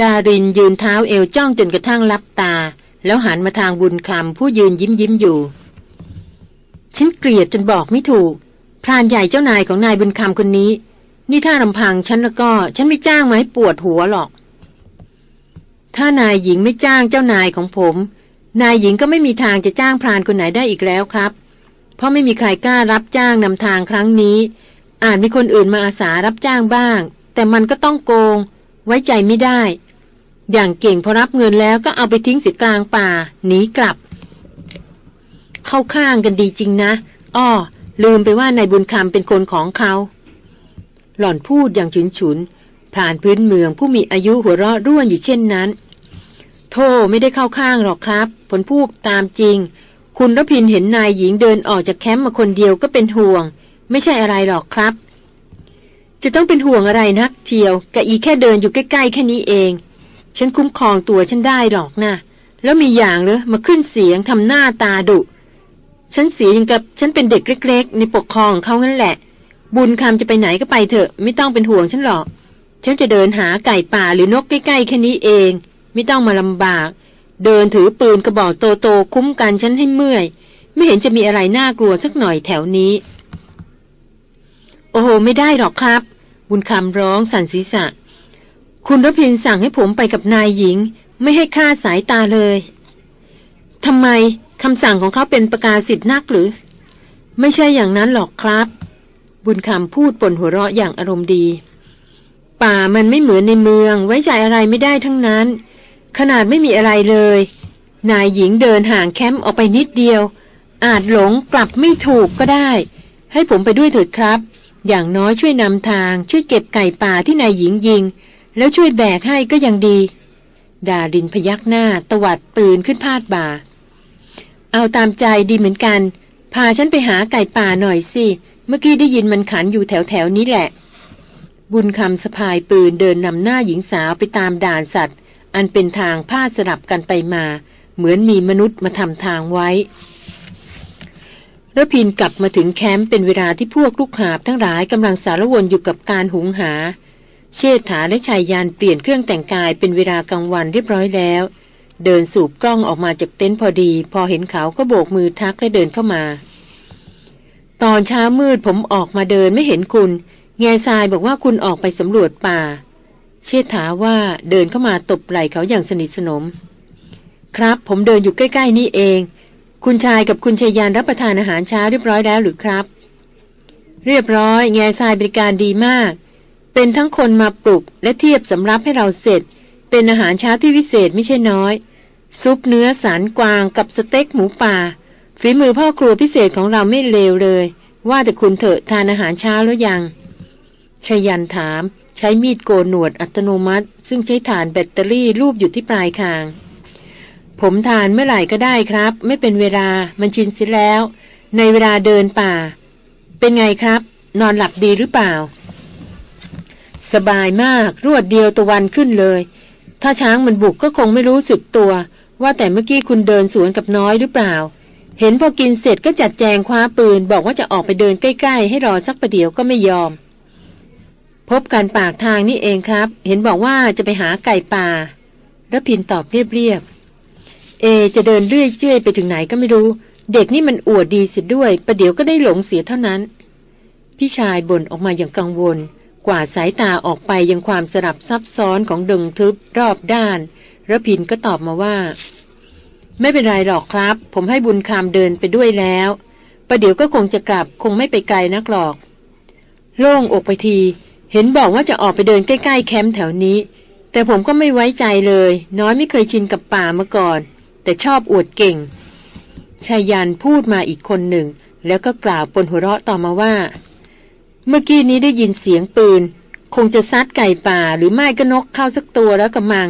ดารินยืนเท้าเอวจ้องจนกระทั่งลับตา แล้วหันมาทางบุญคำผู้ยืนยิ้มยิ้มอยู่ ฉันเกลียดจนบอกไม่ถูก พรานใหญ่เจ้านายของนายบุญคำคนนี้ นี่ถ้ารำพังฉันแล้วก็ฉันไม่จ้างมาให้ปวดหัวหรอก ถ้านายหญิงไม่จ้างเจ้านายของผม นายหญิงก็ไม่มีทางจะจ้างพรานคนไหนได้อีกแล้วครับ เพราะไม่มีใครกล้ารับจ้างนำทางครั้งนี้ อาจมีคนอื่นมาอาสารับจ้างบ้าง แต่มันก็ต้องโกง ไว้ใจไม่ได้ อย่างเก่งพอรับเงินแล้วก็เอาไปทิ้งสียกลางป่าหนีกลับ เข้าข้างกันดีจริงนะ อ้อ ลืมไปว่านายบุญคำเป็นคนของเขา หล่อนพูดอย่างฉุนฉุนผ่านพื้นเมืองผู้มีอายุหัวเราะร่วนอยู่เช่นนั้น โธ่ไม่ได้เข้าข้างหรอกครับ ผลพูดตามจริง คุณรพินเห็นนายหญิงเดินออกจากแคมป์มาคนเดียวก็เป็นห่วง ไม่ใช่อะไรหรอกครับ จะต้องเป็นห่วงอะไรนักเที่ยวกะอีแค่เดินอยู่ใกล้ๆแค่นี้เอง ฉันคุ้มครองตัวฉันได้หรอกนะแล้วมีอย่างเลยมาขึ้นเสียงทำหน้าตาดุ ฉันเสียยังกับฉันเป็นเด็กเล็ก ๆ ในปกครองเขางั้นแหละ บุญคำจะไปไหนก็ไปเถอะ ไม่ต้องเป็นห่วงฉันหรอก ฉันจะเดินหาไก่ป่าหรือนกใกล้ๆแค่นี้เอง ไม่ต้องมาลำบาก เดินถือปืนกระบอกโตๆคุ้มกันฉันให้เมื่อย ไม่เห็นจะมีอะไรน่ากลัวสักหน่อยแถวนี้ อ้โห ไม่ได้หรอกครับ บุญคำร้องสั่นศีรษะ คุณรพินสั่งให้ผมไปกับนายหญิง ไม่ให้คลาสายตาเลยทำไมคำสั่งของเขาเป็นประกาศสิทธิ์นักหรือ ไม่ใช่อย่างนั้นหรอกครับ บุญคำพูดปนหัวเราะอย่างอารมณ์ดี ป่ามันไม่เหมือนในเมือง ไว้ใจอะไรไม่ได้ทั้งนั้น ขนาดไม่มีอะไรเลย นายหญิงเดินห่างแคมป์ออกไปนิดเดียว อาจหลงกลับไม่ถูกก็ได้ ให้ผมไปด้วยเถิดครับ อย่างน้อยช่วยนำทาง ช่วยเก็บไก่ป่าที่นายหญิงยิง แล้วช่วยแบกให้ก็ยังดี ดารินพยักหน้าตวัดปืนขึ้นพาดบ่า เอาตามใจดีเหมือนกัน พาฉันไปหาไก่ป่าหน่อยสิ เมื่อกี้ได้ยินมันขันอยู่แถวแถวนี้แหละ บุญคำสะพายปืนเดินนำหน้าหญิงสาวไปตามด่านสัตว์ อันเป็นทางพาดสลับกันไปมา เหมือนมีมนุษย์มาทำทางไว้ ระพินกลับมาถึงแคมป์เป็นเวลาที่พวกลูกหาบทั้งหลายกำลังสารวนอยู่กับการหุงหา เชษฐาและชายยานเปลี่ยนเครื่องแต่งกายเป็นเวลากลางวันเรียบร้อยแล้ว เดินสูบกล้องออกมาจากเต็นท์พอดี พอเห็นเขาก็โบกมือทักและเดินเข้ามา ตอนเช้ามืดผมออกมาเดินไม่เห็นคุณ แง่ทรายบอกว่าคุณออกไปสำรวจป่า เชษฐาว่าเดินเข้ามาตบไหล่เขาอย่างสนิทสนม ครับผมเดินอยู่ใกล้ ๆ นี่เอง คุณชายกับคุณชายยานรับประทานอาหารเช้าเรียบร้อยแล้วหรือครับ เรียบร้อยแง่ทรายบริการดีมาก เป็นทั้งคนมาปลุกและเทียบสำรับให้เราเสร็จ เป็นอาหารเช้าที่วิเศษไม่ใช่น้อย ซุปเนื้อสันกวางกับสเต็กหมูป่า ฝีมือพ่อครัวพิเศษของเราไม่เลวเลย ว่าแต่คุณเถอะทานอาหารเช้าแล้วยังชยันถาม ใช้มีดโกนหนวดอัตโนมัติ ซึ่งใช้ฐานแบตเตอรี่รูปอยู่ที่ปลายคาง ผมทานเมื่อไหร่ก็ได้ครับ ไม่เป็นเวลามันชินเสียแล้ว ในเวลาเดินป่า เป็นไงครับ นอนหลับดีหรือเปล่า สบายมากรวดเดียวตะวันขึ้นเลย ถ้าช้างมันบุกก็คงไม่รู้สึกตัว ว่าแต่เมื่อกี้คุณเดินสวนกับน้อยหรือเปล่า เห็นพอกินเสร็จก็จัดแจงคว้าปืน บอกว่าจะออกไปเดินใกล้ๆ ให้รอสักประเดี๋ยวก็ไม่ยอม พบกันปากทางนี่เองครับ เห็นบอกว่าจะไปหาไก่ป่าระพินตอบเรียบๆ เอ จะเดินเรื่อยเจื้อยไปถึงไหนก็ไม่รู้ เด็กนี่มันอวดดีเสียด้วย ประเดี๋ยวก็ได้หลงเสียเท่านั้น พี่ชายบ่นออกมาอย่างกังวล กว่าสายตาออกไปยังความสลับซับซ้อนของดงทึบรอบด้านระพินก็ตอบมาว่า ไม่เป็นไรหรอกครับ ผมให้บุญคำเดินไปด้วยแล้วประเดี๋ยวก็คงจะกลับคงไม่ไปไกลนักหรอก โล่งอกไปที เห็นบอกว่าจะออกไปเดินใกล้ ๆ แคมป์แถวนี้ แต่ผมก็ไม่ไว้ใจเลย น้อยไม่เคยชินกับป่ามาก่อน แต่ชอบอวดเก่งชายันพูดมาอีกคนหนึ่ง แล้วก็กล่าวปนหัวเราะต่อมาว่า เมื่อกี้นี้ได้ยินเสียงปืน คงจะซัดไก่ป่าหรือไม่ก็นกเข้าสักตัวแล้วกำมัง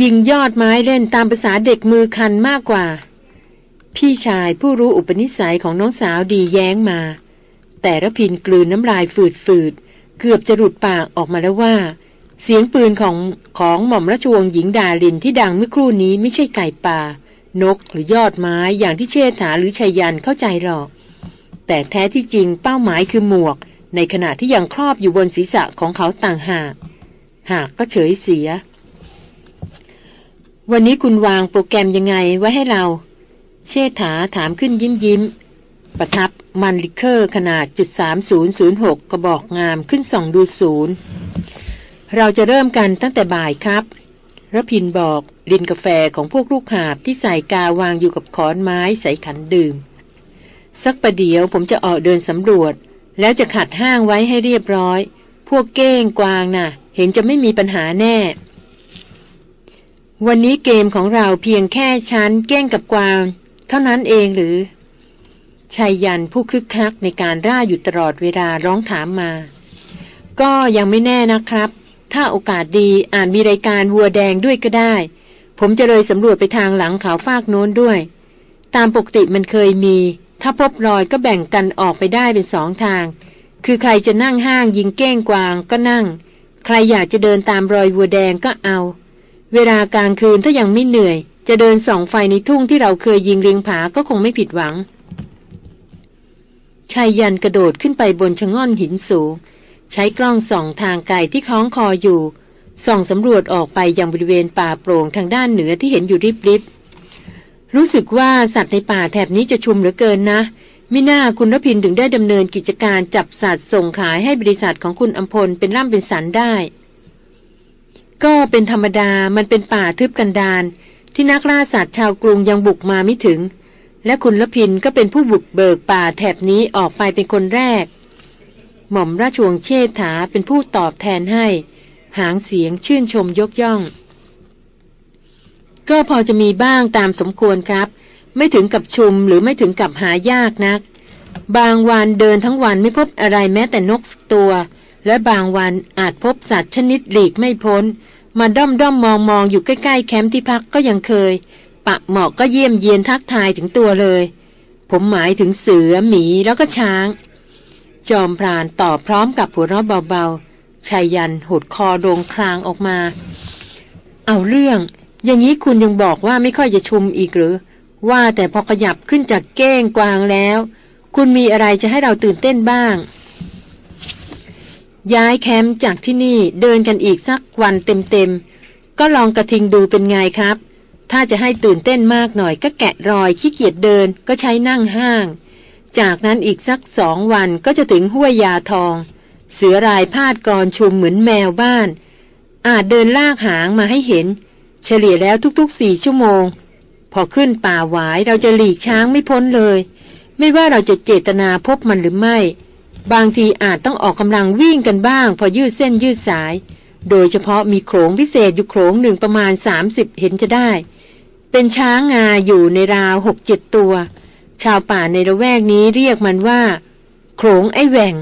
ยิงยอดไม้เล่นตามภาษาเด็กมือคันมากกว่า พี่ชายผู้รู้อุปนิสัยของน้องสาวดีแย้งมา แต่ระพินกลืนน้ำลายฝืดๆเกือบจะหลุดปากออกมาแล้วว่า เสียงปืนของของหม่อมราชวงศ์หญิงดาลินที่ดังเมื่อครู่นี้ไม่ใช่ไก่ป่า นกหรือยอดไม้อย่างที่เชษฐาหรือชายันเข้าใจหรอก แต่แท้ที่จริงเป้าหมายคือหมวก ในขณะที่ยังครอบอยู่บนศีรษะของเขาต่างหาก หากก็เฉยเสีย วันนี้คุณวางโปรแกรมยังไงไว้ให้เรา เชษฐาถามขึ้นยิ้มยิ้ม ประทับมันลิเคอร์ขนาดจุด3006กระบอกงามขึ้นส่องดูศูนย์ เราจะเริ่มกันตั้งแต่บ่ายครับรพินทร์บอกรินกาแฟของพวกลูกหาบที่ใส่กาวางอยู่กับขอนไม้ใส่ขันดื่ม สักประเดี๋ยวผมจะออกเดินสำรวจ แล้วจะขัดห้างไว้ให้เรียบร้อย พวกเก้งกวางนะ่ะ เห็นจะไม่มีปัญหาแน่ วันนี้เกมของเราเพียงแค่ชั้นเก้งกับกวาง เท่านั้นเองหรือชายยันผู้คึกคักในการร่าอยู่ตลอดเวลาร้องถามมา ก็ยังไม่แน่นะครับ ถ้าโอกาสดีอาจมีรายการวัวแดงด้วยก็ได้ ผมจะเลยสำรวจไปทางหลังเขาฟากโน้นด้วย ตามปกติมันเคยมี ถ้าพบรอยก็แบ่งกันออกไปได้เป็นสองทาง คือใครจะนั่งห้างยิงเก้งกวางก็นั่ง ใครอยากจะเดินตามรอยวัวแดงก็เอา เวลากลางคืนถ้ายังไม่เหนื่อย จะเดินส่องไฟในทุ่งที่เราเคยยิงเรียงผาก็คงไม่ผิดหวังชายยันกระโดดขึ้นไปบนชะง่อนหินสูง ใช้กล้องส่องทางไกลที่คล้องคออยู่ ส่องสำรวจออกไปยังบริเวณป่าโปร่งทางด้านเหนือที่เห็นอยู่ริบๆ รู้สึกว่าสัตว์ในป่าแถบนี้จะชุมเหลือเกินนะ มิน่าคุณรพินถึงได้ดำเนินกิจการจับสัตว์ส่งขายให้บริษัทของคุณอัมพลเป็นร่ำเป็นสันได้ ก็เป็นธรรมดามันเป็นป่าทึบกันดานที่นักล่าสัตว์ชาวกรุงยังบุกมาไม่ถึง และคุณละพินก็เป็นผู้บุกเบิกป่าแถบนี้ออกไปเป็นคนแรก หม่อมราชวงศ์เชษฐาเป็นผู้ตอบแทนให้ หางเสียงชื่นชมยกย่อง ก็พอจะมีบ้างตามสมควรครับ ไม่ถึงกับชุมหรือไม่ถึงกับหายากนัก บางวันเดินทั้งวันไม่พบอะไรแม้แต่นกสักตัว และบางวันอาจพบสัตว์ชนิดหลีกไม่พ้น มาด้อมด้อมมองมองอยู่ใกล้ๆแคมป์ที่พักก็ยังเคย ปะเหมาะก็เยี่ยมเยียนทักทายถึงตัวเลย ผมหมายถึงเสือหมีแล้วก็ช้าง จอมพรานตอบพร้อมกับหัวเราะเบาๆชายยันหดคอโดงคลางออกมา เอาเรื่อง อย่างนี้คุณยังบอกว่าไม่ค่อยจะชุมอีกหรือ ว่าแต่พอขยับขึ้นจากเก้งกวางแล้ว คุณมีอะไรจะให้เราตื่นเต้นบ้าง ย้ายแคมป์จากที่นี่เดินกันอีกสักวันเต็มๆ ก็ลองกระทิงดูเป็นไงครับ ถ้าจะให้ตื่นเต้นมากหน่อยก็แกะรอยขี้เกียจเดินก็ใช้นั่งห้าง จากนั้นอีกสักสองวันก็จะถึงห้วยยาทอง เสือรายพาดกรชุมเหมือนแมวบ้าน อาจเดินลากหางมาให้เห็น เฉลี่ยแล้วทุกๆสี่ชั่วโมง พอขึ้นป่าหวายเราจะหลีกช้างไม่พ้นเลย ไม่ว่าเราจะเจตนาพบมันหรือไม่ บางทีอาจต้องออกกำลังวิ่งกันบ้าง พอยืดเส้นยืดสาย โดยเฉพาะมีโขงพิเศษอยู่โขงหนึ่งประมาณ 30 เห็นจะได้ เป็นช้างงาอยู่ในราวหกเจ็ดตัว ชาวป่าในละแวกนี้เรียกมันว่า โขงไอแหว่ง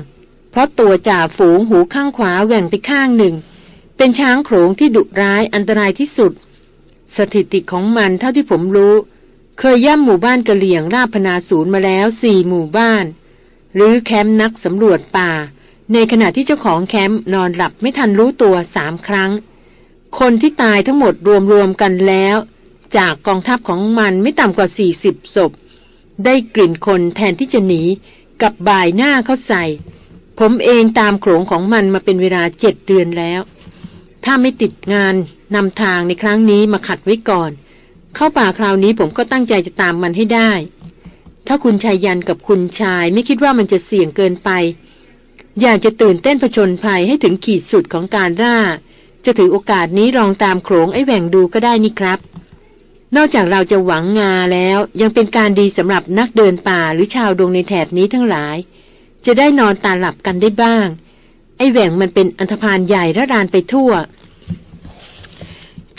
เพราะตัวจ่าฝูงหูข้างขวาแหว่งไปข้างหนึ่ง เป็นช้างโขงที่ดุร้ายอันตรายที่สุด สถิติของมันเท่าที่ผมรู้ เคยย่ำหมู่บ้านกะเหลี่ยงราบพนาศูนย์มาแล้วสี่หมู่บ้าน หรือแคมป์นักสำรวจป่า ในขณะที่เจ้าของแคมป์นอนหลับไม่ทันรู้ตัวสามครั้ง คนที่ตายทั้งหมดรวมๆกันแล้ว จากกองทัพของมันไม่ต่ำกว่าสี่สิบศพ ได้กลิ่นคนแทนที่จะหนี กับบ่ายหน้าเขาใส่ ผมเองตามโขงของมันมาเป็นเวลาเจ็ดเดือนแล้ว ถ้าไม่ติดงานนำทางในครั้งนี้มาขัดไว้ก่อน เข้าป่าคราวนี้ผมก็ตั้งใจจะตามมันให้ได้ ถ้าคุณชายยันกับคุณชายไม่คิดว่ามันจะเสี่ยงเกินไป อยากจะตื่นเต้นผชนภัยให้ถึงขีดสุดของการร่า จะถือโอกาสนี้ลองตามโขงไอ้แหว่งดูก็ได้นี่ครับ นอกจากเราจะหวังงาแล้วยังเป็นการดีสำหรับนักเดินป่าหรือชาวดงในแถบนี้ทั้งหลาย จะได้นอนตาหลับกันได้บ้าง ไอ้แหว่งมันเป็นอันธพาลใหญ่ระรานไปทั่ว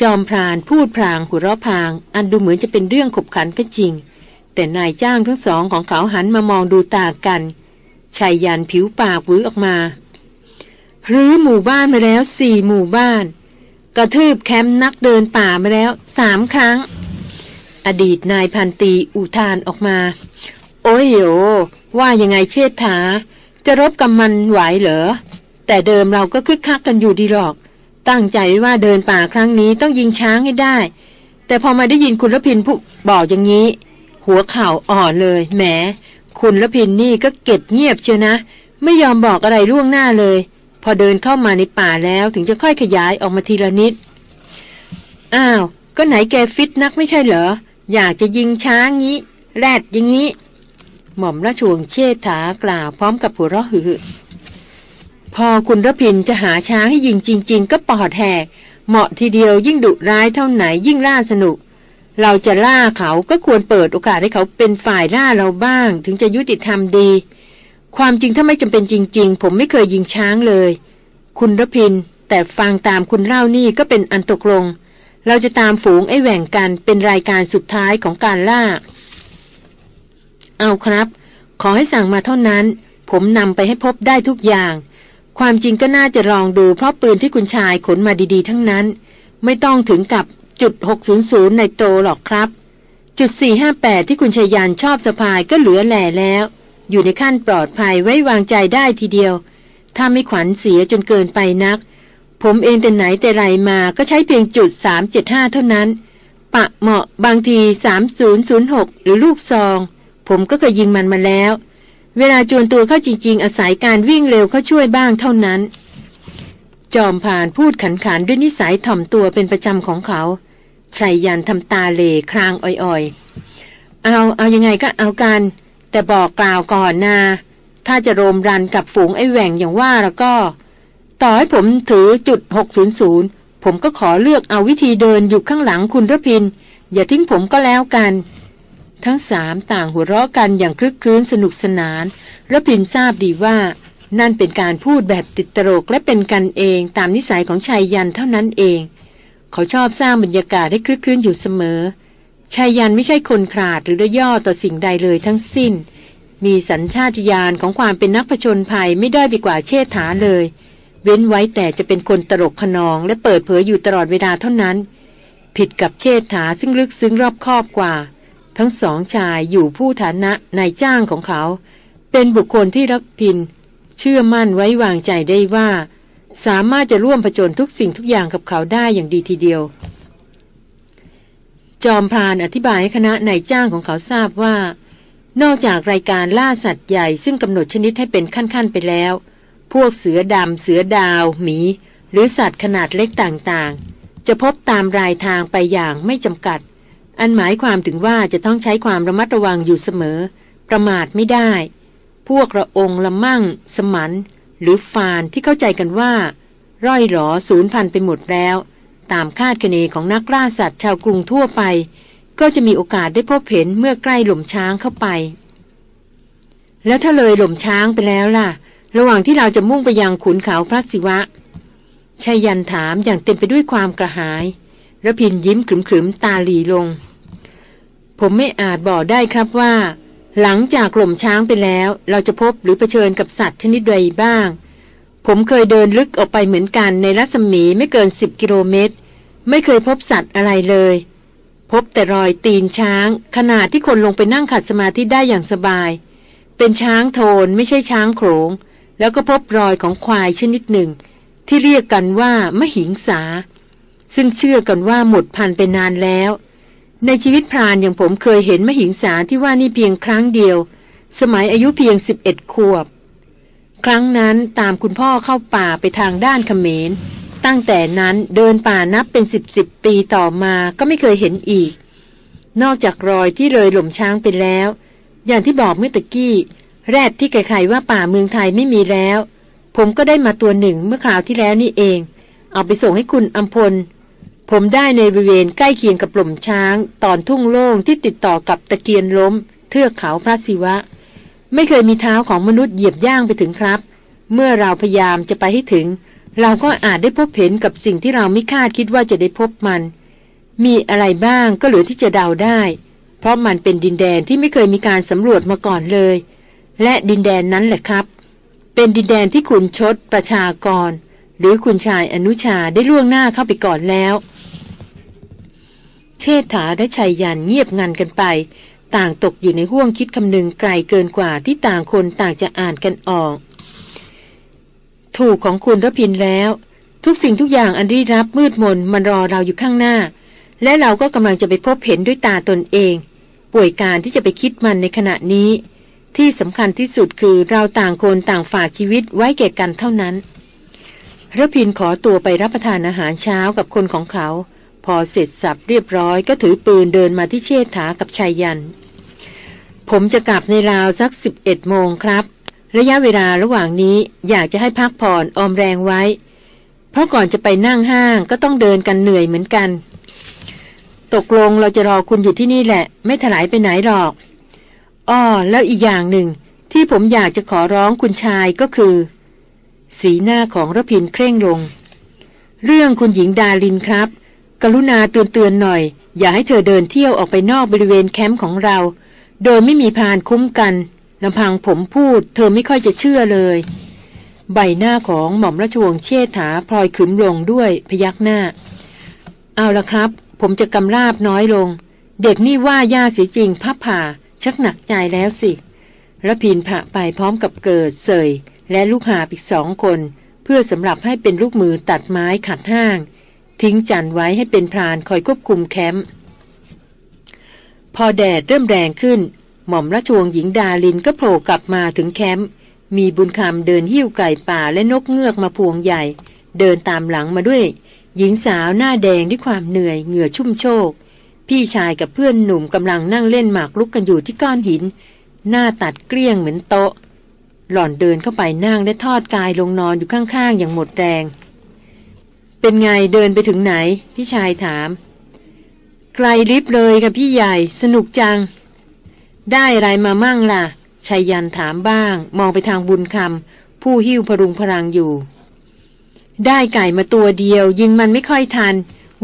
จอมพรานพูดพรางหัวเราะพาง อันดูเหมือนจะเป็นเรื่องขบขันก็จริง แต่นายจ้างทั้งสองของเขาหันมามองดูตากันชายยันผิวปากวือออกมา หรือหมู่บ้านมาแล้วสี่หมู่บ้าน กระทืบแคมป์นักเดินป่ามาแล้วสามครั้ง อดีตนายพันตีอุทานออกมา โอ้ยโยว่ายังไงเชิดถา จะรบกับมันไหวเหรอ แต่เดิมเราก็คึกคักกันอยู่ดีหรอก ตั้งใจว่าเดินป่าครั้งนี้ต้องยิงช้างให้ได้ แต่พอมาได้ยินคุณละพินผู้บอกอย่างนี้ หัวเข่าอ่อนเลยแหมคุณละพินนี่ก็เก็บเงียบเชียวนะ ไม่ยอมบอกอะไรล่วงหน้าเลย อเดินเข้ามาในป่าแล้วถึงจะค่อยขยายออกมาทีละนิด อ้าว ก็ไหนแกฟิตนักไม่ใช่เหรอ อยากจะยิงช้างงี้ แรดอย่างงี้ หม่อมราชวงศ์เชษฐากล่าวพร้อมกับหัวเราะหึ่พอคุณรพินจะหาช้างให้ยิงจริง ๆ ก็ปอดแหก เหมาะทีเดียวยิ่งดุร้ายเท่าไหนยิ่งล่าสนุก เราจะล่าเขาก็ควรเปิดโอกาสให้เขาเป็นฝ่ายล่าเราบ้าง ถึงจะยุติธรรมดี ความจริงถ้าไม่จำเป็นจริง ๆ ผมไม่เคยยิงช้างเลย คุณรพิน แต่ฟังตามคุณเล่านี่ก็เป็นอันตกลง เราจะตามฝูงไอ้แหว่งกันเป็นรายการสุดท้ายของการล่า เอาครับ ขอให้สั่งมาเท่านั้น ผมนำไปให้พบได้ทุกอย่าง ความจริงก็น่าจะลองดูเพราะปืนที่คุณชายขนมาดีๆ ทั้งนั้น ไม่ต้องถึงกับจุด600ในโตหรอกครับ จุด458ที่คุณชายยานชอบสะพายก็เหลือแหล่แล้ว อยู่ในขั้นปลอดภัยไว้วางใจได้ทีเดียว ถ้าไม่ขวัญเสียจนเกินไปนัก ผมเองแต่ไหนแต่ไรมาก็ใช้เพียงจุด 375 เท่านั้น ปะเหมาะบางที 3006 หรือลูกซอง ผมก็เคยยิงมันมาแล้ว เวลาจวนตัวเข้าจริง ๆ อาศัยการวิ่งเร็วเขาช่วยบ้างเท่านั้น จอมผ่านพูดขันขันด้วยนิสัยถ่อมตัวเป็นประจำของเขาชัยยันทำตาเหลครางอ่อยๆ เอา เอายังไงก็เอากัน แต่บอกกล่าวก่อนนา ถ้าจะโรมรันกับฝูงไอ้แหว่งอย่างว่าแล้วก็ ต่อให้ผมถือจุด 600 ผมก็ขอเลือกเอาวิธีเดินอยู่ข้างหลังคุณรพิน อย่าทิ้งผมก็แล้วกัน ทั้งสามต่างหัวเราะกันอย่างคลึกคลื้นสนุกสนานรพินทราบดีว่า นั่นเป็นการพูดแบบติดตลกและเป็นกันเองตามนิสัยของชายยันเท่านั้นเอง เขาชอบสร้างบรรยากาศให้คลึกคลื้นอยู่เสมอ ชายยันไม่ใช่คนขาดหรือย่อต่อสิ่งใดเลยทั้งสิ้น มีสัญชาตญาณของความเป็นนักผจญภัยไม่ได้ไปกว่าเชษฐาเลย เว้นไว้แต่จะเป็นคนตลกขนองและเปิดเผยอยู่ตลอดเวลาเท่านั้น ผิดกับเชษฐาซึ่งลึกซึ้งรอบคอบกว่า ทั้งสองชายอยู่ผู้ฐานะนายจ้างของเขา เป็นบุคคลที่รักพิน เชื่อมั่นไว้วางใจได้ว่า สามารถจะร่วมผจญทุกสิ่งทุกอย่างกับเขาได้อย่างดีทีเดียว จอมพรานอธิบายให้คณะนายจ้างของเขาทราบว่า นอกจากรายการล่าสัตว์ใหญ่ซึ่งกำหนดชนิดให้เป็นขั้นๆไปแล้ว พวกเสือดำเสือดาว หมี หรือสัตว์ขนาดเล็กต่างๆ จะพบตามรายทางไปอย่างไม่จำกัด อันหมายความถึงว่าจะต้องใช้ความระมัดระวังอยู่เสมอ ประมาทไม่ได้ พวกระองละมั่ง สมันหรือฟานที่เข้าใจกันว่า ร่อยหรอศูนย์พันไปหมดแล้ว ตามคาดคะเนของนักล่าสัตว์ชาวกรุงทั่วไป ก็จะมีโอกาสได้พบเห็นเมื่อใกล้หล่มช้างเข้าไป แล้วถ้าเลยหล่มช้างไปแล้วล่ะ ระหว่างที่เราจะมุ่งไปยังขุนเขาพระศิวะชายันถามอย่างเต็มไปด้วยความกระหายระพินยิ้มขรึมๆตาหลีลง ผมไม่อาจบอกได้ครับว่า หลังจากกล่มช้างไปแล้ว เราจะพบหรือเผชิญกับสัตว์ชนิดใดบ้าง ผมเคยเดินลึกออกไปเหมือนกันในรัศมีไม่เกินสิบกิโลเมตร ไม่เคยพบสัตว์อะไรเลย พบแต่รอยตีนช้าง ขนาดที่คนลงไปนั่งขัดสมาธิได้อย่างสบาย เป็นช้างโทนไม่ใช่ช้างโขงแล้วก็พบรอยของควายชนิดหนึ่ง ที่เรียกกันว่ามหิงสา ซึ่งเชื่อกันว่าหมดพันไปนานแล้ว ในชีวิตพรานอย่างผมเคยเห็นมหิงสาที่ว่านี่เพียงครั้งเดียว สมัยอายุเพียงสิบเอ็ดขวบ ครั้งนั้นตามคุณพ่อเข้าป่าไปทางด้านเขมร ตั้งแต่นั้นเดินป่านับเป็นสิบสิบปีต่อมาก็ไม่เคยเห็นอีก นอกจากรอยที่เลยหล่มช้างไปแล้ว อย่างที่บอกเมื่อตะกี้ แรดที่ใครๆว่าป่าเมืองไทยไม่มีแล้ว ผมก็ได้มาตัวหนึ่งเมื่อคราวที่แล้วนี่เอง เอาไปส่งให้คุณอัมพล ผมได้ในบริเวณใกล้เคียงกับหล่มช้าง ตอนทุ่งโล่งที่ติดต่อกับตะเกียนล้ม เทือกเขาพระศิวะ ไม่เคยมีเท้าของมนุษย์เหยียบย่างไปถึงครับ เมื่อเราพยายามจะไปให้ถึง เราก็อาจได้พบเห็นกับสิ่งที่เราไม่คาดคิดว่าจะได้พบมัน มีอะไรบ้างก็เหลือที่จะเดาได้ เพราะมันเป็นดินแดนที่ไม่เคยมีการสำรวจมาก่อนเลย และดินแดนนั้นแหละครับ เป็นดินแดนที่คุณชดประชากร หรือคุณชายอนุชาได้ล่วงหน้าเข้าไปก่อนแล้ว เชษฐาและชัยยันเงียบงันกันไป ต่างตกอยู่ในห่วงคิดคำนึงไกลเกินกว่าที่ต่างคนต่างจะอ่านกันออก ถูกของคุณรพินแล้ว ทุกสิ่งทุกอย่างอันรีรับมืดมนมันรอเราอยู่ข้างหน้า และเราก็กำลังจะไปพบเห็นด้วยตาตนเอง ป่วยการที่จะไปคิดมันในขณะนี้ ที่สำคัญที่สุดคือเราต่างคนต่างฝากชีวิตไว้แก่กันเท่านั้นระพินขอตัวไปรับประทานอาหารเช้ากับคนของเขา พอเสร็จสับเรียบร้อยก็ถือปืนเดินมาที่เชษฐากับชายยัน ผมจะกลับในราวสักสิบเอ็ดโมงครับ ระยะเวลาระหว่างนี้อยากจะให้พักผ่อนออมแรงไว้ เพราะก่อนจะไปนั่งห้างก็ต้องเดินกันเหนื่อยเหมือนกัน ตกลงเราจะรอคุณอยู่ที่นี่แหละ ไม่ถลายไปไหนหรอก อ้อแล้วอีกอย่างหนึ่ง ที่ผมอยากจะขอร้องคุณชายก็คือ สีหน้าของระพินเคร่งลง เรื่องคุณหญิงดาลินครับ กรุณาเตือนเตือนหน่อย อย่าให้เธอเดินเที่ยวออกไปนอกบริเวณแคมป์ของเรา โดยไม่มีพานคุ้มกันลำพังผมพูด เธอไม่ค่อยจะเชื่อเลย ใบหน้าของหม่อมราชวงศ์เชษฐาพลอยขึ้นลงด้วยพยักหน้า เอาละครับ ผมจะกำราบน้อยลง เด็กนี่ว่าย่าเสียจริงพับผ่า ชักหนักใจแล้วสิระพินผ่าไปพร้อมกับเกิดเสย และลูกหาอีกสองคน เพื่อสำหรับให้เป็นลูกมือตัดไม้ขัดห้าง ทิ้งจันไว้ให้เป็นพรานคอยควบคุมแคมป์พอแดดเริ่มแรงขึ้น หม่อมราชวงศ์หญิงดาลินก็โผล่กลับมาถึงแคมป์มีบุญคำเดินหิ้วไก่ป่าและนกเงือกมาพวงใหญ่ เดินตามหลังมาด้วย หญิงสาวหน้าแดงด้วยความเหนื่อยเหงื่อชุ่มโชก พี่ชายกับเพื่อนหนุ่มกำลังนั่งเล่นหมากรุกกันอยู่ที่ก้อนหิน หน้าตัดเกลี้ยงเหมือนโต๊ะ หล่อนเดินเข้าไปนั่งและทอดกายลงนอนอยู่ข้างๆอย่างหมดแรง เป็นไงเดินไปถึงไหน พี่ชายถามไกลลิบเลยกับพี่ใหญ่สนุกจัง ได้อะไรมามั่งล่ะชายยันถามบ้าง มองไปทางบุญคำผู้หิ้วพรุงพรังอยู่ ได้ไก่มาตัวเดียว ยิงมันไม่ค่อยทัน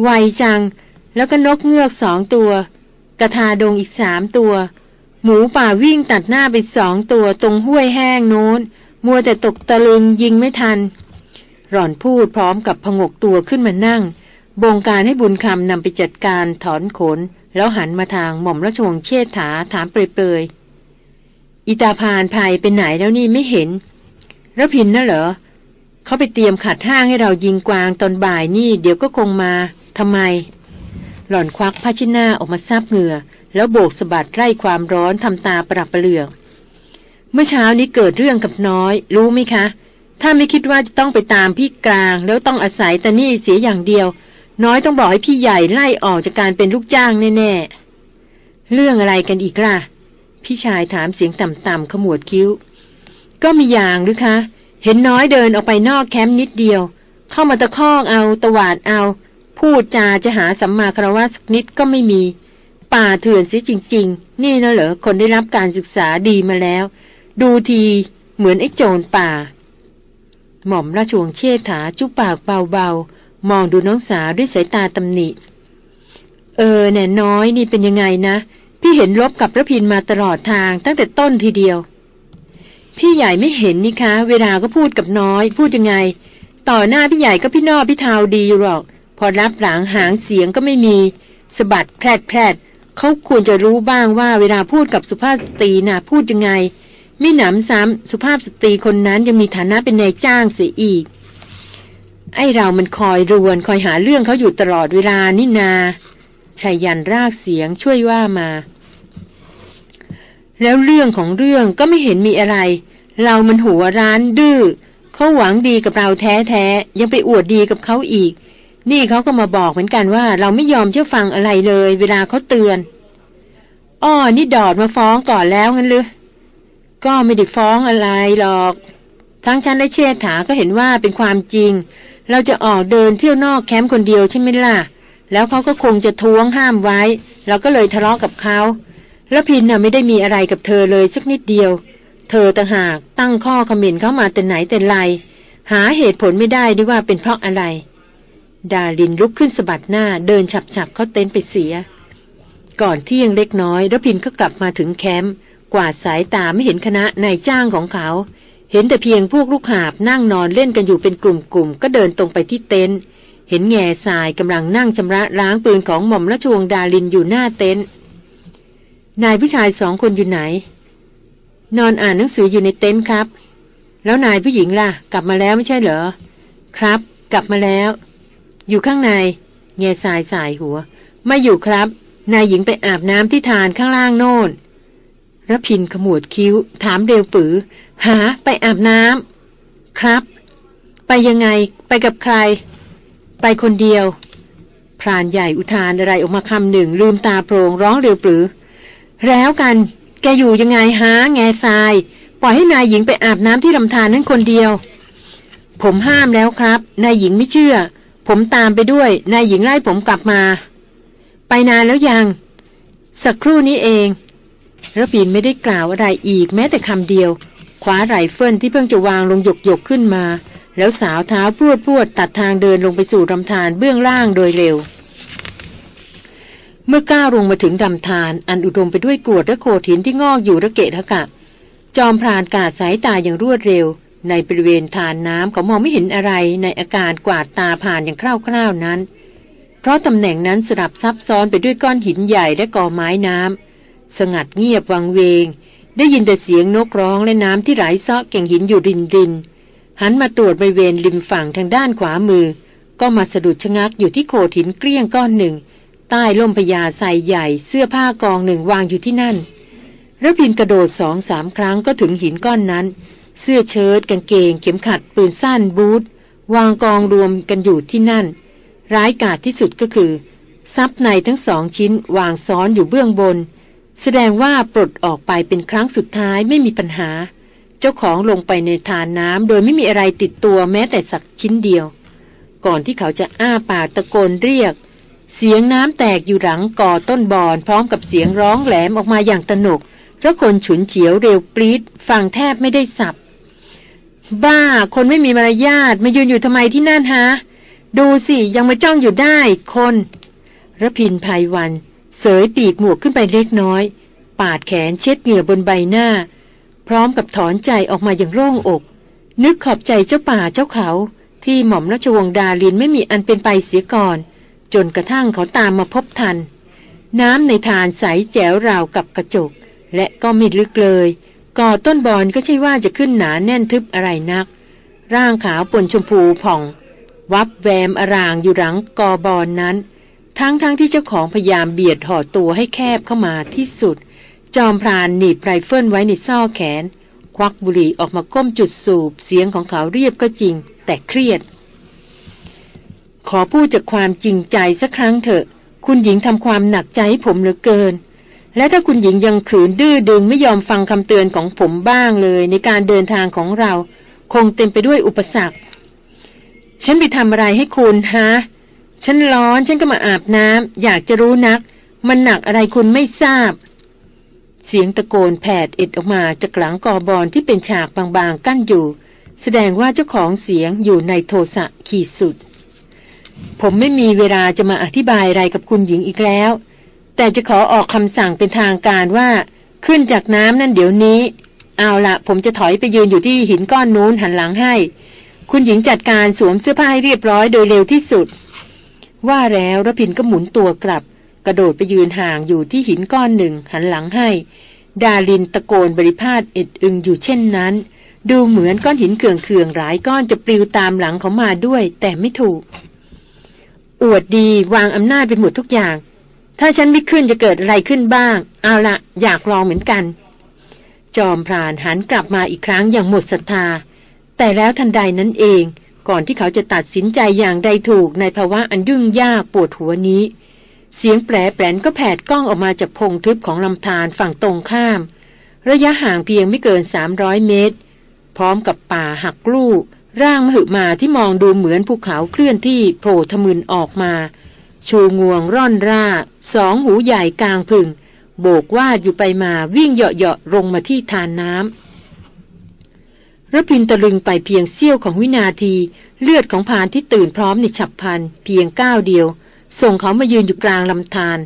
ไวจัง แล้วก็นกเงือกสองตัว กระทาดงอีกสามตัว หมูป่าวิ่งตัดหน้าไปสองตัวตรงห้วยแห้งโน้น มัวแต่ตกตะลึงยิงไม่ทัน หล่อนพูดพร้อมกับพงกตัวขึ้นมานั่ง บงการให้บุญคำนำไปจัดการถอนขน แล้วหันมาทางหม่อมราชวงศ์เชษฐาถามเปรยๆอิตาพานภัยเป็นไหนแล้วนี่ไม่เห็นระพินน่ะเหรอเขาไปเตรียมขัดห้างให้เรายิงกวางตอนบ่ายนี่ เดี๋ยวก็คงมาทำไม หล่อนควักผ้าชิ้นหน้าออกมาซับเหงื่อ แล้วโบกสะบัดไล่ความร้อนทำตาปรับประเลือกเมื่อเช้านี้เกิดเรื่องกับน้อย รู้ไหมคะ ถ้าไม่คิดว่าจะต้องไปตามพี่กลาง แล้วต้องอาศัยแต่นี่เสียอย่างเดียว น้อยต้องบอกให้พี่ใหญ่ไล่ออกจากการเป็นลูกจ้างแน่ๆ เรื่องอะไรกันอีกล่ะ พี่ชายถามเสียงต่ำๆขมวดคิ้ว ก็มีอย่างหรือคะ เห็นน้อยเดินออกไปนอกแคมป์นิดเดียว เข้ามาตะคอกเอาตวาดเอา พูดจาจะหาสัมมาคารวะสักนิดก็ไม่มี ป่าเถื่อนเสียจริง ๆ นี่นะเหรอคนได้รับการศึกษาดีมาแล้ว ดูทีเหมือนไอ้โจรป่า หม่อมราชวงศ์เชษฐาจุปากเบาๆ มองดูน้องสาวด้วยสายตาตำหนิ เออแน่น้อยนี่เป็นยังไงนะ พี่เห็นรบกับพระพินมาตลอดทางตั้งแต่ต้นทีเดียว พี่ใหญ่ไม่เห็นนี่คะ เวลาก็พูดกับน้อย พูดยังไง ต่อหน้าพี่ใหญ่ก็พี่นอพี่เทาดีหรอก พอรับหลังหางเสียงก็ไม่มีสะบัดแพรดแพรดเขาควรจะรู้บ้างว่าเวลาพูดกับสุภาพสตรีนะ่ะพูดยังไง มิหนำซ้ำสุภาพสตรีคนนั้นยังมีฐานะเป็นนายจ้างเสียอีก ไอเรามันคอยรวนคอยหาเรื่องเขาอยู่ตลอดเวลานี่นาชายยันรากเสียงช่วยว่ามา แล้วเรื่องของเรื่องก็ไม่เห็นมีอะไร เรามันหัวร้านดื้อเขาหวังดีกับเราแท้ๆยังไปอวดดีกับเขาอีก นี่เขาก็มาบอกเหมือนกันว่าเราไม่ยอมเชื่อฟังอะไรเลย เวลาเขาเตือนอ้อนี่ดอดมาฟ้องก่อนแล้วงั้นหรือ ก็ไม่ได้ฟ้องอะไรหรอก ทั้งฉันและเชษฐาก็เห็นว่าเป็นความจริง เราจะออกเดินเที่ยวนอกแคมป์คนเดียวใช่ไหมล่ะ แล้วเขาก็คงจะท้วงห้ามไว้ เราก็เลยทะเลาะกับเขา แล้วพินน่ะไม่ได้มีอะไรกับเธอเลยสักนิดเดียว เธอต่างหากตั้งข้อคอมเมนต์เข้ามาแต่ไหนแต่ไร หาเหตุผลไม่ได้ด้วยว่าเป็นเพราะอะไร ดาลินลุกขึ้นสะบัดหน้าเดินฉับๆเข้าเต็นท์ไปเสีย ก่อนเที่ยงเล็กน้อยรพินก็กลับมาถึงแคมป์ กวาดสายตาไม่เห็นคณะนายจ้างของเขา เห็นแต่เพียงพวกลูกหาบนั่งนอนเล่นกันอยู่เป็นกลุ่มๆก็เดินตรงไปที่เต็นท์เห็นแง่ทรายกำลังนั่งชำระล้างปืนของหม่อมราชวงศ์ดาลินอยู่หน้าเต็นท์นายผู้ชายสองคนอยู่ไหน นอนอ่านหนังสืออยู่ในเต็นท์ครับ แล้วนายผู้หญิงล่ะ กลับมาแล้วไม่ใช่เหรอ ครับ กลับมาแล้ว อยู่ข้างในแง่ทรายสายหัว ไม่อยู่ครับ นายหญิงไปอาบน้ำที่ทานข้างล่างโน่น ระพินขมวดคิ้ว ถามเร็วปือ หา ไปอาบน้ำครับ ไปยังไง ไปกับใคร ไปคนเดียว พรานใหญ่อุทานอะไรออกมาคำหนึ่ง ลืมตาโพรงร้องเร็วปือ แล้วกัน แกอยู่ยังไงหาแง่ทราย ปล่อยให้นายหญิงไปอาบน้ำที่ลำธารนั้นคนเดียว ผมห้ามแล้วครับ นายหญิงไม่เชื่อ ผมตามไปด้วย นายหญิงไล่ผมกลับมา ไปนานแล้วยัง สักครู่นี้เอง ระพินไม่ได้กล่าวอะไรอีกแม้แต่คำเดียวคว้าไรเฟิลที่เพิ่งจะวางลงหยกหยกขึ้นมา แล้วสาวเท้าพรวดพรวดตัดทางเดินลงไปสู่ลำธารเบื้องล่างโดยเร็ว เมื่อก้าวลงมาถึงลำธารอันอุดมไปด้วยกรวดและโขดหินที่งอกอยู่ระเกะระกะ จอมพรานกาดสายตาอย่างรวดเร็ว ในบริเวณทานน้ำเขามองไม่เห็นอะไรในอาการกวาดตาผ่านอย่างคร่าวๆนั้น เพราะตำแหน่งนั้นสลับซับซ้อนไปด้วยก้อนหินใหญ่และกอไม้น้ำ สงัดเงียบวังเวง ได้ยินแต่เสียงนกร้องและน้ำที่ไหลซาะแก่งหินอยู่รินรินหันมาตรวจบริเวณริมฝั่งทางด้านขวามือ ก็มาสะดุดชะงักอยู่ที่โขดหินเกลี้ยงก้อนหนึ่ง ใต้ล่มพญาใสใหญ่ เสื้อผ้ากองหนึ่งวางอยู่ที่นั่นระพินกระโดดสองสามครั้งก็ถึงหินก้อนนั้น เสื้อเชิ้ตกางเกง เข็มขัดปืนสั้นบูทวางกองรวมกันอยู่ที่นั่น ร้ายกาจที่สุดก็คือซับในทั้งสองชิ้นวางซ้อนอยู่เบื้องบน แสดงว่าปลดออกไปเป็นครั้งสุดท้ายไม่มีปัญหา เจ้าของลงไปในทานน้ำโดยไม่มีอะไรติดตัวแม้แต่สักชิ้นเดียว ก่อนที่เขาจะอ้าปากตะโกนเรียก เสียงน้ำแตกอยู่หลังก่อต้นบอนพร้อมกับเสียงร้องแหลมออกมาอย่างตนกพราะคนฉุนเฉียวเร็วปรีดฟังแทบไม่ได้สับ บ้า คนไม่มีมารยาทมายืนอยู่ทำไมที่นั่นฮะ ดูสิยังมาจ้องอยู่ได้คนระพินภัยวัน เสยปีกหมวกขึ้นไปเล็กน้อย ปาดแขนเช็ดเหงื่อบนใบหน้า พร้อมกับถอนใจออกมาอย่างโล่งอก นึกขอบใจเจ้าป่าเจ้าเขา ที่หม่อมราชวงศ์ดาลินไม่มีอันเป็นไปเสียก่อน จนกระทั่งเขาตามมาพบทัน น้ำในทานใสแจ๋วราวกับกระจก และก็ไม่ลึกเลย ก่อต้นบอนก็ใช่ว่าจะขึ้นหนาแน่นทึบอะไรนัก ร่างขาวปนชมพูผ่อง วับแวมอรางอยู่หลังกอบอนนั้น ทั้งๆทที่เจ้าของพยายามเบียดห่อตัวให้แคบเข้ามาที่สุด จอมพรานหนีบไรเฟิลไว้ในซ่อแขน ควักบุหรี่ออกมาก้มจุดสูบเสียงของเขาเรียบก็จริง แต่เครียด ขอพูดจากความจริงใจสักครั้งเถอะ คุณหญิงทำความหนักใจให้ผมเหลือเกิน และถ้าคุณหญิงยังขืนดื้อดึงไม่ยอมฟังคำเตือนของผมบ้างเลย ในการเดินทางของเรา คงเต็มไปด้วยอุปสรรค ฉันไปทำอะไรให้คุณฮะ ฉันร้อนฉันก็มาอาบน้ำอยากจะรู้นัก มันหนักอะไรคุณไม่ทราบ เสียงตะโกนแผดเอ็ดออกมาจากหลังกอบอลที่เป็นฉากบางๆกั้นอยู่ แสดงว่าเจ้าของเสียงอยู่ในโทสะขีดสุด ผมไม่มีเวลาจะมาอธิบายอะไรกับคุณหญิงอีกแล้ว แต่จะขอออกคำสั่งเป็นทางการว่า ขึ้นจากน้ำนั่นเดี๋ยวนี้ เอาละผมจะถอยไปยืนอยู่ที่หินก้อนนู้นหันหลังให้ คุณหญิงจัดการสวมเสื้อผ้าให้เรียบร้อยโดยเร็วที่สุด ว่าแล้วระพินก็หมุนตัวกลับ กระโดดไปยืนห่างอยู่ที่หินก้อนหนึ่งหันหลังให้ ดาลินตะโกนบริพาทเอ็ดอึงอยู่เช่นนั้น ดูเหมือนก้อนหินเขื่องเขื่องหลายก้อนจะปลิวตามหลังเขามาด้วย แต่ไม่ถูก อวดดีวางอำนาจไปหมดทุกอย่าง ถ้าฉันไม่ขึ้นจะเกิดอะไรขึ้นบ้าง เอาละอยากลองเหมือนกัน จอมพรานหันกลับมาอีกครั้งอย่างหมดศรัทธา แต่แล้วทันใดนั้นเอง ก่อนที่เขาจะตัดสินใจอย่างใดถูกในภาวะอันยุ่งยากปวดหัวนี้ เสียงแปรแปรนก็แผดกล้องออกมาจากพงทึบของลำธารฝั่งตรงข้าม ระยะห่างเพียงไม่เกิน 300 เมตร พร้อมกับป่าหักลูก ร่างมหึมาที่มองดูเหมือนภูเขาเคลื่อนที่โผล่ทะมึนออกมา ชูงวงร่อนร่า สองหูใหญ่กลางพึ่ง โบกวาดอยู่ไปมาวิ่งเหาะๆลงมาที่ทานน้ำ ระพินตะลึงไปเพียงเสี้ยวของวินาที เลือดของพานที่ตื่นพร้อมในฉับพลัน เพียงก้าวเดียว ส่งเขามายืนอยู่กลางลำธาร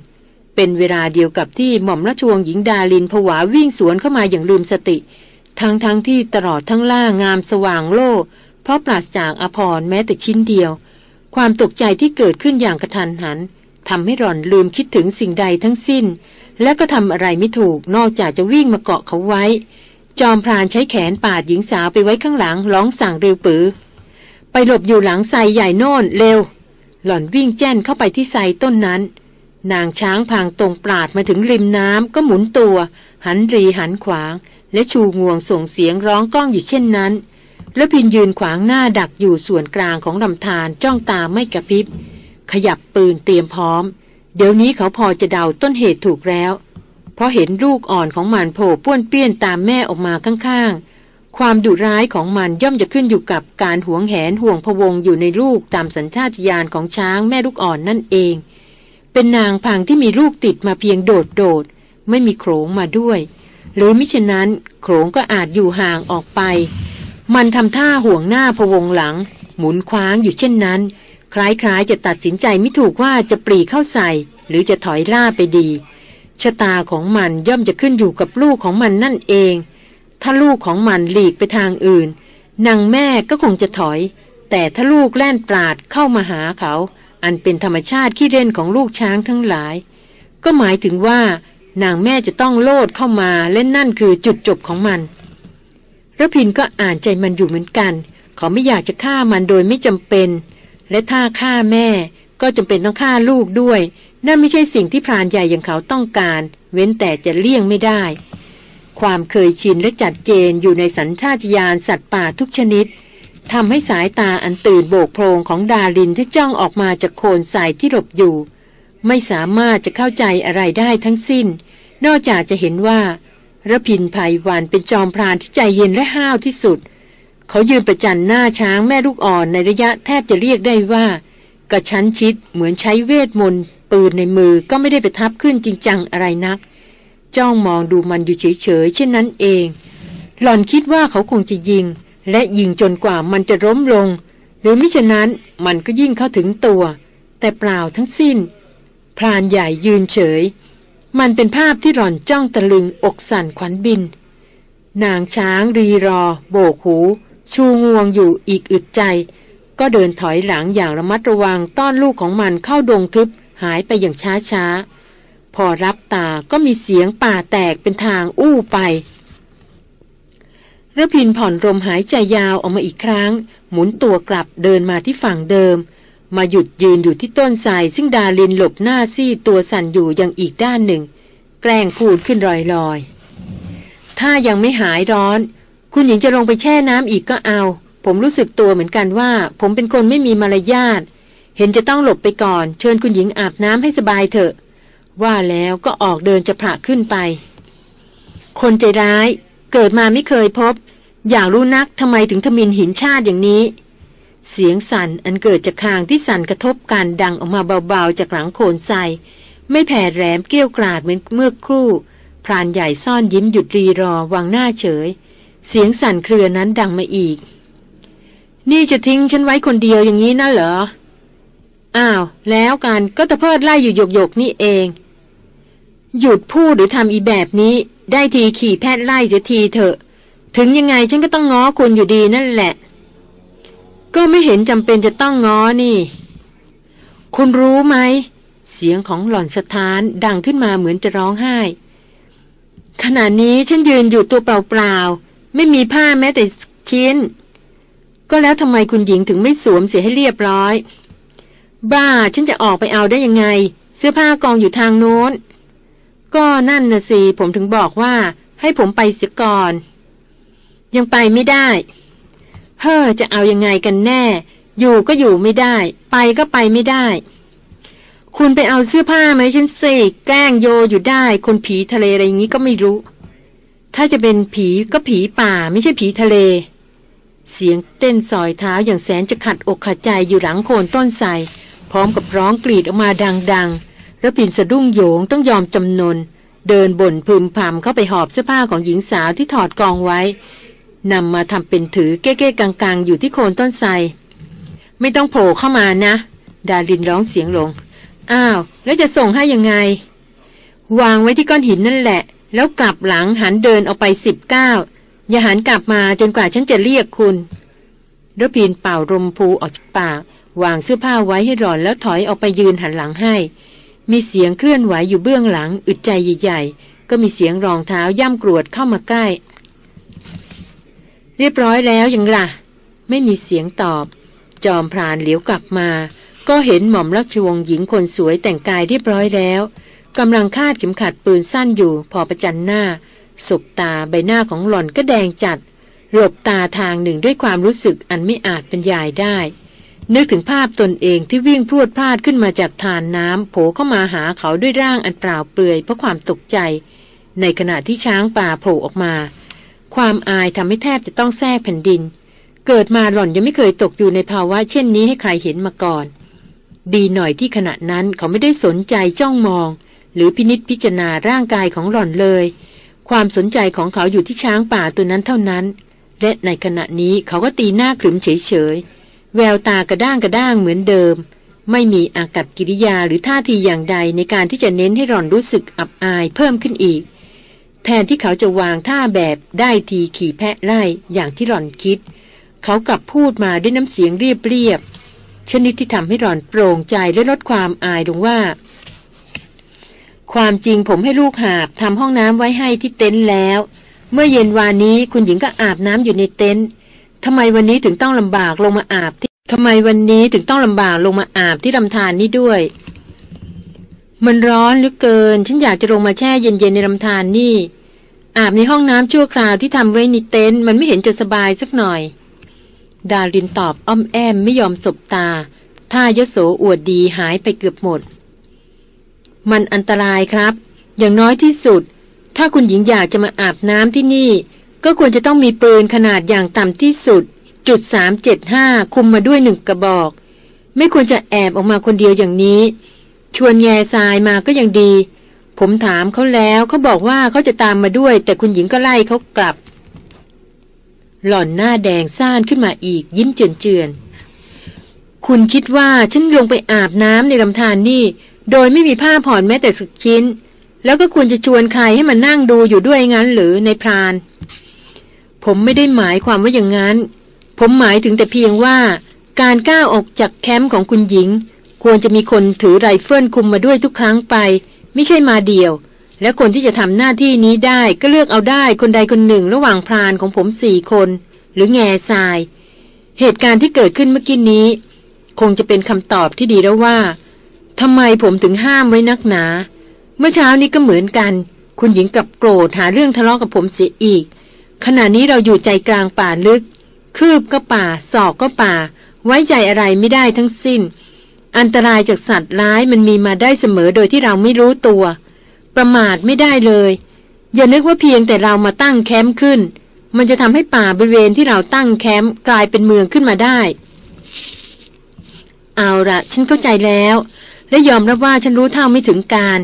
เป็นเวลาเดียวกับที่หม่อมราชวงศ์หญิงดาลินผวาวิ่งสวนเข้ามาอย่างลืมสติ ทั้งทั้งที่ตลอดทั้งล่างงามสว่างโล่เพราะปราศจากอภรแม้แต่ชิ้นเดียว ความตกใจที่เกิดขึ้นอย่างกระทันหันทำให้หล่อนลืมคิดถึงสิ่งใดทั้งสิ้น และก็ทำอะไรไม่ถูกนอกจากจะวิ่งมาเกาะเขาไว้ จอมพรานใช้แขนปาดหญิงสาวไปไว้ข้างหลังร้องสั่งเร็วปือ ไปหลบอยู่หลังไทรใหญ่โน่นเร็ว หล่อนวิ่งแจ้นเข้าไปที่ไทรต้นนั้น นางช้างพางตรงปราดมาถึงริมน้ำก็หมุนตัว หันรีหันขวาง และชูงวงส่งเสียงร้องก้องอยู่เช่นนั้น แล้วพินยืนขวางหน้าดักอยู่ส่วนกลางของลำธารจ้องตาไม่กระพริบ ขยับปืนเตรียมพร้อม เดี๋ยวนี้เขาพอจะเดาต้นเหตุถูกแล้ว เพราะเห็นลูกอ่อนของมันโผล่ป้วนเปี้ยนตามแม่ออกมาข้างๆ ความดุร้ายของมันย่อมจะขึ้นอยู่กับการหวงแหนห่วงพวงอยู่ในลูกตามสัญชาตญาณของช้างแม่ลูกอ่อนนั่นเอง เป็นนางพังที่มีลูกติดมาเพียงโดดโดดไม่มีโขงมาด้วย หรือมิฉะนั้นโขงก็อาจอยู่ห่างออกไป มันทำท่าห่วงหน้าพวงหลัง หมุนคว้างอยู่เช่นนั้น คล้ายๆจะตัดสินใจไม่ถูกว่าจะปรีเข้าใส่ หรือจะถอยล่าไปดี ชะตาของมันย่อมจะขึ้นอยู่กับลูกของมันนั่นเอง ถ้าลูกของมันหลีกไปทางอื่นนางแม่ก็คงจะถอย แต่ถ้าลูกแล่นปราดเข้ามาหาเขา อันเป็นธรรมชาติขี้เล่นของลูกช้างทั้งหลาย ก็หมายถึงว่านางแม่จะต้องโลดเข้ามาและนั่นคือจุดจบของมันระพินก็อ่านใจมันอยู่เหมือนกัน เขาไม่อยากจะฆ่ามันโดยไม่จำเป็น และถ้าฆ่าแม่ ก็จำเป็นต้องฆ่าลูกด้วย นั่นไม่ใช่สิ่งที่พรานใหญ่อย่างเขาต้องการ เว้นแต่จะเลี่ยงไม่ได้ ความเคยชินและจัดเจนอยู่ในสัญชาตญาณสัตว์ป่าทุกชนิดทำให้สายตาอันตื่นโบกโพรงของดารินที่จ้องออกมาจากโคนสายที่หลบอยู่ ไม่สามารถจะเข้าใจอะไรได้ทั้งสิ้น นอกจากจะเห็นว่าระพินภัยวันเป็นจอมพรานที่ใจเย็นและห้าวที่สุด เขายืนประจันหน้าช้างแม่ลูกอ่อนในระยะแทบจะเรียกได้ว่า กระชั้นชิดเหมือนใช้เวทมนต์ปืนในมือก็ไม่ได้ไปทับขึ้นจริงจังอะไรนัก จ้องมองดูมันอยู่เฉยๆเช่นนั้นเอง หล่อนคิดว่าเขาคงจะยิง และยิงจนกว่ามันจะล้มลง หรือมิฉะนั้นมันก็ยิ่งเข้าถึงตัว แต่เปล่าทั้งสิ้น พรานใหญ่ยืนเฉย มันเป็นภาพที่หล่อนจ้องตะลึงอกสั่นขวัญบิน นางช้างรีรอ โบกหู ชูงวงอยู่อีกอึดใจ ก็เดินถอยหลังอย่างระมัดระวังต้อนลูกของมันเข้าดงทึบหายไปอย่างช้าช้าพอรับตาก็มีเสียงป่าแตกเป็นทางอู้ไประพินผ่อนลมหายใจยาวออกมาอีกครั้ง หมุนตัวกลับเดินมาที่ฝั่งเดิม มาหยุดยืนอยู่ที่ต้นไทรซึ่งดาลินหลบหน้าซี่ตัวสั่นอยู่ยังอีกด้านหนึ่ง แกล้งพูดขึ้นลอยๆ ถ้ายังไม่หายร้อน คุณหญิงจะลงไปแช่น้ำอีกก็เอา ผมรู้สึกตัวเหมือนกันว่า ผมเป็นคนไม่มีมารยาท เห็นจะต้องหลบไปก่อน เชิญคุณหญิงอาบน้ำให้สบายเถอะ ว่าแล้วก็ออกเดินจะผละขึ้นไป คนใจร้าย เกิดมาไม่เคยพบ อยากรู้นักทำไมถึงทมินหินชาติอย่างนี้ เสียงสั่นอันเกิดจากคางที่สั่นกระทบกันดังออกมาเบาๆจากหลังโคนไซไม่แผ่แรมเกี้ยวกราดเหมือนเมื่อครู่พรานใหญ่ซ่อนยิ้มหยุดรีรอวางหน้าเฉย เสียงสั่นเครือนั้นดังมาอีก นี่จะทิ้งฉันไว้คนเดียวอย่างนี้น่ะเหรอ อ้าว แล้วกันก็ตะเพิดไล่อยู่หยกๆนี่เอง หยุดพูดหรือทำอีแบบนี้ ได้ทีขี่แพทย์ไล่เสียทีเถอะ ถึงยังไงฉันก็ต้องง้อคุณอยู่ดีนั่นแหละ ก็ไม่เห็นจำเป็นจะต้องง้อนี่ คุณรู้ไหม เสียงของหล่อนสะท้านดังขึ้นมาเหมือนจะร้องไห้ ขณะนี้ฉันยืนอยู่ตัวเปล่าๆ ไม่มีผ้าแม้แต่ชิ้น ก็แล้วทำไมคุณหญิงถึงไม่สวมเสียให้เรียบร้อย บ้า ฉันจะออกไปเอาได้ยังไง เสื้อผ้ากองอยู่ทางโน้น ก็นั่นน่ะสิ ผมถึงบอกว่า ให้ผมไปเสียก่อน ยังไปไม่ได้ เฮ้อ จะเอายังไงกันแน่ อยู่ก็อยู่ไม่ได้ ไปก็ไปไม่ได้ คุณไปเอาเสื้อผ้าไหมฉันสกแกล้งโยอยู่ได้ คนผีทะเลอะไรอย่างนี้ก็ไม่รู้ ถ้าจะเป็นผีก็ผีป่า ไม่ใช่ผีทะเล เสียงเต้นสอยเท้าอย่างแสนจะขัดอกขัดใจอยู่หลังโคนต้นไทรพร้อมกับร้องกรีดออกมาดังๆแล้วปินสะดุ้งโยงต้องยอมจำนน เดินบ่นพึมพำเข้าไปหอบเสื้อผ้าของหญิงสาวที่ถอดกองไว้นำมาทำเป็นถือเก้ๆกลางๆ อยู่ที่โคนต้นไทรไม่ต้องโผล่เข้ามานะ ดารินร้องเสียงลง อ้าว แล้วจะส่งให้ยังไง วางไว้ที่ก้อนหินนั่นแหละ แล้วกลับหลังหันเดินออกไปสิบเก้า อย่าหันกลับมาจนกว่าฉันจะเรียกคุณรพีนเป่าลมพูออกจากปากวางเสื้อผ้าไว้ให้หล่อนแล้วถอยออกไปยืนหันหลังให้ มีเสียงเคลื่อนไหวอยู่เบื้องหลัง อึดใจใหญ่ๆ ก็มีเสียงรองเท้าย่ำกรวดเข้ามาใกล้ เรียบร้อยแล้วยังละ่ะ ไม่มีเสียงตอบ จอมพรานเหลียวกลับมา ก็เห็นหม่อมราชวงศ์หญิงคนสวยแต่งกายเรียบร้อยแล้วกำลังคาดเข็มขัดปืนสั้นอยู่พอประจันหน้า สบตาใบหน้าของหล่อนก็แดงจัด หลบตาทางหนึ่งด้วยความรู้สึกอันไม่อาจบรรยายได้ นึกถึงภาพตนเองที่วิ่งพรวดพลาดขึ้นมาจากทานน้ำโผเข้ามาหาเขาด้วยร่างอันเปล่าเปลือยเพราะความตกใจ ในขณะที่ช้างป่าโผล่ออกมา ความอายทำให้แทบจะต้องแทรกแผ่นดิน เกิดมาหล่อนยังไม่เคยตกอยู่ในภาวะเช่นนี้ให้ใครเห็นมาก่อน ดีหน่อยที่ขณะนั้นเขาไม่ได้สนใจจ้องมอง หรือพินิษพิจารณาร่างกายของหล่อนเลย ความสนใจของเขาอยู่ที่ช้างป่าตัวนั้นเท่านั้น และในขณะนี้เขาก็ตีหน้าขรึมเฉยๆ แววตากระด้างกระด้างเหมือนเดิม ไม่มีอากับกิริยาหรือท่าทีอย่างใดในการที่จะเน้นให้หล่อนรู้สึกอับอายเพิ่มขึ้นอีก แทนที่เขาจะวางท่าแบบได้ทีขี่แพะไล่อย่างที่หล่อนคิด เขากลับพูดมาด้วยน้ำเสียงเรียบๆชนิดที่ทำให้หล่อนโปร่งใจและลดความอายลงว่า ความจริงผมให้ลูกหาบทำห้องน้ำไว้ให้ที่เต็นท์แล้ว เมื่อเย็นวานนี้คุณหญิงก็อาบน้ำอยู่ในเต็นท์ทำไมวันนี้ถึงต้องลำบากลงมาอาบที่ทำไมวันนี้ถึงต้องลำบากลงมาอาบที่ลำธารนนี้ด้วย มันร้อนเหรือเกิน ฉันอยากจะลงมาแช่เย็นๆในลำธารนนี่ อาบในห้องน้ำชั่วคราวที่ทำไว้ในเต็นท์มันไม่เห็นจะสบายสักหน่อย ดารินตอบอ้อมแอมไม่ยอมสบตาท่ายโสอวดดีหายไปเกือบหมด มันอันตรายครับ อย่างน้อยที่สุด ถ้าคุณหญิงอยากจะมาอาบน้ำที่นี่ ก็ควรจะต้องมีปืนขนาดอย่างต่ำที่สุด จุดสามเจ็ดห้าคุมมาด้วยหนึ่งกระบอก ไม่ควรจะแอบออกมาคนเดียวอย่างนี้ ชวนแง่ทรายมาก็ยังดี ผมถามเขาแล้วเขาบอกว่าเขาจะตามมาด้วย แต่คุณหญิงก็ไล่เขากลับ หล่อนหน้าแดงซ่านขึ้นมาอีก ยิ้มเจือนๆคุณคิดว่าฉันลงไปอาบน้ำในลำธารนนี่ โดยไม่มีผ้าผ่อนแม้แต่สักชิ้น แล้วก็ควรจะชวนใครให้มันนั่งดูอยู่ด้วยงั้นหรือในพราน ผมไม่ได้หมายความว่าอย่างนั้น ผมหมายถึงแต่เพียงว่าการก้าวออกจากแคมป์ของคุณหญิง ควรจะมีคนถือไรเฟิลคุมมาด้วยทุกครั้งไป ไม่ใช่มาเดี่ยว และคนที่จะทำหน้าที่นี้ได้ก็เลือกเอาได้คนใดคนหนึ่งระหว่างพรานของผมสี่คน หรือแง่ทราย เหตุการณ์ที่เกิดขึ้นเมื่อกี้นี้ คงจะเป็นคำตอบที่ดีแล้วว่า ทำไมผมถึงห้ามไว้นักหนา เมื่อเช้านี้ก็เหมือนกัน คุณหญิงกลับโกรธหาเรื่องทะเลาะกับผมเสียอีก ขณะนี้เราอยู่ใจกลางป่าลึก คืบก็ป่า ศอกก็ป่า ไว้ใจอะไรไม่ได้ทั้งสิ้น อันตรายจากสัตว์ร้ายมันมีมาได้เสมอโดยที่เราไม่รู้ตัว ประมาทไม่ได้เลย อย่านึกว่าเพียงแต่เรามาตั้งแคมป์ขึ้น มันจะทำให้ป่าบริเวณที่เราตั้งแคมป์กลายเป็นเมืองขึ้นมาได้ เอาละฉันเข้าใจแล้ว และยอมรับว่าฉันรู้เท่าไม่ถึงการ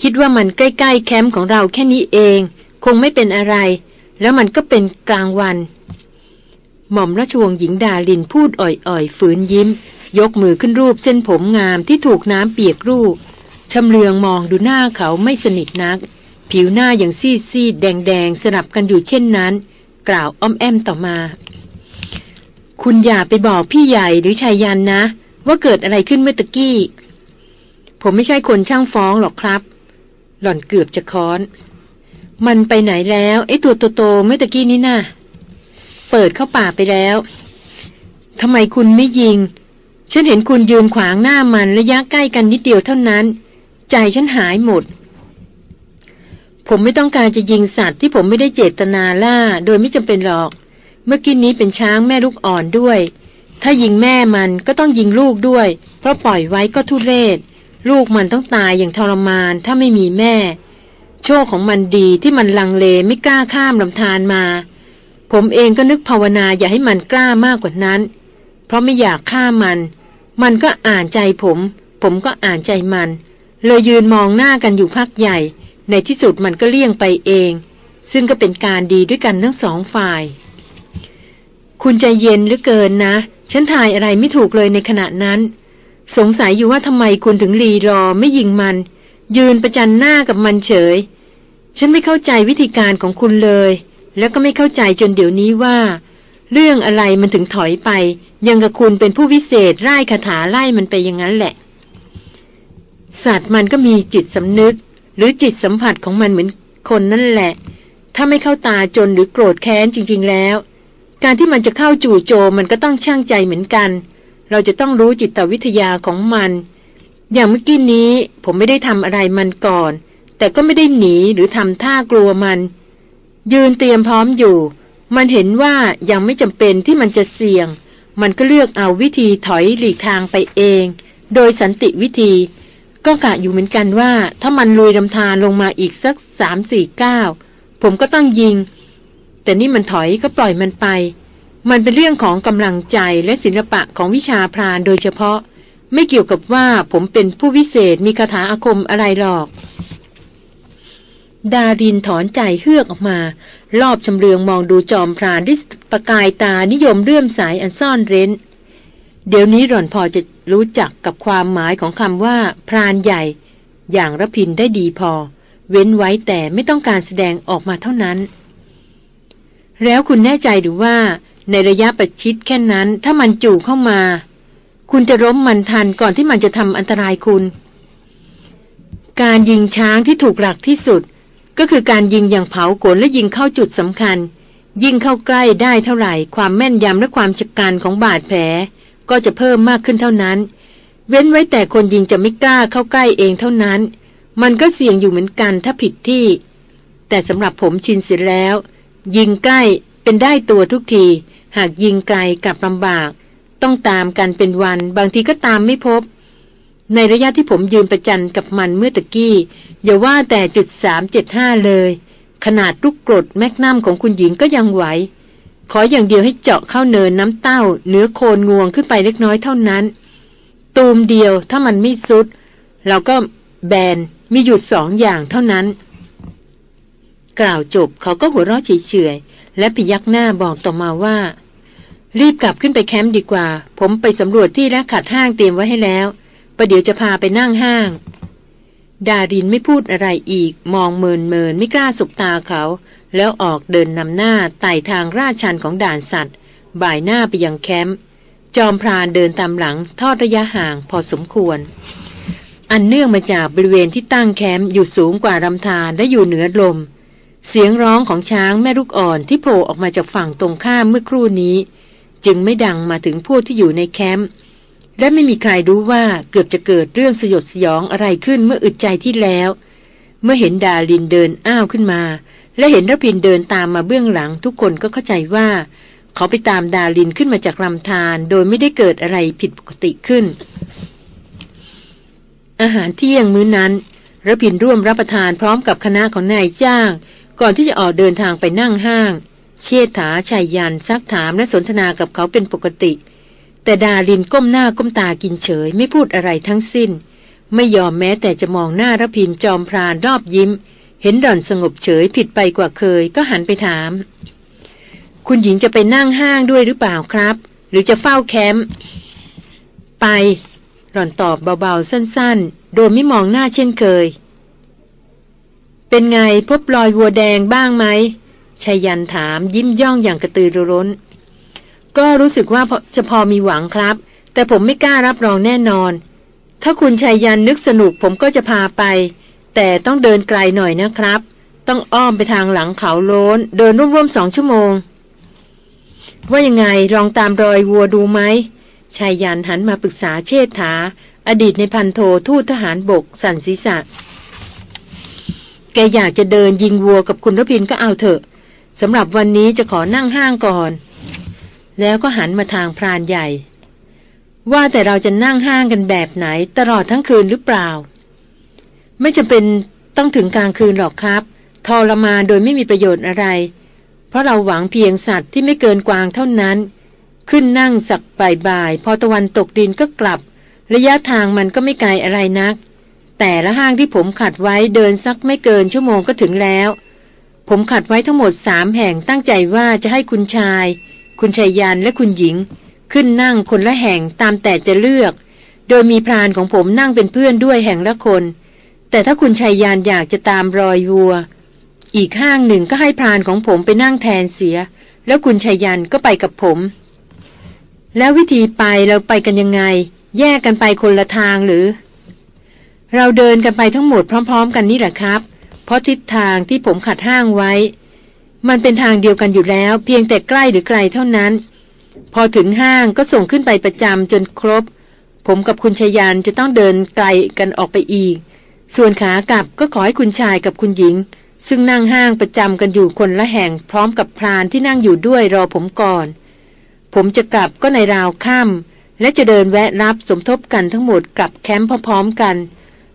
คิดว่ามันใกล้ๆแคมป์ของเราแค่นี้เอง คงไม่เป็นอะไร แล้วมันก็เป็นกลางวัน หม่อมราชวงศ์หญิงดาลินพูดอ่อยๆ ฝืนยิ้ม ยกมือขึ้นรูปเส้นผมงามที่ถูกน้ำเปียกรูปชำเลืองมองดูหน้าเขาไม่สนิทนัก ผิวหน้าอย่างซีดซีดแดงแดงสลับกันอยู่เช่นนั้น กล่าวอ้อมแอมต่อมา คุณอย่าไปบอกพี่ใหญ่หรือชายยันนะ ว่าเกิดอะไรขึ้นเมื่อตะกี้ ผมไม่ใช่คนช่างฟ้องหรอกครับ หล่อนเกือบจะค้อน มันไปไหนแล้วไอ้ตัวโตๆเมื่อตะกี้นี้น่ะ เปิดเข้าป่าไปแล้วทำไมคุณไม่ยิง ฉันเห็นคุณยืนขวางหน้ามันระยะใกล้กันนิดเดียวเท่านั้น ใจฉันหายหมด ผมไม่ต้องการจะยิงสัตว์ที่ผมไม่ได้เจตนาล่า โดยไม่จำเป็นหรอก เมื่อกี้นี้เป็นช้างแม่ลูกอ่อนด้วย ถ้ายิงแม่มันก็ต้องยิงลูกด้วย เพราะปล่อยไว้ก็ทุเรศ ลูกมันต้องตายอย่างทรมานถ้าไม่มีแม่ โชคของมันดีที่มันลังเลไม่กล้าข้ามลำธารมา ผมเองก็นึกภาวนาอย่าให้มันกล้ามากกว่านั้น เพราะไม่อยากฆ่ามัน มันก็อ่านใจผม ผมก็อ่านใจมัน เลยยืนมองหน้ากันอยู่พักใหญ่ ในที่สุดมันก็เลี่ยงไปเอง ซึ่งก็เป็นการดีด้วยกันทั้งสองฝ่าย คุณใจเย็นหรือเกินนะ ฉันทายอะไรไม่ถูกเลยในขณะนั้น สงสัยอยู่ว่าทำไมคุณถึงรีรอไม่ยิงมัน ยืนประจันหน้ากับมันเฉย ฉันไม่เข้าใจวิธีการของคุณเลย แล้วก็ไม่เข้าใจจนเดี๋ยวนี้ว่า เรื่องอะไรมันถึงถอยไป ยังกับคุณเป็นผู้วิเศษไล่คาถาไล่มันไปอย่างนั้นแหละ สัตว์มันก็มีจิตสำนึก หรือจิตสัมผัสของมันเหมือนคนนั่นแหละ ถ้าไม่เข้าตาจนหรือโกรธแค้นจริง ๆแล้ว การที่มันจะเข้าจู่โจมมันก็ต้องช่างใจเหมือนกัน เราจะต้องรู้จิตวิทยาของมัน อย่างเมื่อกี้นี้ผมไม่ได้ทำอะไรมันก่อน แต่ก็ไม่ได้หนีหรือทำท่ากลัวมัน ยืนเตรียมพร้อมอยู่ มันเห็นว่ายังไม่จำเป็นที่มันจะเสี่ยง มันก็เลือกเอาวิธีถอยหลีกทางไปเอง โดยสันติวิธี ก็กะอยู่เหมือนกันว่า ถ้ามันลุยลำธารลงมาอีกสักสามสี่เก้าผมก็ต้องยิง แต่นี่มันถอยก็ปล่อยมันไป มันเป็นเรื่องของกำลังใจและศิลปะของวิชาพรานโดยเฉพาะ ไม่เกี่ยวกับว่าผมเป็นผู้วิเศษมีคาถาอาคมอะไรหรอก ดารินถอนใจเฮือกออกมา รอบชำเลืองมองดูจอมพรานด้วยประกายตานิยมเรื่อมสายอันซ่อนเร้น เดี๋ยวนี้หล่อนพอจะรู้จักกับความหมายของคำว่า พรานใหญ่ อย่างระพินได้ดีพอ เว้นไว้แต่ไม่ต้องการแสดงออกมาเท่านั้น แล้วคุณแน่ใจหรือว่า ในระยะประชิดแค่นั้นถ้ามันจู่เข้ามา คุณจะล้มมันทันก่อนที่มันจะทำอันตรายคุณ การยิงช้างที่ถูกหลักที่สุด ก็คือการยิงอย่างเผากลและยิงเข้าจุดสำคัญ ยิ่งเข้าใกล้ได้เท่าไหร่ ความแม่นยำและความชะกันของบาดแผล ก็จะเพิ่มมากขึ้นเท่านั้น เว้นไว้แต่คนยิงจะไม่กล้าเข้าใกล้เองเท่านั้น มันก็เสี่ยงอยู่เหมือนกันถ้าผิดที่ แต่สำหรับผมชินเสร็จแล้ว ยิงใกล้เป็นได้ตัวทุกที หากยิงไกลกับลำบาก ต้องตามกันเป็นวันบางทีก็ตามไม่พบ ในระยะที่ผมยืนประจันกับมันเมื่อตะกี้ อย่าว่าแต่จุดสามเจ็ดห้าเลย ขนาดลูกกรดแมกนัมของคุณหญิงก็ยังไหว ขออย่างเดียวให้เจาะเข้าเนินน้ำเต้าเนื้อโคนงวงขึ้นไปเล็กน้อยเท่านั้น ตูมเดียวถ้ามันไม่สุด เราก็แบนมีหยุดสองอย่างเท่านั้น กล่าวจบเขาก็หัวเราะเฉยๆและพยักหน้าบอกต่อมาว่า รีบกลับขึ้นไปแคมป์ดีกว่า ผมไปสำรวจที่และขัดห้างเตรียมไว้ให้แล้ว ประเดี๋ยวจะพาไปนั่งห้าง ดารินไม่พูดอะไรอีก มองเมินเมินไม่กล้าสบตาเขา แล้วออกเดินนำหน้าไต่ทางลาดชันของด่านสัตว์ บ่ายหน้าไปยังแคมป์ จอมพรานเดินตามหลังทอดระยะห่างพอสมควร อันเนื่องมาจากบริเวณที่ตั้งแคมป์อยู่สูงกว่าลำธารและอยู่เหนือลม เสียงร้องของช้างแม่ลูกอ่อนที่โผล่ออกมาจากฝั่งตรงข้ามเมื่อครู่นี้ จึงไม่ดังมาถึงพวกที่อยู่ในแคมป์และไม่มีใครรู้ว่าเกือบจะเกิดเรื่องสยดสยองอะไรขึ้นเมื่ออึดใจที่แล้ว เมื่อเห็นดาลินเดินอ้าวขึ้นมา และเห็นรพินเดินตามมาเบื้องหลัง ทุกคนก็เข้าใจว่า เขาไปตามดาลินขึ้นมาจากลำธารโดยไม่ได้เกิดอะไรผิดปกติขึ้น อาหารเที่ยงมื้อนั้นรพินร่วมรับประทานพร้อมกับคณะของนายจ้าง ก่อนที่จะออกเดินทางไปนั่งห้าง เชษฐาชายยันซักถามและสนทนากับเขาเป็นปกติ แต่ดาลินก้มหน้าก้มตากินเฉย ไม่พูดอะไรทั้งสิ้น ไม่ยอมแม้แต่จะมองหน้ารพินจอมพรานรอบยิ้ม เห็นด่อนสงบเฉยผิดไปกว่าเคย ก็หันไปถาม คุณหญิงจะไปนั่งห้างด้วยหรือเปล่าครับ หรือจะเฝ้าแคมป์ไปหล่อนตอบเบาๆสั้นๆ โดยไม่มองหน้าเช่นเคย เป็นไงพบรอยวัวแดงบ้างไหม ชายันถามยิ้มย่องอย่างกระตือรือร้น ก็รู้สึกว่าจะพอมีหวังครับ แต่ผมไม่กล้ารับรองแน่นอน ถ้าคุณชายันนึกสนุกผมก็จะพาไป แต่ต้องเดินไกลหน่อยนะครับ ต้องอ้อมไปทางหลังเขาโล้น เดินร่วมๆสองชั่วโมง ว่ายังไงลองตามรอยวัวดูไหมชายยันหันมาปรึกษาเชษฐา อดีตในพันโททูตทหารบกสันศีษะแกอยากจะเดินยิงวัวกับคุณรพินก็เอาเถอะ สำหรับวันนี้จะขอนั่งห้างก่อน แล้วก็หันมาทางพรานใหญ่ ว่าแต่เราจะนั่งห้างกันแบบไหน ตลอดทั้งคืนหรือเปล่า ไม่จำเป็นต้องถึงกลางคืนหรอกครับ ทรมานโดยไม่มีประโยชน์อะไร เพราะเราหวังเพียงสัตว์ที่ไม่เกินกวางเท่านั้น ขึ้นนั่งสักบ่ายๆพอตะวันตกดินก็กลับ ระยะทางมันก็ไม่ไกลอะไรนัก แต่ละห้างที่ผมขัดไว้เดินสักไม่เกินชั่วโมงก็ถึงแล้ว ผมขัดไว้ทั้งหมดสามแห่งตั้งใจว่าจะให้คุณชาย คุณชายยานและคุณหญิง ขึ้นนั่งคนละแห่งตามแต่จะเลือก โดยมีพรานของผมนั่งเป็นเพื่อนด้วยแห่งละคน แต่ถ้าคุณชายยานอยากจะตามรอยวัว อีกห้างหนึ่งก็ให้พรานของผมไปนั่งแทนเสีย แล้วคุณชายยานก็ไปกับผม แล้ววิธีไปเราไปกันยังไง แยกกันไปคนละทางหรือ เราเดินกันไปทั้งหมดพร้อม ๆ กันนี่แหละครับ เพราะทิศทางที่ผมขัดห้างไว้ มันเป็นทางเดียวกันอยู่แล้ว เพียงแต่ใกล้หรือไกลเท่านั้น พอถึงห้างก็ส่งขึ้นไปประจำจนครบ ผมกับคุณชยานจะต้องเดินไกลกันออกไปอีก ส่วนขากลับก็ขอให้คุณชายกับคุณหญิง ซึ่งนั่งห้างประจำกันอยู่คนละแห่งพร้อมกับพรานที่นั่งอยู่ด้วยรอผมก่อน ผมจะกลับก็ในราวค่ำและจะเดินแวะรับสมทบกันทั้งหมดกลับแคมป์พร้อมๆกัน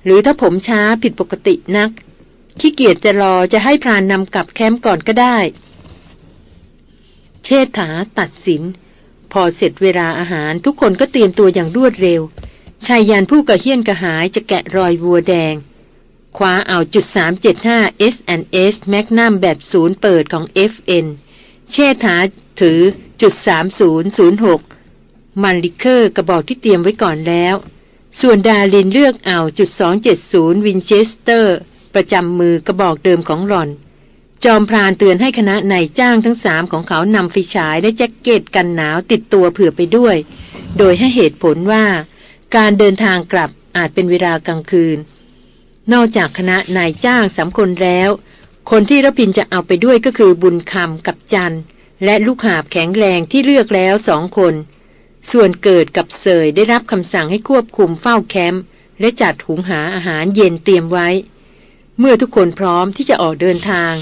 หรือถ้าผมช้าผิดปกตินัก ขี้เกียจจะรอจะให้พรานนำกลับแคมป์ก่อนก็ได้ เชษฐาตัดสิน พอเสร็จเวลาอาหารทุกคนก็เตรียมตัวอย่างรวดเร็วชายยันผู้กระเฮี้ยนกระหายจะแกะรอยวัวแดงคว้าเอาจุด375 S&S Magnum แบบศูนย์เปิดของ FN เชษฐาถือจุด3006 มันลิเคอร์กระบอกที่เตรียมไว้ก่อนแล้ว ส่วนดารินเลือกเอาจุด270วินเชสเตอร์ ประจำมือกระบอกเดิมของหล่อน จอมพรานเตือนให้คณะนายจ้างทั้งสามของเขานำไฟฉายและแจ็คเก็ตกันหนาวติดตัวเผื่อไปด้วย โดยให้เหตุผลว่า การเดินทางกลับอาจเป็นเวลากลางคืน นอกจากคณะนายจ้างสามคนแล้ว คนที่รพินจะเอาไปด้วยก็คือบุญคำกับจันและลูกหาบแข็งแรงที่เลือกแล้วสองคน ส่วนเกิดกับเสยได้รับคำสั่งให้ควบคุมเฝ้าแคมป์และจัดหุงหาอาหารเย็นเตรียมไว้ เมื่อทุกคนพร้อมที่จะออกเดินทาง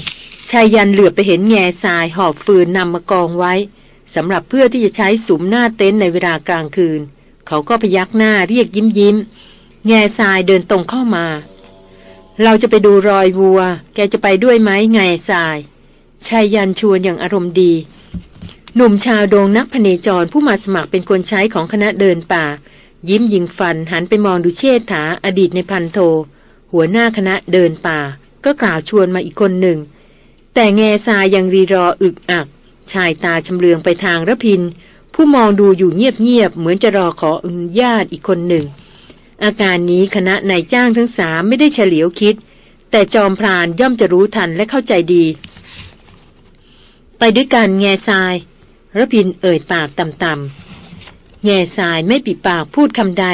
ชายยันเหลือไปเห็นแง่ทรายหอบฟืนนำมากองไว้สำหรับเพื่อที่จะใช้สุมหน้าเต็นท์ในเวลากลางคืน เขาก็พยักหน้าเรียกยิ้มยิ้ม แง่ทรายเดินตรงเข้ามา เราจะไปดูรอยวัว แกจะไปด้วยไหมแง่ทรายชายยันชวนอย่างอารมณ์ดี หนุ่มชาวโดงนักพเนจรผู้มาสมัครเป็นคนใช้ของคณะเดินป่า ยิ้มยิงฟันหันไปมองดูเชษฐาอดีตในพันโท หัวหน้าคณะเดินป่า ก็กล่าวชวนมาอีกคนหนึ่ง แต่แง่ทรายยังรีรออึกอัก ชายตาชำเลืองไปทางระพิน ผู้มองดูอยู่เงียบๆเหมือนจะรอขออนุญาตอีกคนหนึ่ง อาการนี้คณะนายจ้างทั้งสามไม่ได้เฉลียวคิด แต่จอมพรานย่อมจะรู้ทันและเข้าใจดี ไปด้วยกันแง่ทรายระพินเอ่ยปากต่ำๆแง่ทรายไม่ปิดปากพูดคำใด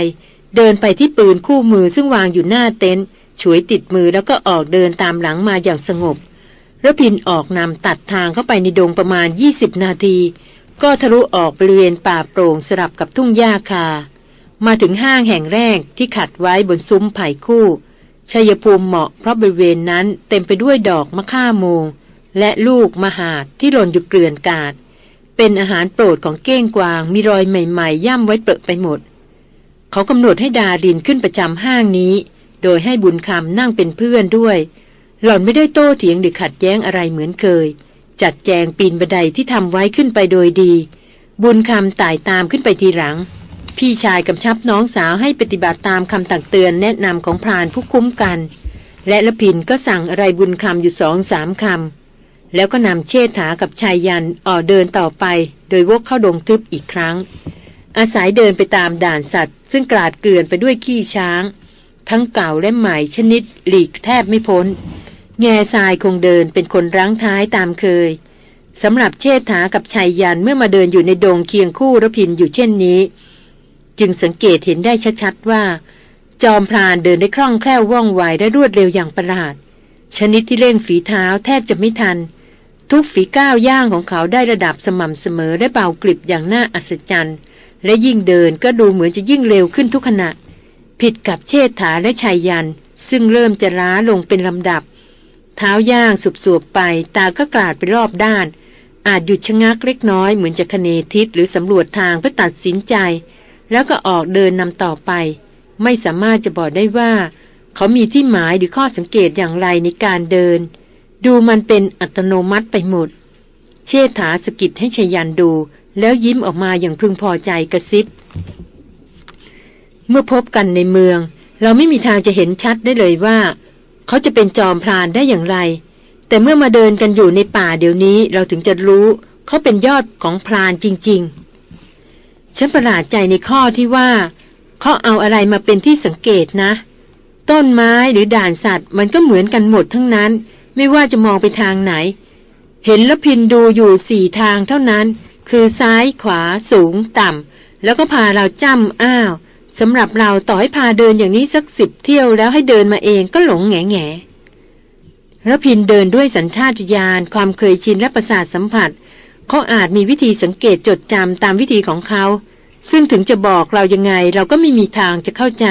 เดินไปที่ปืนคู่มือซึ่งวางอยู่หน้าเต็นท์ ฉวยติดมือแล้วก็ออกเดินตามหลังมาอย่างสงบระพินออกนำตัดทางเข้าไปในดงประมาณ 20 นาที ก็ทะลุออกบริเวณป่าโปร่งสลับกับทุ่งหญ้าคา มาถึงห้างแห่งแรกที่ขัดไว้บนซุ้มไผ่คู่ชัยภูมิเหมาะเพราะบริเวณนั้นเต็มไปด้วยดอกมะข่าโมง และลูกมหาดที่หล่นอยู่เกลื่อนกาด เป็นอาหารโปรดของเก้งกวางมีรอยใหม่ ๆ ย่ำไว้เปรอะไปหมด เขากำหนดให้ดารินขึ้นประจำห้างนี้ โดยให้บุญคำนั่งเป็นเพื่อนด้วย หล่อนไม่ได้โต้เถียงหรือขัดแย้งอะไรเหมือนเคย จัดแจงปีนบันไดที่ทำไว้ขึ้นไปโดยดี บุญคำไต่ตามขึ้นไปทีหลัง พี่ชายกำชับน้องสาวให้ปฏิบัติตามคำตักเตือนแนะนำของพรานผู้คุ้มกัน และละพินก็สั่งอะไรบุญคำอยู่สองสามคำแล้วก็นำเชษฐากับชายยันออกเดินต่อไป โดยวกเข้าดงทึบอีกครั้งอาศัยเดินไปตามด่านสัตว์ ซึ่งกลาดเกลื่อนไปด้วยขี้ช้าง ทั้งเก่าและใหม่ชนิดหลีกแทบไม่พ้น แง่ทรายคงเดินเป็นคนรั้งท้ายตามเคยสำหรับเชษฐากับชายยันเมื่อมาเดินอยู่ในดงเคียงคู่ระพินอยู่เช่นนี้ จึงสังเกตเห็นได้ชัดๆว่า จอมพรานเดินได้คล่องแคล่วว่องไวและรวดเร็วอย่างประหลาด ชนิดที่เร่งฝีเท้าแทบจะไม่ทัน ทุกฝีก้าวย่างของเขาได้ระดับสม่ำเสมอและเบากริบอย่างน่าอัศจรรย์ และยิ่งเดินก็ดูเหมือนจะยิ่งเร็วขึ้นทุกขณะ ผิดกับเชษฐาและชายยัน ซึ่งเริ่มจะล้าลงเป็นลำดับ เท้าย่างสุบๆไป ตาก็กลาดไปรอบด้าน อาจหยุดชะงักเล็กน้อยเหมือนจะคเนทิศหรือสำรวจทางเพื่อตัดสินใจ แล้วก็ออกเดินนำต่อไป ไม่สามารถจะบอกได้ว่า เขามีที่หมายหรือข้อสังเกตอย่างไรในการเดิน ดูมันเป็นอัตโนมัติไปหมด เชษฐาสกิดให้ชยันดู แล้วยิ้มออกมาอย่างพึงพอใจกระซิบ เมื่อพบกันในเมือง เราไม่มีทางจะเห็นชัดได้เลยว่า เขาจะเป็นจอมพรานได้อย่างไร แต่เมื่อมาเดินกันอยู่ในป่าเดี๋ยวนี้เราถึงจะรู้เขาเป็นยอดของพรานจริง ๆ ฉันประหลาดใจในข้อที่ว่า เขาเอาอะไรมาเป็นที่สังเกตนะ ต้นไม้หรือด่านสัตว์ มันก็เหมือนกันหมดทั้งนั้น ไม่ว่าจะมองไปทางไหน เห็นแล้วพินดูอยู่สี่ทางเท่านั้น คือซ้ายขวาสูงต่ำแล้วก็พาเราจ้ำอ้าว สำหรับเราต่อให้พาเดินอย่างนี้สักสิบเที่ยวแล้วให้เดินมาเองก็หลงแง่แง่ระพินเดินด้วยสัญชาตญาณความเคยชินและประสาทสัมผัส เขาอาจมีวิธีสังเกตจดจำตามวิธีของเขา ซึ่งถึงจะบอกเรายังไงเราก็ไม่มีทางจะเข้าใจ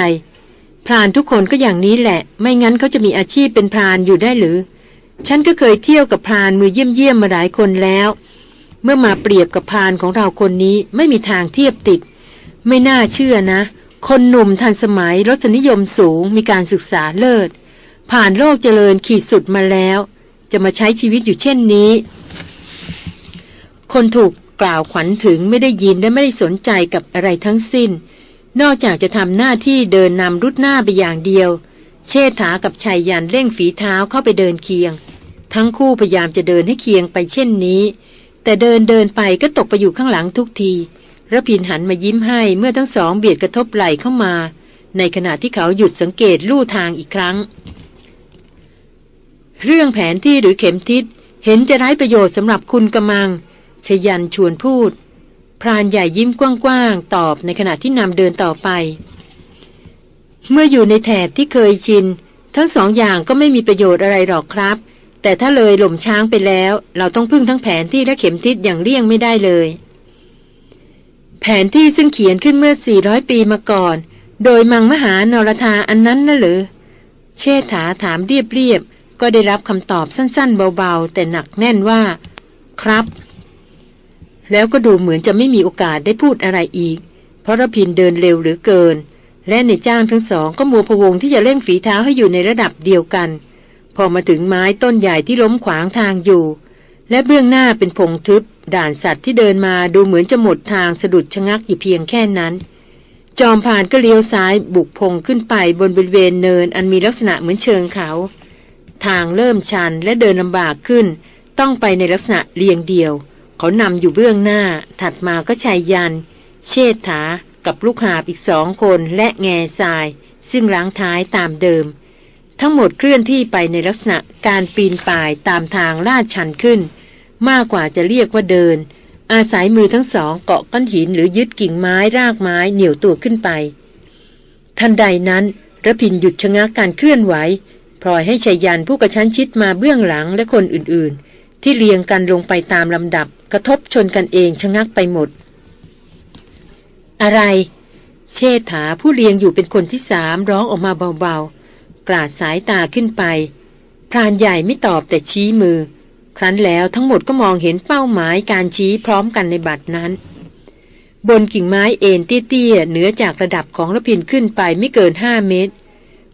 พรานทุกคนก็อย่างนี้แหละ ไม่งั้นเขาจะมีอาชีพเป็นพรานอยู่ได้หรือ ฉันก็เคยเที่ยวกับพรานมือเยี่ยมๆมาหลายคนแล้ว เมื่อมาเปรียบกับพรานของเราคนนี้ไม่มีทางเทียบติด ไม่น่าเชื่อนะ คนหนุ่มทันสมัยรสนิยมสูงมีการศึกษาเลิศ ผ่านโลกเจริญขีดสุดมาแล้ว จะมาใช้ชีวิตอยู่เช่นนี้ คนถูกกล่าวขวัญถึงไม่ได้ยินและไม่ได้สนใจกับอะไรทั้งสิ้น นอกจากจะทำหน้าที่เดินนำรุดหน้าไปอย่างเดียว เชษฐากับชายยันเร่งฝีเท้าเข้าไปเดินเคียง ทั้งคู่พยายามจะเดินให้เคียงไปเช่นนี้ แต่เดินเดินไปก็ตกไปอยู่ข้างหลังทุกที ระพินหันมายิ้มให้เมื่อทั้งสองเบียดกระทบไหล่เข้ามา ในขณะที่เขาหยุดสังเกตลู่ทางอีกครั้ง เรื่องแผนที่หรือเข็มทิศเห็นจะไร้ประโยชน์สำหรับคุณกระมังชยันชวนพูด พรานใหญ่ยิ้มกว้างๆ ตอบในขณะที่นำเดินต่อไป เมื่ออยู่ในแถบที่เคยชิน ทั้งสองอย่างก็ไม่มีประโยชน์อะไรหรอกครับ แต่ถ้าเลยหล่มช้างไปแล้ว เราต้องพึ่งทั้งแผนที่และเข็มทิศอย่างเลี่ยงไม่ได้เลย แผนที่ซึ่งเขียนขึ้นเมื่อ 400 ปีมาก่อน โดยมังมหานรธาอันนั้นน่ะหรือ เชษฐาถามเรียบๆ ก็ได้รับคำตอบสั้นๆ เบาๆ แต่หนักแน่นว่า ครับ แล้วก็ดูเหมือนจะไม่มีโอกาสได้พูดอะไรอีก เพราะระพินเดินเร็วหรือเกิน และในจ้างทั้งสองก็มัวพวงที่จะเร่งฝีเท้าให้อยู่ในระดับเดียวกัน พอมาถึงไม้ต้นใหญ่ที่ล้มขวางทางอยู่ และเบื้องหน้าเป็นพงทึบ ด่านสัตว์ที่เดินมาดูเหมือนจะหมดทางสะดุดชะงักอยู่เพียงแค่นั้น จอมผ่านก็เลี้ยวซ้ายบุกพงขึ้นไปบนบริเวณเนินอันมีลักษณะเหมือนเชิงเขา ทางเริ่มชันและเดินลำบากขึ้น ต้องไปในลักษณะเรียงเดียว เขานำอยู่เบื้องหน้า ถัดมาก็ชายยัน เชษฐา กับลูกหาบอีกสองคนและแง่ทราย ซึ่งล้างท้ายตามเดิม ทั้งหมดเคลื่อนที่ไปในลักษณะการปีนป่ายตามทางลาดชันขึ้น มากกว่าจะเรียกว่าเดิน อาศัยมือทั้งสองเกาะก้อนหินหรือยึดกิ่งไม้รากไม้เหนี่ยวตัวขึ้นไป ทันใดนั้นระพินหยุดชะงักการเคลื่อนไหวปล่อยให้ชายันผู้กระชั้นชิดมาเบื้องหลังและคนอื่นๆ ที่เรียงกันลงไปตามลำดับ กระทบชนกันเองชะงักไปหมด อะไร เชษฐาผู้เรียงอยู่เป็นคนที่สามร้องออกมาเบาๆปราดสายตาขึ้นไป พรานใหญ่ไม่ตอบแต่ชี้มือ ครั้นแล้วทั้งหมดก็มองเห็นเป้าหมายการชี้พร้อมกันในบัตรนั้น บนกิ่งไม้เอ็นเตี้ยๆเหนือจากระดับของระพินขึ้นไปไม่เกินห้าเมตร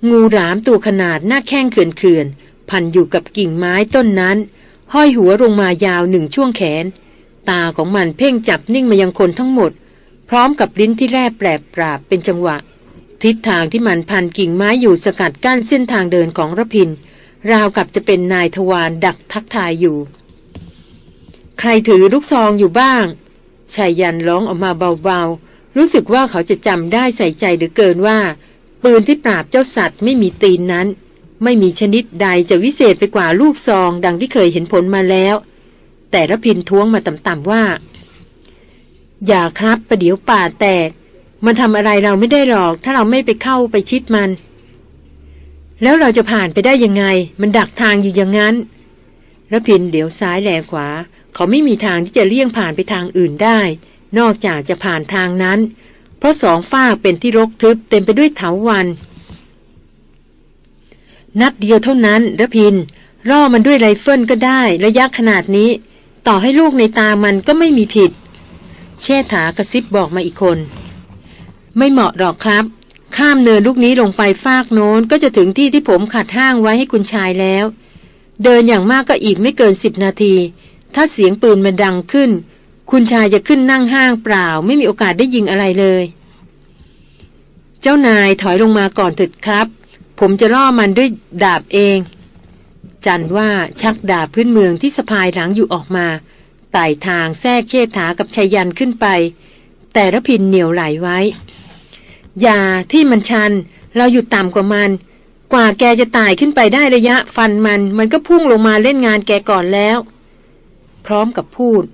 งูหลามตัวขนาดหน้าแข้งเขื่อนๆพันอยู่กับกิ่งไม้ต้นนั้น ห้อยหัวลงมายาวหนึ่งช่วงแขน ตาของมันเพ่งจับนิ่งมายังคนทั้งหมด พร้อมกับลิ้นที่แรบแปรปราบเป็นจังหวะ ทิศทางที่มันพันกิ่งไม้อยู่สกัดกั้นเส้นทางเดินของระพิน ราวกับจะเป็นนายทวารดักทักทายอยู่ ใครถือลูกซองอยู่บ้างชายยันร้องออกมาเบาๆ รู้สึกว่าเขาจะจำได้ใส่ใจเหลือเกินว่า ปืนที่ปราบเจ้าสัตว์ไม่มีตีนนั้น ไม่มีชนิดใดจะวิเศษไปกว่าลูกซองดังที่เคยเห็นผลมาแล้ว แต่ระพินท้วงมาต่ำๆว่า อย่าครับประเดี๋ยวป่าแตก มันทำอะไรเราไม่ได้หรอก ถ้าเราไม่ไปเข้าไปชิดมัน แล้วเราจะผ่านไปได้ยังไง มันดักทางอยู่อย่างนั้นระพินเดี๋ยวซ้ายแลขวา เขาไม่มีทางที่จะเลี่ยงผ่านไปทางอื่นได้ นอกจากจะผ่านทางนั้น เพราะสองฝ้าเป็นที่รกทึบเต็มไปด้วยเถาวันนัดเดียวเท่านั้นระพินล่อมันด้วยไรเฟิลก็ได้ ระยะขนาดนี้ ต่อให้ลูกในตามันก็ไม่มีผิด เชษฐากระซิบบอกมาอีกคน ไม่เหมาะหรอกครับ ข้ามเนินลูกนี้ลงไปฟากโน้นก็จะถึงที่ที่ผมขัดห้างไว้ให้คุณชายแล้ว เดินอย่างมากก็อีกไม่เกินสิบนาที ถ้าเสียงปืนมันดังขึ้น คุณชายจะขึ้นนั่งห้างเปล่า ไม่มีโอกาสได้ยิงอะไรเลย เจ้านายถอยลงมาก่อนเถิดครับ ผมจะล่อมันด้วยดาบเอง จันว่าชักดาบพื้นเมืองที่สะพายหลังอยู่ออกมาไต่ทางแทรกเชษฐากับชายันขึ้นไป แต่ระพินเหนียวไหลไว้ อย่าที่มันชัน เราอยู่ต่ำกว่ามัน กว่าแกจะตายขึ้นไปได้ระยะฟันมัน มันก็พุ่งลงมาเล่นงานแกก่อนแล้ว พร้อมกับพูด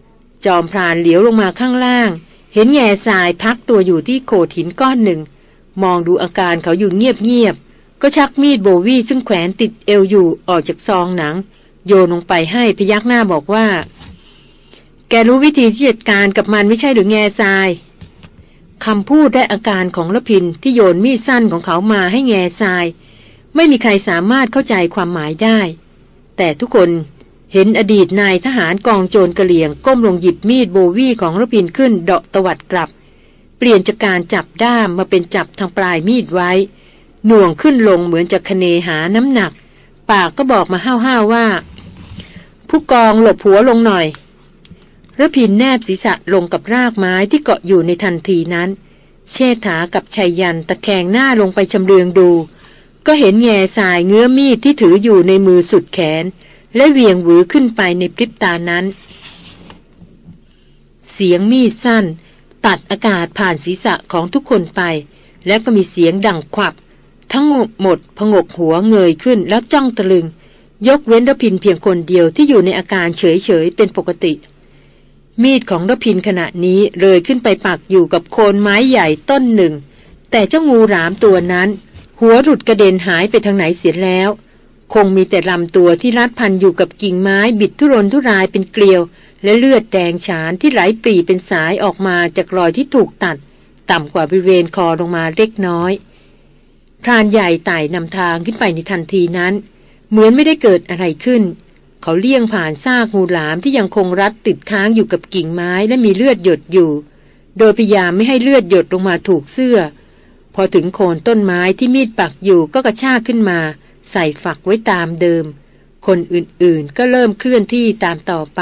จอมพรานเหลียวลงมาข้างล่าง เห็นแง่ทรายพักตัวอยู่ที่โขดหินก้อนหนึ่ง มองดูอาการเขาอยู่เงียบๆ ก็ชักมีดโบวี่ซึ่งแขวนติดเอวอยู่ออกจากซองหนัง โยนลงไปให้พยักหน้าบอกว่า แกรู้วิธีที่จัดการกับมันไม่ใช่หรือแง่ทราย คำพูดและอาการของละพินที่โยนมีดสั้นของเขามาให้แง่ทราย ไม่มีใครสามารถเข้าใจความหมายได้ แต่ทุกคนเห็นอดีตนายทหารกองโจรกระเหลี่ยง ก้มลงหยิบมีดโบวี่ของรพินขึ้นเดาะตวัดกลับ เปลี่ยนจากการจับด้ามมาเป็นจับทางปลายมีดไว้ หน่วงขึ้นลงเหมือนจะคเนหาน้ำหนัก ปากก็บอกมาห้าวๆว่า ผู้กองหลบหัวลงหน่อย ระพินแนบศีรษะลงกับรากไม้ที่เกาะอยู่ในทันทีนั้น เชษฐากับชัยยันตะแคงหน้าลงไปชำเลืองดู ก็เห็นแง่สายเงื้อมีดที่ถืออยู่ในมือสุดแขน และเวียงหวือขึ้นไปในพริบตานั้น เสียงมีดสั้น ตัดอากาศผ่านศีรษะของทุกคนไป แล้วก็มีเสียงดังควับ ทั้งหมดพงกหัวเงยขึ้นแล้วจ้องตะลึง ยกเว้นระพินเพียงคนเดียวที่อยู่ในอาการเฉยๆเป็นปกติ มีดของรพินขณะนี้เลยขึ้นไปปักอยู่กับโคนไม้ใหญ่ต้นหนึ่ง แต่เจ้างูหลามตัวนั้น หัวหลุดกระเด็นหายไปทางไหนเสียแล้ว คงมีแต่ลำตัวที่รัดพันอยู่กับกิ่งไม้บิดทุรนทุรายเป็นเกลียว และเลือดแดงฉานที่ไหลปรีเป็นสายออกมาจากรอยที่ถูกตัด ต่ำกว่าบริเวณคอลงมาเล็กน้อยพรานใหญ่ไต่นำทางขึ้นไปในทันทีนั้น เหมือนไม่ได้เกิดอะไรขึ้น เขาเลี่ยงผ่านซากงูหลามที่ยังคงรัดติดค้างอยู่กับกิ่งไม้และมีเลือดหยดอยู่ โดยพยายามไม่ให้เลือดหยดลงมาถูกเสื้อ พอถึงโคนต้นไม้ที่มีดปักอยู่ก็กระชากขึ้นมา ใส่ฝักไว้ตามเดิม คนอื่นๆก็เริ่มเคลื่อนที่ตามต่อไป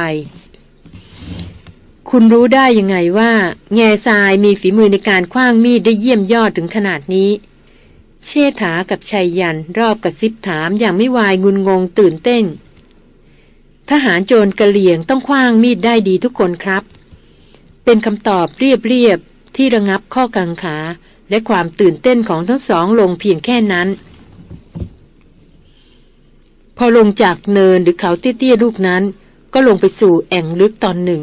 คุณรู้ได้ยังไงว่า แง่ทรายมีฝีมือในการคว้างมีดได้เยี่ยมยอดถึงขนาดนี้เชษฐากับชัยยันรอบกับซิบถามอย่างไม่วายงุนงงตื่นเต้น ทหารโจรกระเหลี่ยงต้องคว้างมีดได้ดีทุกคนครับ เป็นคำตอบเรียบๆที่ระงับข้อกังขา และความตื่นเต้นของทั้งสองลงเพียงแค่นั้น พอลงจากเนินหรือเขาเตี้ยๆลูกนั้น ก็ลงไปสู่แอ่งลึกตอนหนึ่ง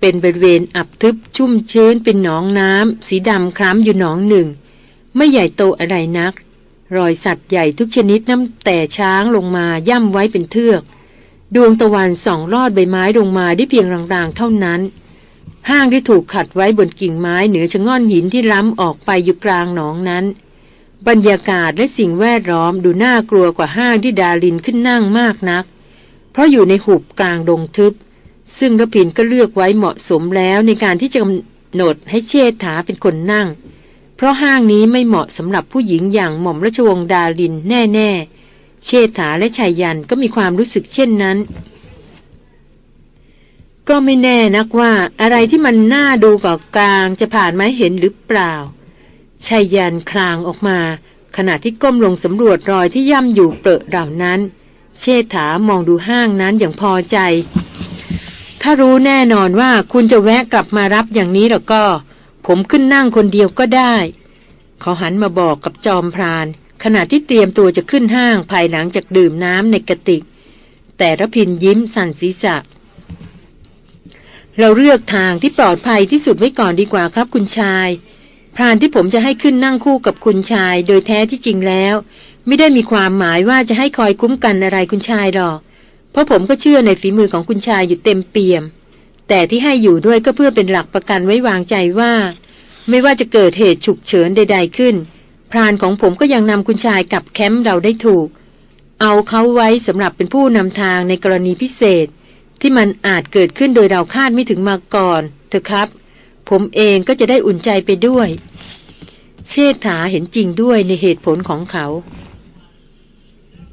เป็นบริเวณอับทึบชุ่มชื้นเป็นหนองน้ำสีดำคล้ำอยู่หนองหนึ่ง ไม่ใหญ่โตอะไรนัก รอยสัตว์ใหญ่ทุกชนิดน้ำแต่ช้างลงมาย่ำไว้เป็นเทือก ดวงตะวันส่องลอดใบไม้ลงมาได้เพียงรางๆเท่านั้น ห้างที่ถูกขัดไว้บนกิ่งไม้เหนือชะง่อนหินที่ล้ำออกไปอยู่กลางหนองนั้น บรรยากาศและสิ่งแวดล้อมดูน่ากลัวกว่าห้างที่ดาลินขึ้นนั่งมากนัก เพราะอยู่ในหุบกลางดงทึบ ซึ่งระพินก็เลือกไว้เหมาะสมแล้วในการที่จะกำหนดให้เชษฐาเป็นคนนั่ง เพราะห้างนี้ไม่เหมาะสำหรับผู้หญิงอย่างหม่อมราชวงศ์ดาลินแน่ๆ เชษฐาและชายยันก็มีความรู้สึกเช่นนั้น ก็ไม่แน่นักว่าอะไรที่มันน่าดูกว่ากลางจะผ่านมาเห็นหรือเปล่าชายยันคลางออกมา ขณะที่ก้มลงสำรวจรอยที่ย่ำอยู่เปรอะเหล่านั้น เชษฐามองดูห้างนั้นอย่างพอใจ ถ้ารู้แน่นอนว่าคุณจะแวะกลับมารับอย่างนี้แล้วก็ ผมขึ้นนั่งคนเดียวก็ได้ เขาหันมาบอกกับจอมพราน ขณะที่เตรียมตัวจะขึ้นห้างภายหลังจากดื่มน้ำในกระติก แต่ระพินยิ้มสั่นศีรษะ เราเลือกทางที่ปลอดภัยที่สุดไว้ก่อนดีกว่าครับคุณชาย พรานที่ผมจะให้ขึ้นนั่งคู่กับคุณชาย โดยแท้ที่จริงแล้ว ไม่ได้มีความหมายว่าจะให้คอยคุ้มกันอะไรคุณชายหรอก เพราะผมก็เชื่อในฝีมือของคุณชายอยู่เต็มเปี่ยม แต่ที่ให้อยู่ด้วยก็เพื่อเป็นหลักประกันไว้วางใจว่า ไม่ว่าจะเกิดเหตุฉุกเฉินใด ๆขึ้น พรานของผมก็ยังนำคุณชายกลับแคมป์เราได้ถูก เอาเขาไว้สำหรับเป็นผู้นำทางในกรณีพิเศษ ที่มันอาจเกิดขึ้นโดยเราคาดไม่ถึงมาก่อน เถอะครับ ผมเองก็จะได้อุ่นใจไปด้วย เชษฐาเห็นจริงด้วยในเหตุผลของเขา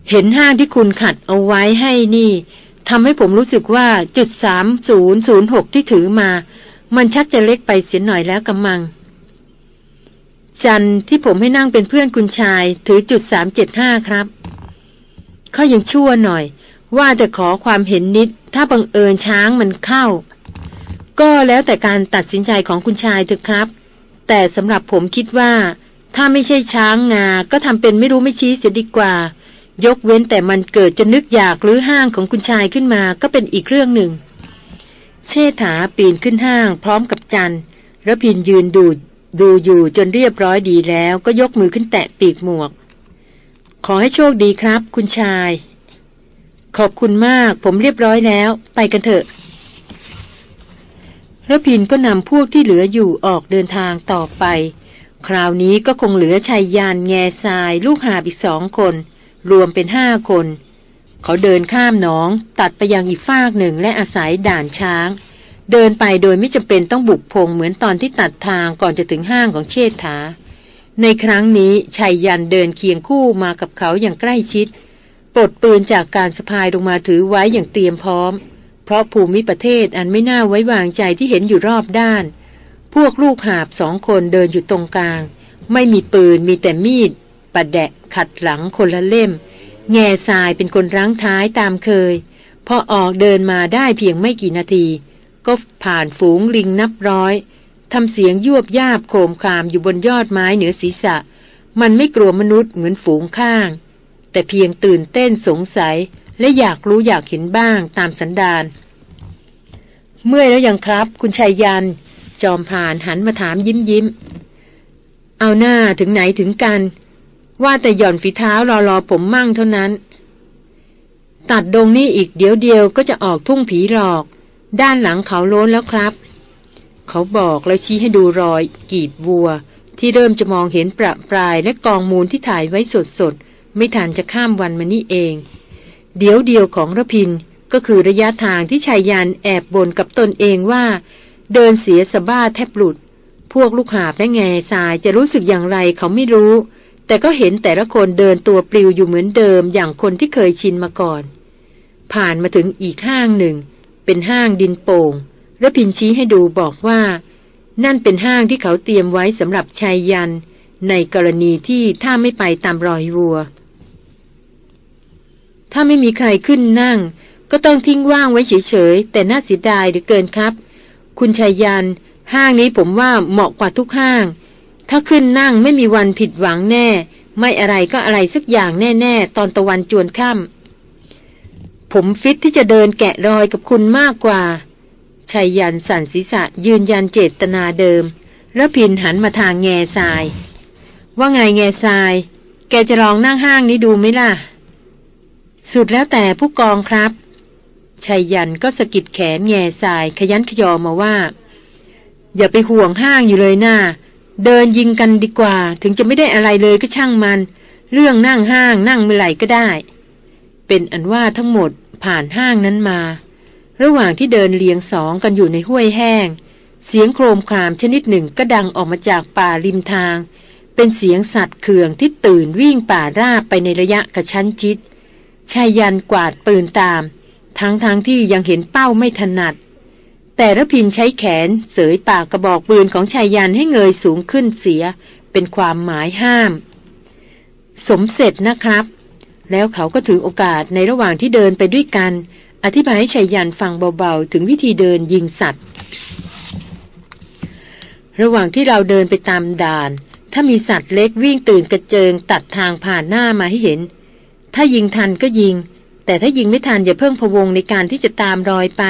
เห็นห้างที่คุณขัดเอาไว้ให้นี่ทำให้ผมรู้สึกว่าจุดสามศูนย์ศูนย์หกที่ถือมา มันชักจะเล็กไปเสียหน่อยแล้วกำมัง จันที่ผมให้นั่งเป็นเพื่อนคุณชายถือจุดสามเจ็ดห้าครับเขายังชั่วหน่อย ว่าแต่ขอความเห็นนิด ถ้าบังเอิญช้างมันเข้า ก็แล้วแต่การตัดสินใจของคุณชายเถอะครับ แต่สำหรับผมคิดว่า ถ้าไม่ใช่ช้างงา ก็ทำเป็นไม่รู้ไม่ชี้เสียดีกว่า ยกเว้นแต่มันเกิดจะนึกอยากหรือห้างของคุณชายขึ้นมาก็เป็นอีกเรื่องหนึ่ง เชษฐาปีนขึ้นห้าง พร้อมกับจันระพินยืนดู ดูอยู่จนเรียบร้อยดีแล้วก็ยกมือขึ้นแตะปีกหมวก ขอให้โชคดีครับ คุณชาย ขอบคุณมากผมเรียบร้อยแล้ว ไปกันเถอะระพินก็นำพวกที่เหลืออยู่ออกเดินทางต่อไป คราวนี้ก็คงเหลือชายยานแง่ทราย ลูกหาบอีกสองคน รวมเป็นห้าคน เขาเดินข้ามหนอง ตัดไปยังอีกฟากหนึ่งและอาศัยด่านช้าง เดินไปโดยไม่จำเป็นต้องบุกพงเหมือนตอนที่ตัดทางก่อนจะถึงห้างของเชษฐา ในครั้งนี้ชายยันเดินเคียงคู่มากับเขาอย่างใกล้ชิด ปลดปืนจากการสะพายลงมาถือไว้อย่างเตรียมพร้อม เพราะภูมิประเทศอันไม่น่าไว้วางใจที่เห็นอยู่รอบด้าน พวกลูกหาบสองคนเดินอยู่ตรงกลาง ไม่มีปืนมีแต่มีดประแดะขัดหลังคนละเล่ม แง่ทรายเป็นคนรั้งท้ายตามเคย พอออกเดินมาได้เพียงไม่กี่นาที ก็ผ่านฝูงลิงนับร้อยทำเสียงยวบยาบโคมคามอยู่บนยอดไม้เหนือศีรษะ มันไม่กลัวมนุษย์เหมือนฝูงข้าง แต่เพียงตื่นเต้นสงสัย และอยากรู้อยากเห็นบ้างตามสันดานเมื่อยแล้วยังครับ คุณชายยัน จอมพานหันมาถามยิ้มยิ้ม เอาหน้าถึงไหนถึงกัน ว่าแต่หย่อนฝีเท้ารอรอผมมั่งเท่านั้น ตัดดงนี่อีกเดี๋ยวเดียวก็จะออกทุ่งผีหลอก ด้านหลังเขาโล้นแล้วครับ เขาบอกแล้วชี้ให้ดูรอย กีดวัว ที่เริ่มจะมองเห็นประปรายและกองมูลที่ถ่ายไว้สดๆไม่ทันจะข้ามวันมานี่เอง เดี๋ยวเดียวของระพินก็คือระยะทางที่ชายยันแอบบ่นกับตนเองว่า เดินเสียสะบ้าแทบหลุด พวกลูกหาบและแง่ทรายจะรู้สึกอย่างไรเขาไม่รู้ แต่ก็เห็นแต่ละคนเดินตัวปลิวอยู่เหมือนเดิมอย่างคนที่เคยชินมาก่อน ผ่านมาถึงอีกห้างหนึ่ง เป็นห้างดินโป่งระพินชี้ให้ดูบอกว่า นั่นเป็นห้างที่เขาเตรียมไว้สำหรับชายยัน ในกรณีที่ถ้าไม่ไปตามรอยวัว ถ้าไม่มีใครขึ้นนั่ง ก็ต้องทิ้งว่างไว้เฉยๆ แต่น่าเสียดายหลือเกินครับ คุณชายยัน ห้างนี้ผมว่าเหมาะกว่าทุกห้าง ถ้าขึ้นนั่งไม่มีวันผิดหวังแน่ ไม่อะไรก็อะไรสักอย่างแน่ ๆ ตอนตะวันจวนค่ำ ผมฟิตที่จะเดินแกะรอยกับคุณมากกว่าชายยันสันศีษะยืนยันเจตนาเดิมแล้วพินหันมาทางแง่ทราย ว่าไงแง่ทราย แกจะลองนั่งห้างนี้ดูไหมล่ะ สุดแล้วแต่ผู้กองครับชายยันก็สะกิดแขนแง่ทรายขยันขยอมาว่า อย่าไปห่วงห้างอยู่เลยนะ่าเดินยิงกันดีกว่า ถึงจะไม่ได้อะไรเลยก็ช่างมัน เรื่องนั่งห้างนั่งเมื่อไหร่ก็ได้ เป็นอันว่าทั้งหมดผ่านห้างนั้นมา ระหว่างที่เดินเลียงสองกันอยู่ในห้วยแห้ง เสียงโครมครามชนิดหนึ่งก็ดังออกมาจากป่าริมทาง เป็นเสียงสัตว์เขื่องที่ตื่นวิ่งป่าราบไปในระยะกระชั้นชิดชายยันกวาดปืนตาม ทั้งๆทที่ยังเห็นเป้าไม่ถนัด แต่ระพินใช้แขนเสยปากกระบอกปืนของชายยันให้เงยสูงขึ้นเสีย เป็นความหมายห้าม สมเสร็จนะครับ แล้วเขาก็ถือโอกาสในระหว่างที่เดินไปด้วยกัน อธิบายให้ชัยยันฟังเบาๆ ถึงวิธีเดินยิงสัตว์ ระหว่างที่เราเดินไปตามด่าน ถ้ามีสัตว์เล็กวิ่งตื่นกระเจิงตัดทางผ่านหน้ามาให้เห็น ถ้ายิงทันก็ยิง แต่ถ้ายิงไม่ทันอย่าเพิ่งพวงในการที่จะตามรอยไป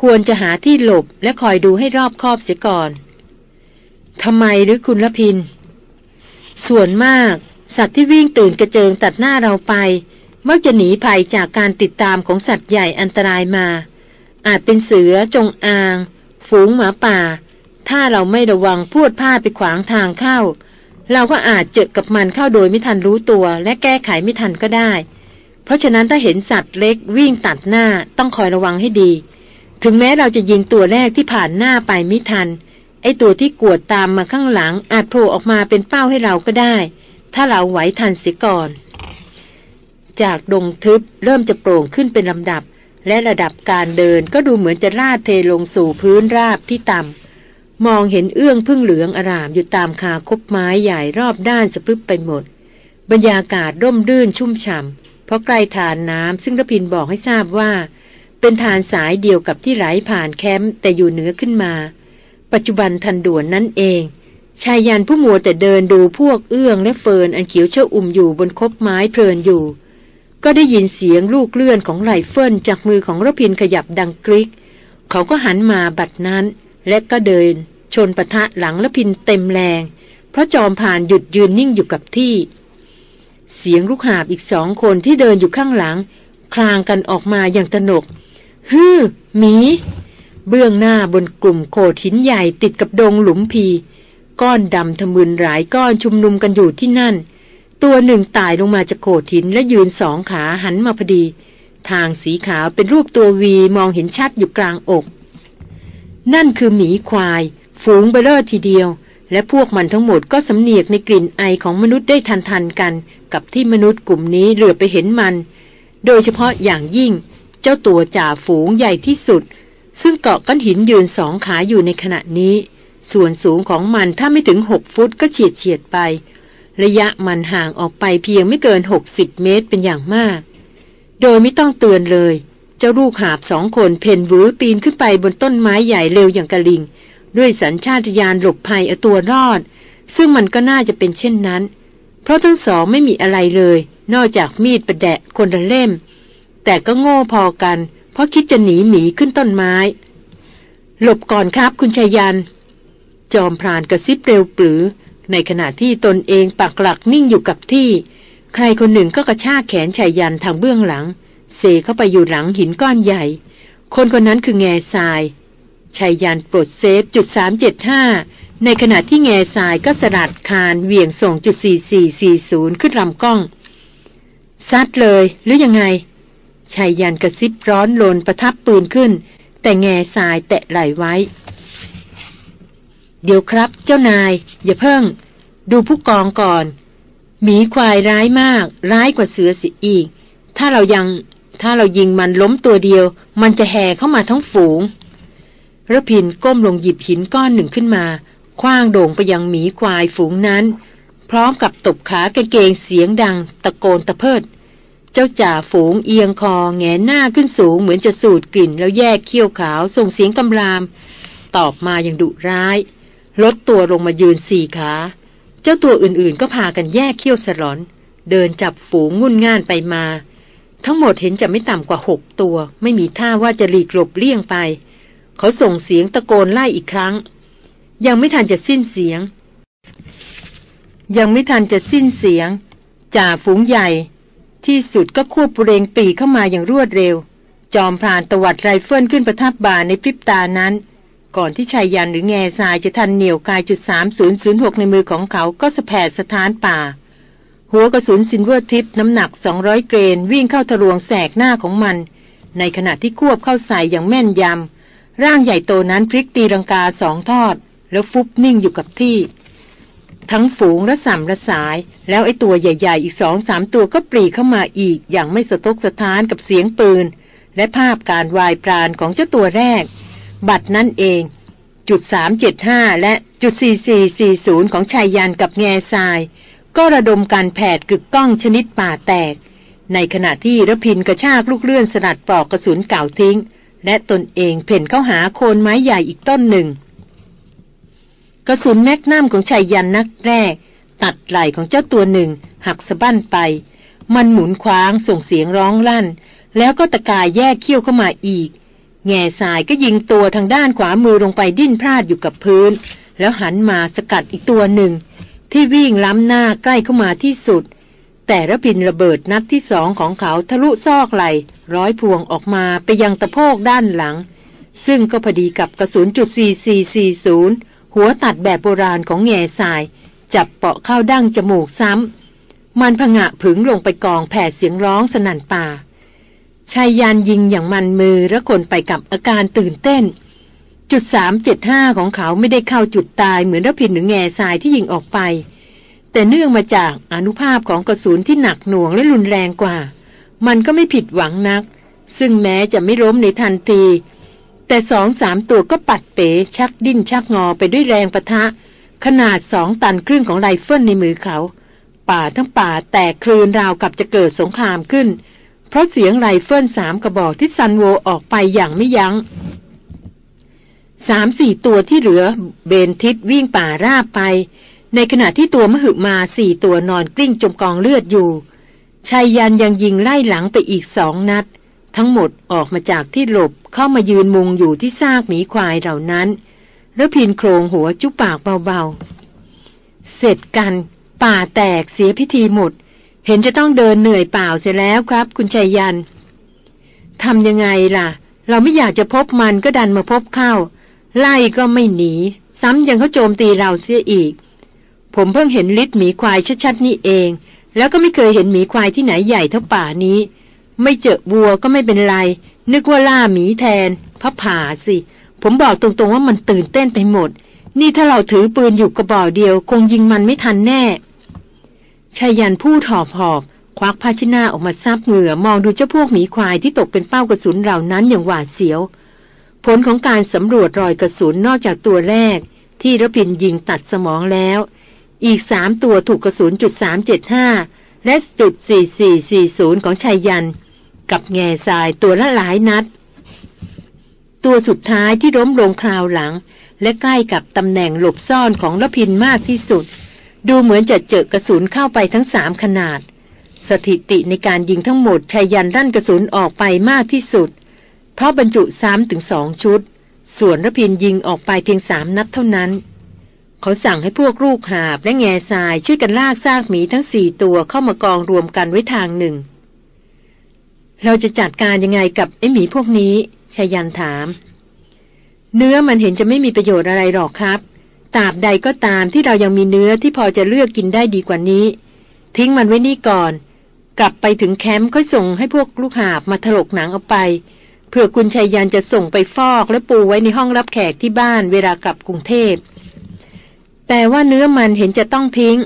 ควรจะหาที่หลบและคอยดูให้รอบคอบเสียก่อนทำไมหรือคุณละพิน ส่วนมาก สัตว์ที่วิ่งตื่นกระเจิงตัดหน้าเราไป มักจะหนีภัยจากการติดตามของสัตว์ใหญ่อันตรายมา อาจเป็นเสือจงอาง ฝูงหมาป่า ถ้าเราไม่ระวังพูดพลาดไปขวางทางเข้า เราก็อาจเจอกับมันเข้าโดยไม่ทันรู้ตัวและแก้ไขไม่ทันก็ได้ เพราะฉะนั้นถ้าเห็นสัตว์เล็กวิ่งตัดหน้าต้องคอยระวังให้ดี ถึงแม้เราจะยิงตัวแรกที่ผ่านหน้าไปไม่ทัน ไอตัวที่กวดตามมาข้างหลังอาจโผล่ออกมาเป็นเป้าให้เราก็ได้ ถ้าเราไหวทันเสียก่อน จากดงทึบเริ่มจะโปร่งขึ้นเป็นลำดับ และระดับการเดินก็ดูเหมือนจะลาดเทลงสู่พื้นราบที่ต่ำมองเห็นเอื้องพึ่งเหลืองอารามอยู่ตามคาคบไม้ใหญ่รอบด้านสะพรึบไปหมด บรรยากาศร่มรื่นชุ่มฉ่ำเพราะใกล้ธารน้ำซึ่งรพินทร์บอกให้ทราบว่า เป็นธารสายเดียวกับที่ไหลผ่านแคมป์แต่อยู่เหนือขึ้นมา ปัจจุบันทันด่วนนั่นเอง ไชยยันต์ผู้มัวแต่เดินดูพวกเอื้องและเฟิร์นอันเขียวชอุ่มอยู่บนคบไม้เพลินอยู่ ก็ได้ยินเสียงลูกเลื่อนของไรเฟิลจากมือของรพินทร์ขยับดังกริก เขาก็หันมาบัดนั้น และก็เดิน ชนปะทะหลังรพินทร์เต็มแรง เพราะจอมผ่านหยุดยืนนิ่งอยู่กับที่ เสียงลูกหาบอีกสองคนที่เดินอยู่ข้างหลัง คลางกันออกมาอย่างตนกฮือหมี เบื้องหน้าบนกลุ่มโขดหินใหญ่ติดกับดงหลุมพี ก้อนดำทะมึนหลายก้อนชุมนุมกันอยู่ที่นั่น ตัวหนึ่งตายลงมาจากโขดหินและยืนสองขาหันมาพอดี ทางสีขาวเป็นรูปตัววีมองเห็นชัดอยู่กลางอก นั่นคือหมีควาย ฝูงเบ้อเร่อทีเดียว และพวกมันทั้งหมดก็สำเหนียกในกลิ่นไอของมนุษย์ได้ทันทันกัน กับที่มนุษย์กลุ่มนี้เหลือบไปเห็นมัน โดยเฉพาะอย่างยิ่ง เจ้าตัวจ่าฝูงใหญ่ที่สุด ซึ่งเกาะก้อนหินยืนสองขาอยู่ในขณะนี้ ส่วนสูงของมันถ้าไม่ถึงหกฟุตก็เฉียดเฉียดไป ระยะมันห่างออกไปเพียงไม่เกินหกสิบเมตรเป็นอย่างมาก โดยไม่ต้องเตือนเลย เจ้าลูกหาบสองคนเพนวือปีนขึ้นไปบนต้นไม้ใหญ่เร็วอย่างกระลิง ด้วยสัญชาตญาณหลบภัยเอาตัวรอด ซึ่งมันก็น่าจะเป็นเช่นนั้น เพราะทั้งสองไม่มีอะไรเลย นอกจากมีดประแดะคนละเล่ม แต่ก็โง่พอกัน เพราะคิดจะหนีหมีขึ้นต้นไม้ หลบก่อนครับคุณชายัน จอมพรานกระซิบเร็วปรือ ในขณะที่ตนเองปักหลักนิ่งอยู่กับที่ ใครคนหนึ่งก็กระชากแขนชายยันทางเบื้องหลังเซเข้าไปอยู่หลังหินก้อนใหญ่ คนคนนั้นคือแง่ทรายชายยันปลดเซฟจุดสามเจ็ดห้าในขณะที่แง่ทรายก็สลัดคานเหวี่ยงส่งจุดสี่สี่สี่ศูนย์ขึ้นลำกล้อง ซัดเลยหรือยังไงชายยันกระซิบร้อนลนประทับปืนขึ้น แต่แง่ทรายแตะไหลไว้ เดี๋ยวครับ เจ้านาย อย่าเพิ่ง ดูผู้กองก่อน หมีควายร้ายมาก ร้ายกว่าเสือสิอีก ถ้าเรายัง ถ้าเรายิงมันล้มตัวเดียว มันจะแห่เข้ามาทั้งฝูงระพินก้มลงหยิบหินก้อนหนึ่งขึ้นมาคว้างโด่งไปยังหมีควายฝูงนั้น พร้อมกับตบขากางเกงเสียงดัง ตะโกนตะเพิด เจ้าจ่าฝูงเอียงคอแงหน้าขึ้นสูงเหมือนจะสูดกลิ่น แล้วแยกเขี้ยวขาวส่งเสียงกำราม ตอบมาอย่างดุร้าย ลดตัวลงมายืนสี่ขา เจ้าตัวอื่นๆก็พากันแยกเขี้ยวสลอน เดินจับฝูงงุ่นง่านไปมา ทั้งหมดเห็นจะไม่ต่ำกว่าหกตัว ไม่มีท่าว่าจะหลีกหลบเลี่ยงไป เขาส่งเสียงตะโกนไล่อีกครั้ง ยังไม่ทันจะสิ้นเสียง ยังไม่ทันจะสิ้นเสียง จ่าฝูงใหญ่ ที่สุดก็ควบเรงปีเข้ามาอย่างรวดเร็ว จอมพรานตวัดไรเฟิลขึ้นประทับบ่าในพริบตานั้น ก่อนที่ไชยยันต์หรือแงซายจะทันเหนี่ยวไกจุดสามศูนย์ศูนย์หกในมือของเขาก็แผดสะท้านป่า หัวกระสุน Silvertip น้ำหนัก 200 เกรนวิ่งเข้าทะลวงแสกหน้าของมัน ในขณะที่ควบเข้าใส่อย่างแม่นยำ ร่างใหญ่โตนั้นพลิกตีลังกาสองทอด แล้วฟุบนิ่งอยู่กับที่ ทั้งฝูงระส่ำระสาย แล้วไอ้ตัวใหญ่ ๆ อีกสองสามตัวก็ปรีเข้ามาอีกอย่างไม่สะทกสะท้านกับเสียงปืน และภาพการวายปราณของเจ้าตัวแรก บัตรนั่นเอง จุด 375 และจุด 4440 ของชายยันกับแง่ทราย ก็ระดมการแผดกึกก้องชนิดป่าแตก ในขณะที่ระพินกระชากลูกเลื่อนสลัดปลอกกระสุนเก่าทิ้ง และตนเองเพ่นเข้าหาโคนไม้ใหญ่อีกต้นหนึ่ง กระสุนแมกนัมของชายยันนักแรก ตัดไหล่ของเจ้าตัวหนึ่ง หักสะบั้นไป มันหมุนคว้างส่งเสียงร้องลั่น แล้วก็ตะกายแยกเขี้ยวเข้ามาอีก แง่สายก็ยิงตัวทางด้านขวามือลงไปดิ้นพลาดอยู่กับพื้น แล้วหันมาสกัดอีกตัวหนึ่ง ที่วิ่งล้ำหน้าใกล้เข้ามาที่สุด แต่ระพินระเบิดนัดที่สองของเขาทะลุซอกไหลร้อยพวงออกมาไปยังตะโพกด้านหลัง ซึ่งก็พอดีกับกระสุนจุด4440 หัวตัดแบบโบราณของแง่สาย จับเปาะเข้าดั้งจมูกซ้ำมันผงะผึงลงไปกองแผดเสียงร้องสนั่นป่า ชายยานยิงอย่างมันมือและคนไปกับอาการตื่นเต้น จุด375ของเขาไม่ได้เข้าจุดตายเหมือนระพินหรือแง่ทรายที่ยิงออกไป แต่เนื่องมาจากอนุภาพของกระสุนที่หนักหน่วงและรุนแรงกว่า มันก็ไม่ผิดหวังนัก ซึ่งแม้จะไม่ล้มในทันที แต่สองสามตัวก็ปัดเป๋ชักดิ้นชักงอไปด้วยแรงปะทะ ขนาดสองตันครึ่งของไรเฟิลในมือเขา ป่าทั้งป่าแตกครืนราวกับจะเกิดสงครามขึ้น เพราะเสียงไรเฟิลสามกระบอกที่ซันโวออกไปอย่างไม่ยัง้งสามสี่ตัวที่เหลือเบนทิศวิ่งป่าราบไป ในขณะที่ตัวมหึมาสี่ตัวนอนกลิ้งจมกองเลือดอยู่ไชยยันต์ยังยิงไล่หลังไปอีกสองนัด ทั้งหมดออกมาจากที่หลบเข้ามายืนมุงอยู่ที่ซากหมีควายเหล่านั้นแล้วพินโครงหัวจุปากเบาๆ เสร็จกัน ป่าแตกเสียพิธีหมด เห็นจะต้องเดินเหนื่อยเปล่าเสียแล้วครับ คุณชายยันทำยังไงล่ะ เราไม่อยากจะพบมันก็ดันมาพบเข้า ไล่ก็ไม่หนี ซ้ำยังเขาโจมตีเราเสียอีก ผมเพิ่งเห็นฤทธิ์หมีควายชัดๆนี่เอง แล้วก็ไม่เคยเห็นหมีควายที่ไหนใหญ่เท่าป่านี้ ไม่เจอวัวก็ไม่เป็นไร นึกว่าล่าหมีแทนพระผ่าสิ ผมบอกตรงๆว่ามันตื่นเต้นไปหมด นี่ถ้าเราถือปืนอยู่กระบอกเดียว คงยิงมันไม่ทันแน่ ชายันพูดหอบหอบ ควักภาชนะออกมาซับเหงื่อมองดูเจ้าพวกหมีควายที่ตกเป็นเป้ากระสุนเหล่านั้นอย่างหวาดเสียว ผลของการสำรวจรอยกระสุนนอกจากตัวแรก ที่ระพินยิงตัดสมองแล้ว อีกสามตัวถูกกระสุนจุดสามเจ็ดห้าและจุดสี่สี่สี่ศูนย์ของชายยัน กับแง่ทรายตัวละหลายนัด ตัวสุดท้ายที่ล้มลงคราวหลัง และใกล้กับตำแหน่งหลบซ่อนของระพินมากที่สุด ดูเหมือนจะเจอกระสุนเข้าไปทั้งสามขนาด สถิติในการยิงทั้งหมดชายยันรั่นกระสุนออกไปมากที่สุด เพราะบรรจุซ้ำถึงสองชุด ส่วนระพินยิงออกไปเพียงสามนัดเท่านั้น เขาสั่งให้พวกลูกหาบและแง่ทรายช่วยกันลากซากหมีทั้งสี่ตัวเข้ามากองรวมกันไว้ทางหนึ่ง เราจะจัดการยังไงกับไอหมีพวกนี้ชายันถาม เนื้อมันเห็นจะไม่มีประโยชน์อะไรหรอกครับ ตราบใดก็ตามที่เรายังมีเนื้อที่พอจะเลือกกินได้ดีกว่านี้ ทิ้งมันไว้นี่ก่อน กลับไปถึงแคมป์ค่อยส่งให้พวกลูกหาบมาถลกหนังเอาไปเพื่อคุณชายยันจะส่งไปฟอกและปูไว้ในห้องรับแขกที่บ้านเวลากลับกรุงเทพ แต่ว่าเนื้อมันเห็นจะต้องทิ้ง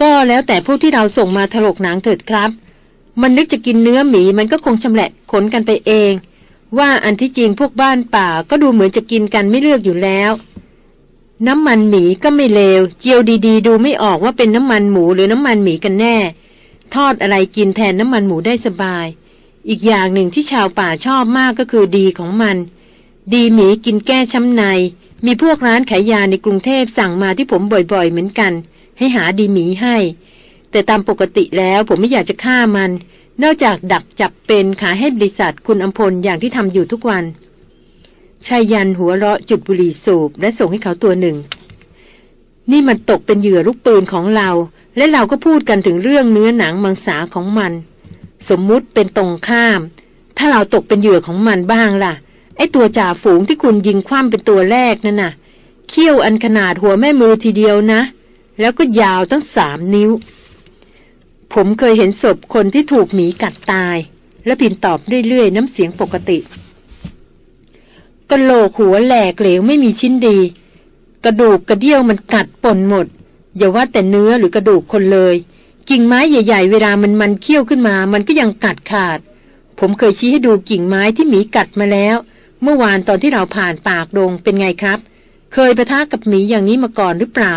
ก็แล้วแต่พวกที่เราส่งมาถลกหนังเถิดครับ มันนึกจะกินเนื้อหมีมันก็คงชำแหละขนกันไปเอง ว่าอันที่จริงพวกบ้านป่าก็ดูเหมือนจะกินกันไม่เลือกอยู่แล้ว น้ำมันหมีก็ไม่เลว เจียวดีๆ ดูไม่ออกว่าเป็นน้ำมันหมูหรือน้ำมันหมีกันแน่ ทอดอะไรกินแทนน้ำมันหมูได้สบาย อีกอย่างหนึ่งที่ชาวป่าชอบมากก็คือดีของมัน ดีหมีกินแก้ช้ำใน มีพวกร้านขายยาในกรุงเทพสั่งมาที่ผมบ่อยๆ เหมือนกัน ให้หาดีหมีให้ แต่ตามปกติแล้วผมไม่อยากจะฆ่ามัน นอกจากดักจับเป็นขายให้บริษัทคุณอำพลอย่างที่ทำอยู่ทุกวัน ชายยันหัวเราะจุดบุหรี่สูบและส่งให้เขาตัวหนึ่ง นี่มันตกเป็นเหยื่อลูกปืนของเรา และเราก็พูดกันถึงเรื่องเนื้อหนังมังสาของมัน สมมุติเป็นตรงข้าม ถ้าเราตกเป็นเหยื่อของมันบ้างล่ะ ไอตัวจ่าฝูงที่คุณยิงคว่ำเป็นตัวแรกนั่นน่ะเขี้ยวอันขนาดหัวแม่มือทีเดียวนะ แล้วก็ยาวตั้งสามนิ้ว ผมเคยเห็นศพคนที่ถูกหมีกัดตาย และพินตอบเรื่อยๆ น้ำเสียงปกติ กระโหลกหัวแหลกเหลวไม่มีชิ้นดี กระดูกกระเดี่ยวมันกัดป่นหมด อย่าว่าแต่เนื้อหรือกระดูกคนเลย กิ่งไม้ใหญ่ ๆ เวลามันมันเคี้ยวขึ้นมา มันก็ยังกัดขาด ผมเคยชี้ให้ดูกิ่งไม้ที่หมีกัดมาแล้ว เมื่อวานตอนที่เราผ่านปากดงเป็นไงครับ เคยประทะกับหมีอย่างนี้มาก่อนหรือเปล่า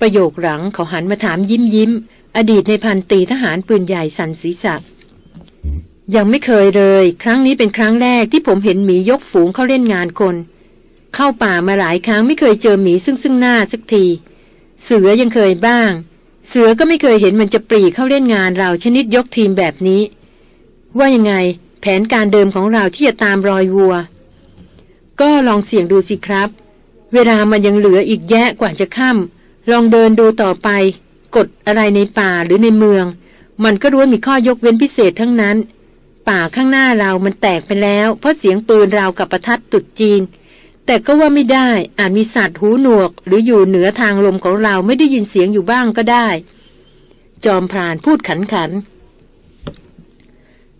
ประโยคหลังเขาหันมาถามยิ้มยิ้มอดีตในพันตีทหารปืนใหญ่สันศีรษะ ยังไม่เคยเลย ครั้งนี้เป็นครั้งแรกที่ผมเห็นหมียกฝูงเข้าเล่นงานคน เข้าป่ามาหลายครั้งไม่เคยเจอหมีซึ่งซึ่งหน้าสักที เสือยังเคยบ้าง เสือก็ไม่เคยเห็นมันจะปรีเข้าเล่นงานเราชนิดยกทีมแบบนี้ ว่ายังไง แผนการเดิมของเราที่จะตามรอยวัว ก็ลองเสี่ยงดูสิครับ เวลามันยังเหลืออีกแยะกว่าจะค่ำลองเดินดูต่อไป กดอะไรในป่าหรือในเมือง มันก็รู้ว่ามีข้อยกเว้นพิเศษทั้งนั้น ป่าข้างหน้าเรามันแตกไปแล้ว เพราะเสียงปืนราวกับประทัดตุดจีน แต่ก็ว่าไม่ได้อาจมีสัตว์หูหนวก หรืออยู่เหนือทางลมของเราไม่ได้ยินเสียงอยู่บ้างก็ได้ จอมพรานพูดขันขัน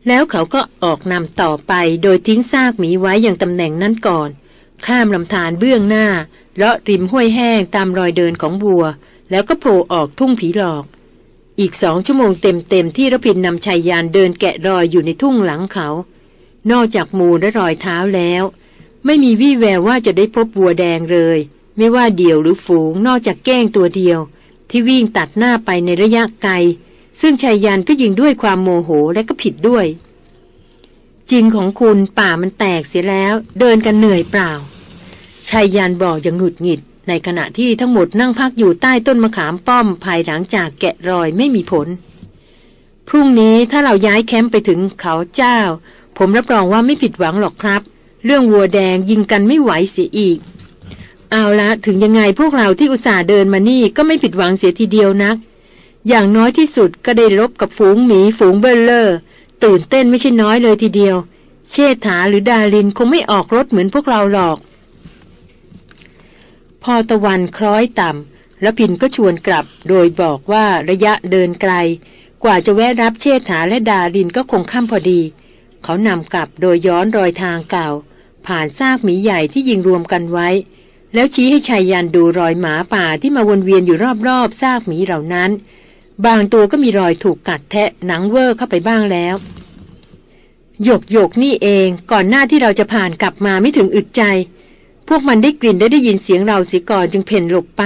แล้วเขาก็ออกนำต่อไปโดยทิ้งซากหมีไว้อย่างตำแหน่งนั้นก่อน ข้ามลำธารเบื้องหน้าเลาะริมห้วยแห้งตามรอยเดินของบัว แล้วก็โผล่ออกทุ่งผีหลอก อีกสองชั่วโมงเต็มๆที่ระพินนำชายยานเดินแกะรอยอยู่ในทุ่งหลังเขา นอกจากมูและรอยเท้าแล้ว ไม่มีวี่แววว่าจะได้พบวัวแดงเลย ไม่ว่าเดี่ยวหรือฝูงนอกจากแก้งตัวเดียว ที่วิ่งตัดหน้าไปในระยะไกล ซึ่งชายยานก็ยิงด้วยความโมโหและก็ผิดด้วย จริงของคุณป่ามันแตกเสียแล้ว เดินกันเหนื่อยเปล่าชายยานบอกอย่างหงุดหงิด ในขณะที่ทั้งหมดนั่งพักอยู่ใต้ต้นมะขามป้อมภายหลังจากแกะรอยไม่มีผล พรุ่งนี้ถ้าเราย้ายแคมป์ไปถึงเขาเจ้า ผมรับรองว่าไม่ผิดหวังหรอกครับ เรื่องวัวแดงยิงกันไม่ไหวเสียอีก เอาละถึงยังไงพวกเราที่อุตส่าห์เดินมานี่ก็ไม่ผิดหวังเสียทีเดียวนัก อย่างน้อยที่สุดก็ได้รบกับฝูงหมีฝูงเบลเลอร์ตื่นเต้นไม่ใช่น้อยเลยทีเดียว เชษฐาหรือดารินคงไม่ออกรถเหมือนพวกเราหรอก พอตะวันคล้อยต่ำแล้วพินก็ชวนกลับ โดยบอกว่าระยะเดินไกล กว่าจะแวะรับเชษฐาและดารินก็คงค่ำพอดี เขานำกลับโดยย้อนรอยทางเก่า ผ่านซากหมีใหญ่ที่ยิงรวมกันไว้ แล้วชี้ให้ชายยันดูรอยหมาป่าที่มาวนเวียนอยู่รอบๆซากหมีเหล่านั้น บางตัวก็มีรอยถูกกัดแทะหนังเวอร์เข้าไปบ้างแล้วหยกหยกนี่เองก่อนหน้าที่เราจะผ่านกลับมาไม่ถึงอึดใจ พวกมันได้กลิ่นได้ได้ยินเสียงเราสีก่อนจึงเพ่นหลบไป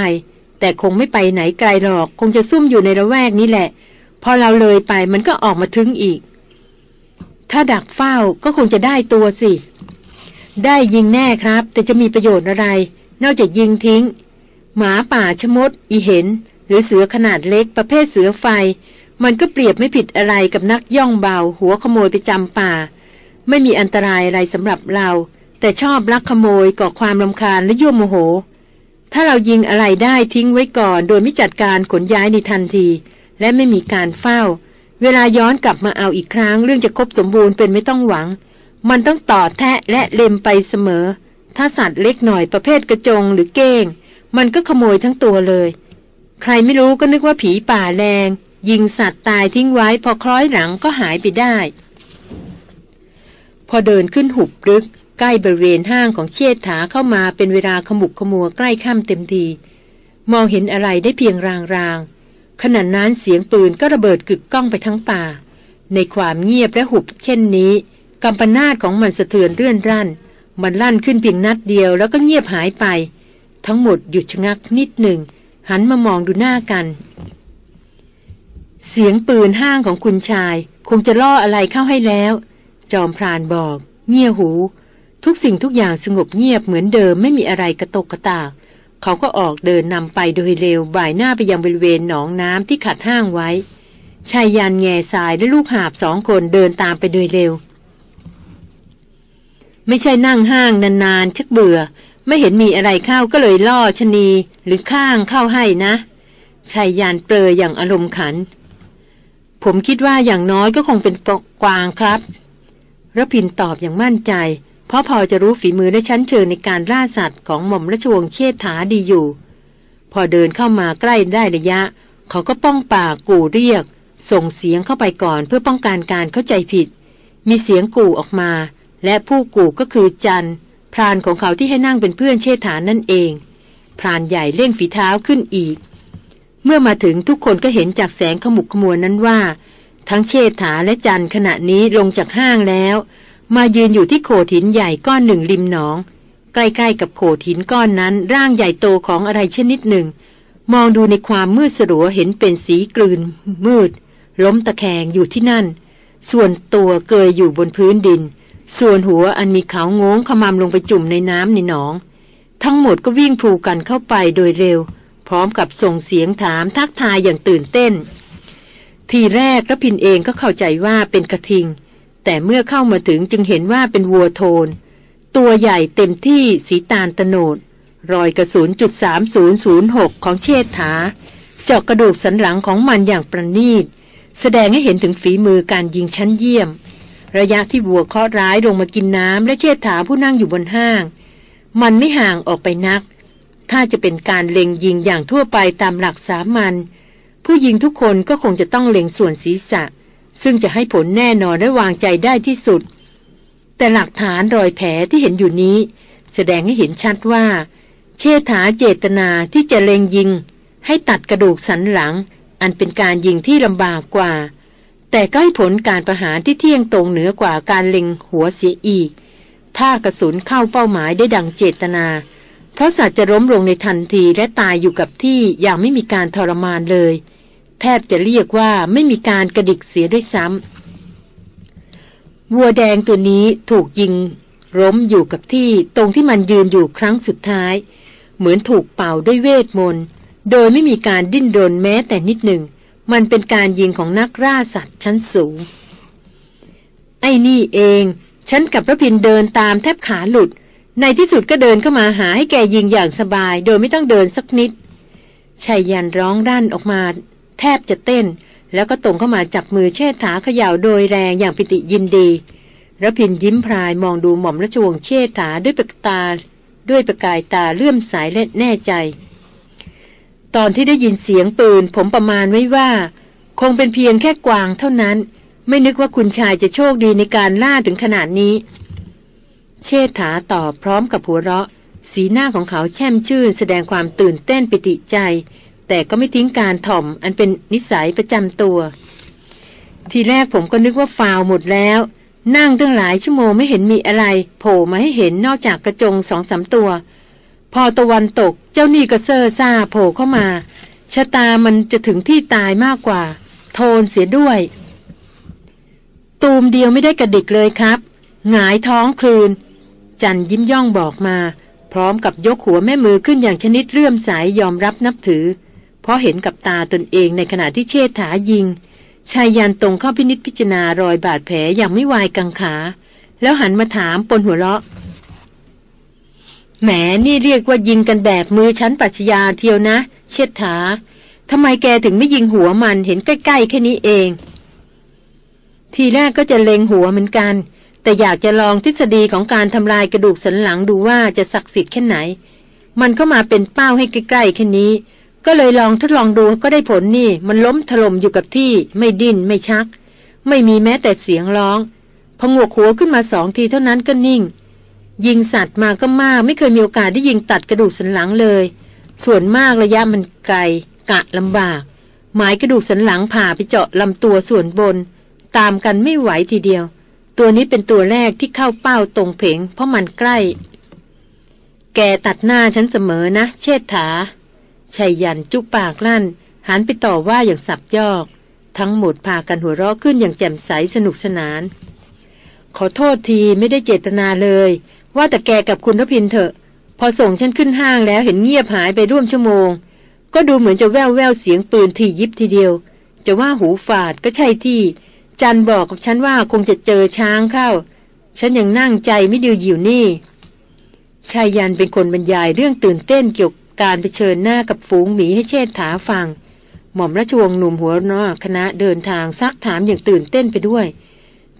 แต่คงไม่ไปไหนไกลหรอก คงจะซุ่มอยู่ในระแวกนี้แหละ พอเราเลยไปมันก็ออกมาทึงอีก ถ้าดักเฝ้าก็คงจะได้ตัวสิ ได้ยิงแน่ครับ แต่จะมีประโยชน์อะไร นอกจากยิงทิ้ง หมาป่าชมด อีเห็น หรือเสือขนาดเล็กประเภทเสือไฟ มันก็เปรียบไม่ผิดอะไรกับนักย่องเบา หัวขโมยไปจำป่า ไม่มีอันตรายอะไรสำหรับเรา แต่ชอบลักขโมยก่อความรำคาญและยั่วโมโห ถ้าเรายิงอะไรได้ทิ้งไว้ก่อน โดยไม่จัดการขนย้ายในทันที และไม่มีการเฝ้า เวลาย้อนกลับมาเอาอีกครั้ง เรื่องจะครบสมบูรณ์เป็นไม่ต้องหวัง มันต้องต่อแทะและเล็มไปเสมอ ถ้าสัตว์เล็กหน่อยประเภทกระจงหรือเก้ง มันก็ขโมยทั้งตัวเลย ใครไม่รู้ก็นึกว่าผีป่าแรงยิงสัตว์ตายทิ้งไว้พอคล้อยหลังก็หายไปได้ พอเดินขึ้นหุบลึก ใกล้บริเวณห้างของเชษฐาเข้ามาเป็นเวลาขมุกขมัวใกล้ค่ำเต็มที มองเห็นอะไรได้เพียงรางๆขณะนั้นเสียงปืนก็ระเบิดกึกก้องไปทั้งป่า ในความเงียบและหุบเช่นนี้กำปนาตของมันสะเทือนเรื่อนรั่น มันลั่นขึ้นเพียงนัดเดียวแล้วก็เงียบหายไป ทั้งหมดหยุดชะงักนิดหนึ่ง หันมามองดูหน้ากัน เสียงปืนห้างของคุณชาย คงจะล่ออะไรเข้าให้แล้ว จอมพรานบอก เงี่ยหู ทุกสิ่งทุกอย่างสงบเงียบเหมือนเดิมไม่มีอะไรกระตกกระตาก เขาก็ออกเดินนำไปโดยเร็วบ่ายหน้าไปยังบริเวณหนองน้ำที่ขัดห้างไว้ชายยันแง่สายและลูกหาบสองคนเดินตามไปโดยเร็ว ไม่ใช่นั่งห้างนานๆชักเบื่อ ไม่เห็นมีอะไรเข้าก็เลยล่อชนีหรือข้างเข้าให้นะชายยานเปรยอย่างอารมณ์ขัน ผมคิดว่าอย่างน้อยก็คงเป็นกวางครับรพินตอบอย่างมั่นใจ เพราะพอจะรู้ฝีมือและชั้นเชิงในการล่าสัตว์ของหม่อมราชวงศ์เชษฐาดีอยู่ พอเดินเข้ามาใกล้ได้ระยะ เขาก็ป้องปากกู่เรียก ส่งเสียงเข้าไปก่อนเพื่อป้องกันการเข้าใจผิด มีเสียงกู่ออกมา และผู้กู่ก็คือจันพรานของเขาที่ให้นั่งเป็นเพื่อนเชษฐานั่นเอง พรานใหญ่เร่งฝีเท้าขึ้นอีก เมื่อมาถึงทุกคนก็เห็นจากแสงขมุกขมัวนั้นว่า ทั้งเชษฐาและจันขณะนี้ลงจากห้างแล้ว มายืนอยู่ที่โขดหินใหญ่ก้อนหนึ่งริมหนอง ใกล้ๆกับโขดหินก้อนนั้นร่างใหญ่โตของอะไรชนิดหนึ่ง มองดูในความมืดสลัวเห็นเป็นสีกลืน มืด ล้มตะแคงอยู่ที่นั่น ส่วนตัวเกยอยู่บนพื้นดิน ส่วนหัวอันมีเขางงขมำลงไปจุ่มในน้ำในหนอง ทั้งหมดก็วิ่งพูกันเข้าไปโดยเร็ว พร้อมกับส่งเสียงถามทักทายอย่างตื่นเต้น ทีแรกระพินเองก็เข้าใจว่าเป็นกระทิง แต่เมื่อเข้ามาถึงจึงเห็นว่าเป็นวัวโทน ตัวใหญ่เต็มที่สีตาลตโนด รอยกระสุนจุดสามศูนย์ศูนย์หกของเชษฐา เจาะกระดูกสันหลังของมันอย่างประณีต แสดงให้เห็นถึงฝีมือการยิงชั้นเยี่ยม ระยะที่วัวเคาะร้ายลงมากินน้ำและเชษฐาผู้นั่งอยู่บนห้าง มันไม่ห่างออกไปนัก ถ้าจะเป็นการเล็งยิงอย่างทั่วไปตามหลักสามัญผู้ยิงทุกคนก็คงจะต้องเล็งส่วนศีรษะ ซึ่งจะให้ผลแน่นอนและวางใจได้ที่สุด แต่หลักฐานรอยแผลที่เห็นอยู่นี้ แสดงให้เห็นชัดว่า เชษฐาเจตนาที่จะเล็งยิง ให้ตัดกระดูกสันหลัง อันเป็นการยิงที่ลำบากกว่า แต่ก็ให้ผลการประหารที่เที่ยงตรงเหนือกว่าการเล็งหัวเสียอีก ถ้ากระสุนเข้าเป้าหมายได้ดังเจตนา เพราะสัตว์จะล้มลงในทันทีและตายอยู่กับที่อย่างไม่มีการทรมานเลย แทบจะเรียกว่าไม่มีการกระดิกเสียด้วยซ้ำวัวแดงตัวนี้ถูกยิงล้มอยู่กับที่ตรงที่มันยืนอยู่ครั้งสุดท้าย เหมือนถูกเป่าด้วยเวทมนต์ โดยไม่มีการดิ้นรนแม้แต่นิดหนึ่ง มันเป็นการยิงของนักล่าสัตว์ชั้นสูง ไอ้นี่เอง ฉันกับพระพินเดินตามแทบขาหลุด ในที่สุดก็เดินเข้ามาหาให้แกยิงอย่างสบาย โดยไม่ต้องเดินสักนิดชายยันร้องดันออกมา แทบจะเต้น แล้วก็ตรงเข้ามาจับมือเชิดถาเขย่าโดยแรงอย่างปิติยินดีระพินยิ้มพรายมองดูหม่อมราชวงศ์เชิดถาด้วยประตา ด้วยประกายตาเลื่อมสายและแน่ใจ ตอนที่ได้ยินเสียงปืน ผมประมาณไว้ว่า คงเป็นเพียงแค่กวางเท่านั้น ไม่นึกว่าคุณชายจะโชคดีในการล่าถึงขนาดนี้ เชษฐาตอบพร้อมกับหัวเราะ สีหน้าของเขาแช่มชื่นแสดงความตื่นเต้นปิติใจ แต่ก็ไม่ทิ้งการถ่อมอันเป็นนิสัยประจำตัว ทีแรกผมก็นึกว่าฟาวหมดแล้ว นั่งตั้งหลายชั่วโมงไม่เห็นมีอะไร โผล่มาให้เห็นนอกจากกระจงสองสามตัว พอตะวันตกเจ้านี่ก็เซอร์ซ่าโผล่เข้ามาชะตามันจะถึงที่ตายมากกว่า โทนเสียด้วย ตูมเดียวไม่ได้กระดิกเลยครับหงายท้องคลืน จันยิ้มย่องบอกมา พร้อมกับยกหัวแม่มือขึ้นอย่างชนิดเรื่อมสายยอมรับนับถือ ราะเห็นกับตาตนเองในขณะที่เชษฐายิง ชายยันตรงเข้าพินิษพิจารณารอยบาดแผลอย่างไม่วายกังขา แล้วหันมาถามปนหัวเราะ แหมนี่เรียกว่ายิงกันแบบมือชั้นปัชญาเทียวนะ เชษฐาทำไมแกถึงไม่ยิงหัวมันเห็นใกล้ๆแค่นี้เอง ทีแรกก็จะเล็งหัวเหมือนกัน แต่อยากจะลองทฤษฎีของการทำลายกระดูกสันหลังดูว่าจะศักดิ์สิทธิ์แค่ไหน มันก็มาเป็นเป้าให้ใกล้ๆแค่นี้ ก็เลยลองทดลองดูก็ได้ผลนี่ มันล้มถล่มอยู่กับที่ ไม่ดิ้นไม่ชัก ไม่มีแม้แต่เสียงร้องพองวกหัวขึ้นมาสองทีเท่านั้นก็นิ่ง ยิงสัตว์มาก็มากไม่เคยมีโอกาสได้ยิงตัดกระดูกสันหลังเลย ส่วนมากระยะมันไกล กะลำบาก หมายกระดูกสันหลังผ่าไปเจาะลำตัวส่วนบน ตามกันไม่ไหวทีเดียว ตัวนี้เป็นตัวแรกที่เข้าเป้าตรงเพงเพราะมันใกล้ แกตัดหน้าฉันเสมอนะ เชษฐา ชัยยันจุปากลั่น หันไปต่อว่าอย่างสับยอก ทั้งหมดพากันหัวเราะขึ้นอย่างแจ่มใสสนุกสนาน ขอโทษทีไม่ได้เจตนาเลย ว่าแต่แกกับคุณรพินเถอะ พอส่งฉันขึ้นห้างแล้วเห็นเงียบหายไปร่วมชั่วโมง ก็ดูเหมือนจะแววแววเสียงปืนทียิบทีเดียว จะว่าหูฝาดก็ใช่ที่ จันบอกกับฉันว่าคงจะเจอช้างเข้า ฉันยังนั่งใจไม่ดูอยู่นี่ชายยันเป็นคนบรรยายเรื่องตื่นเต้นเกี่ยว การไปเชิญหน้ากับฝูงหมีให้เชษฐาฟัง หม่อมราชวงศ์หนุ่มหัวหน้าคณะเดินทางซักถามอย่างตื่นเต้นไปด้วย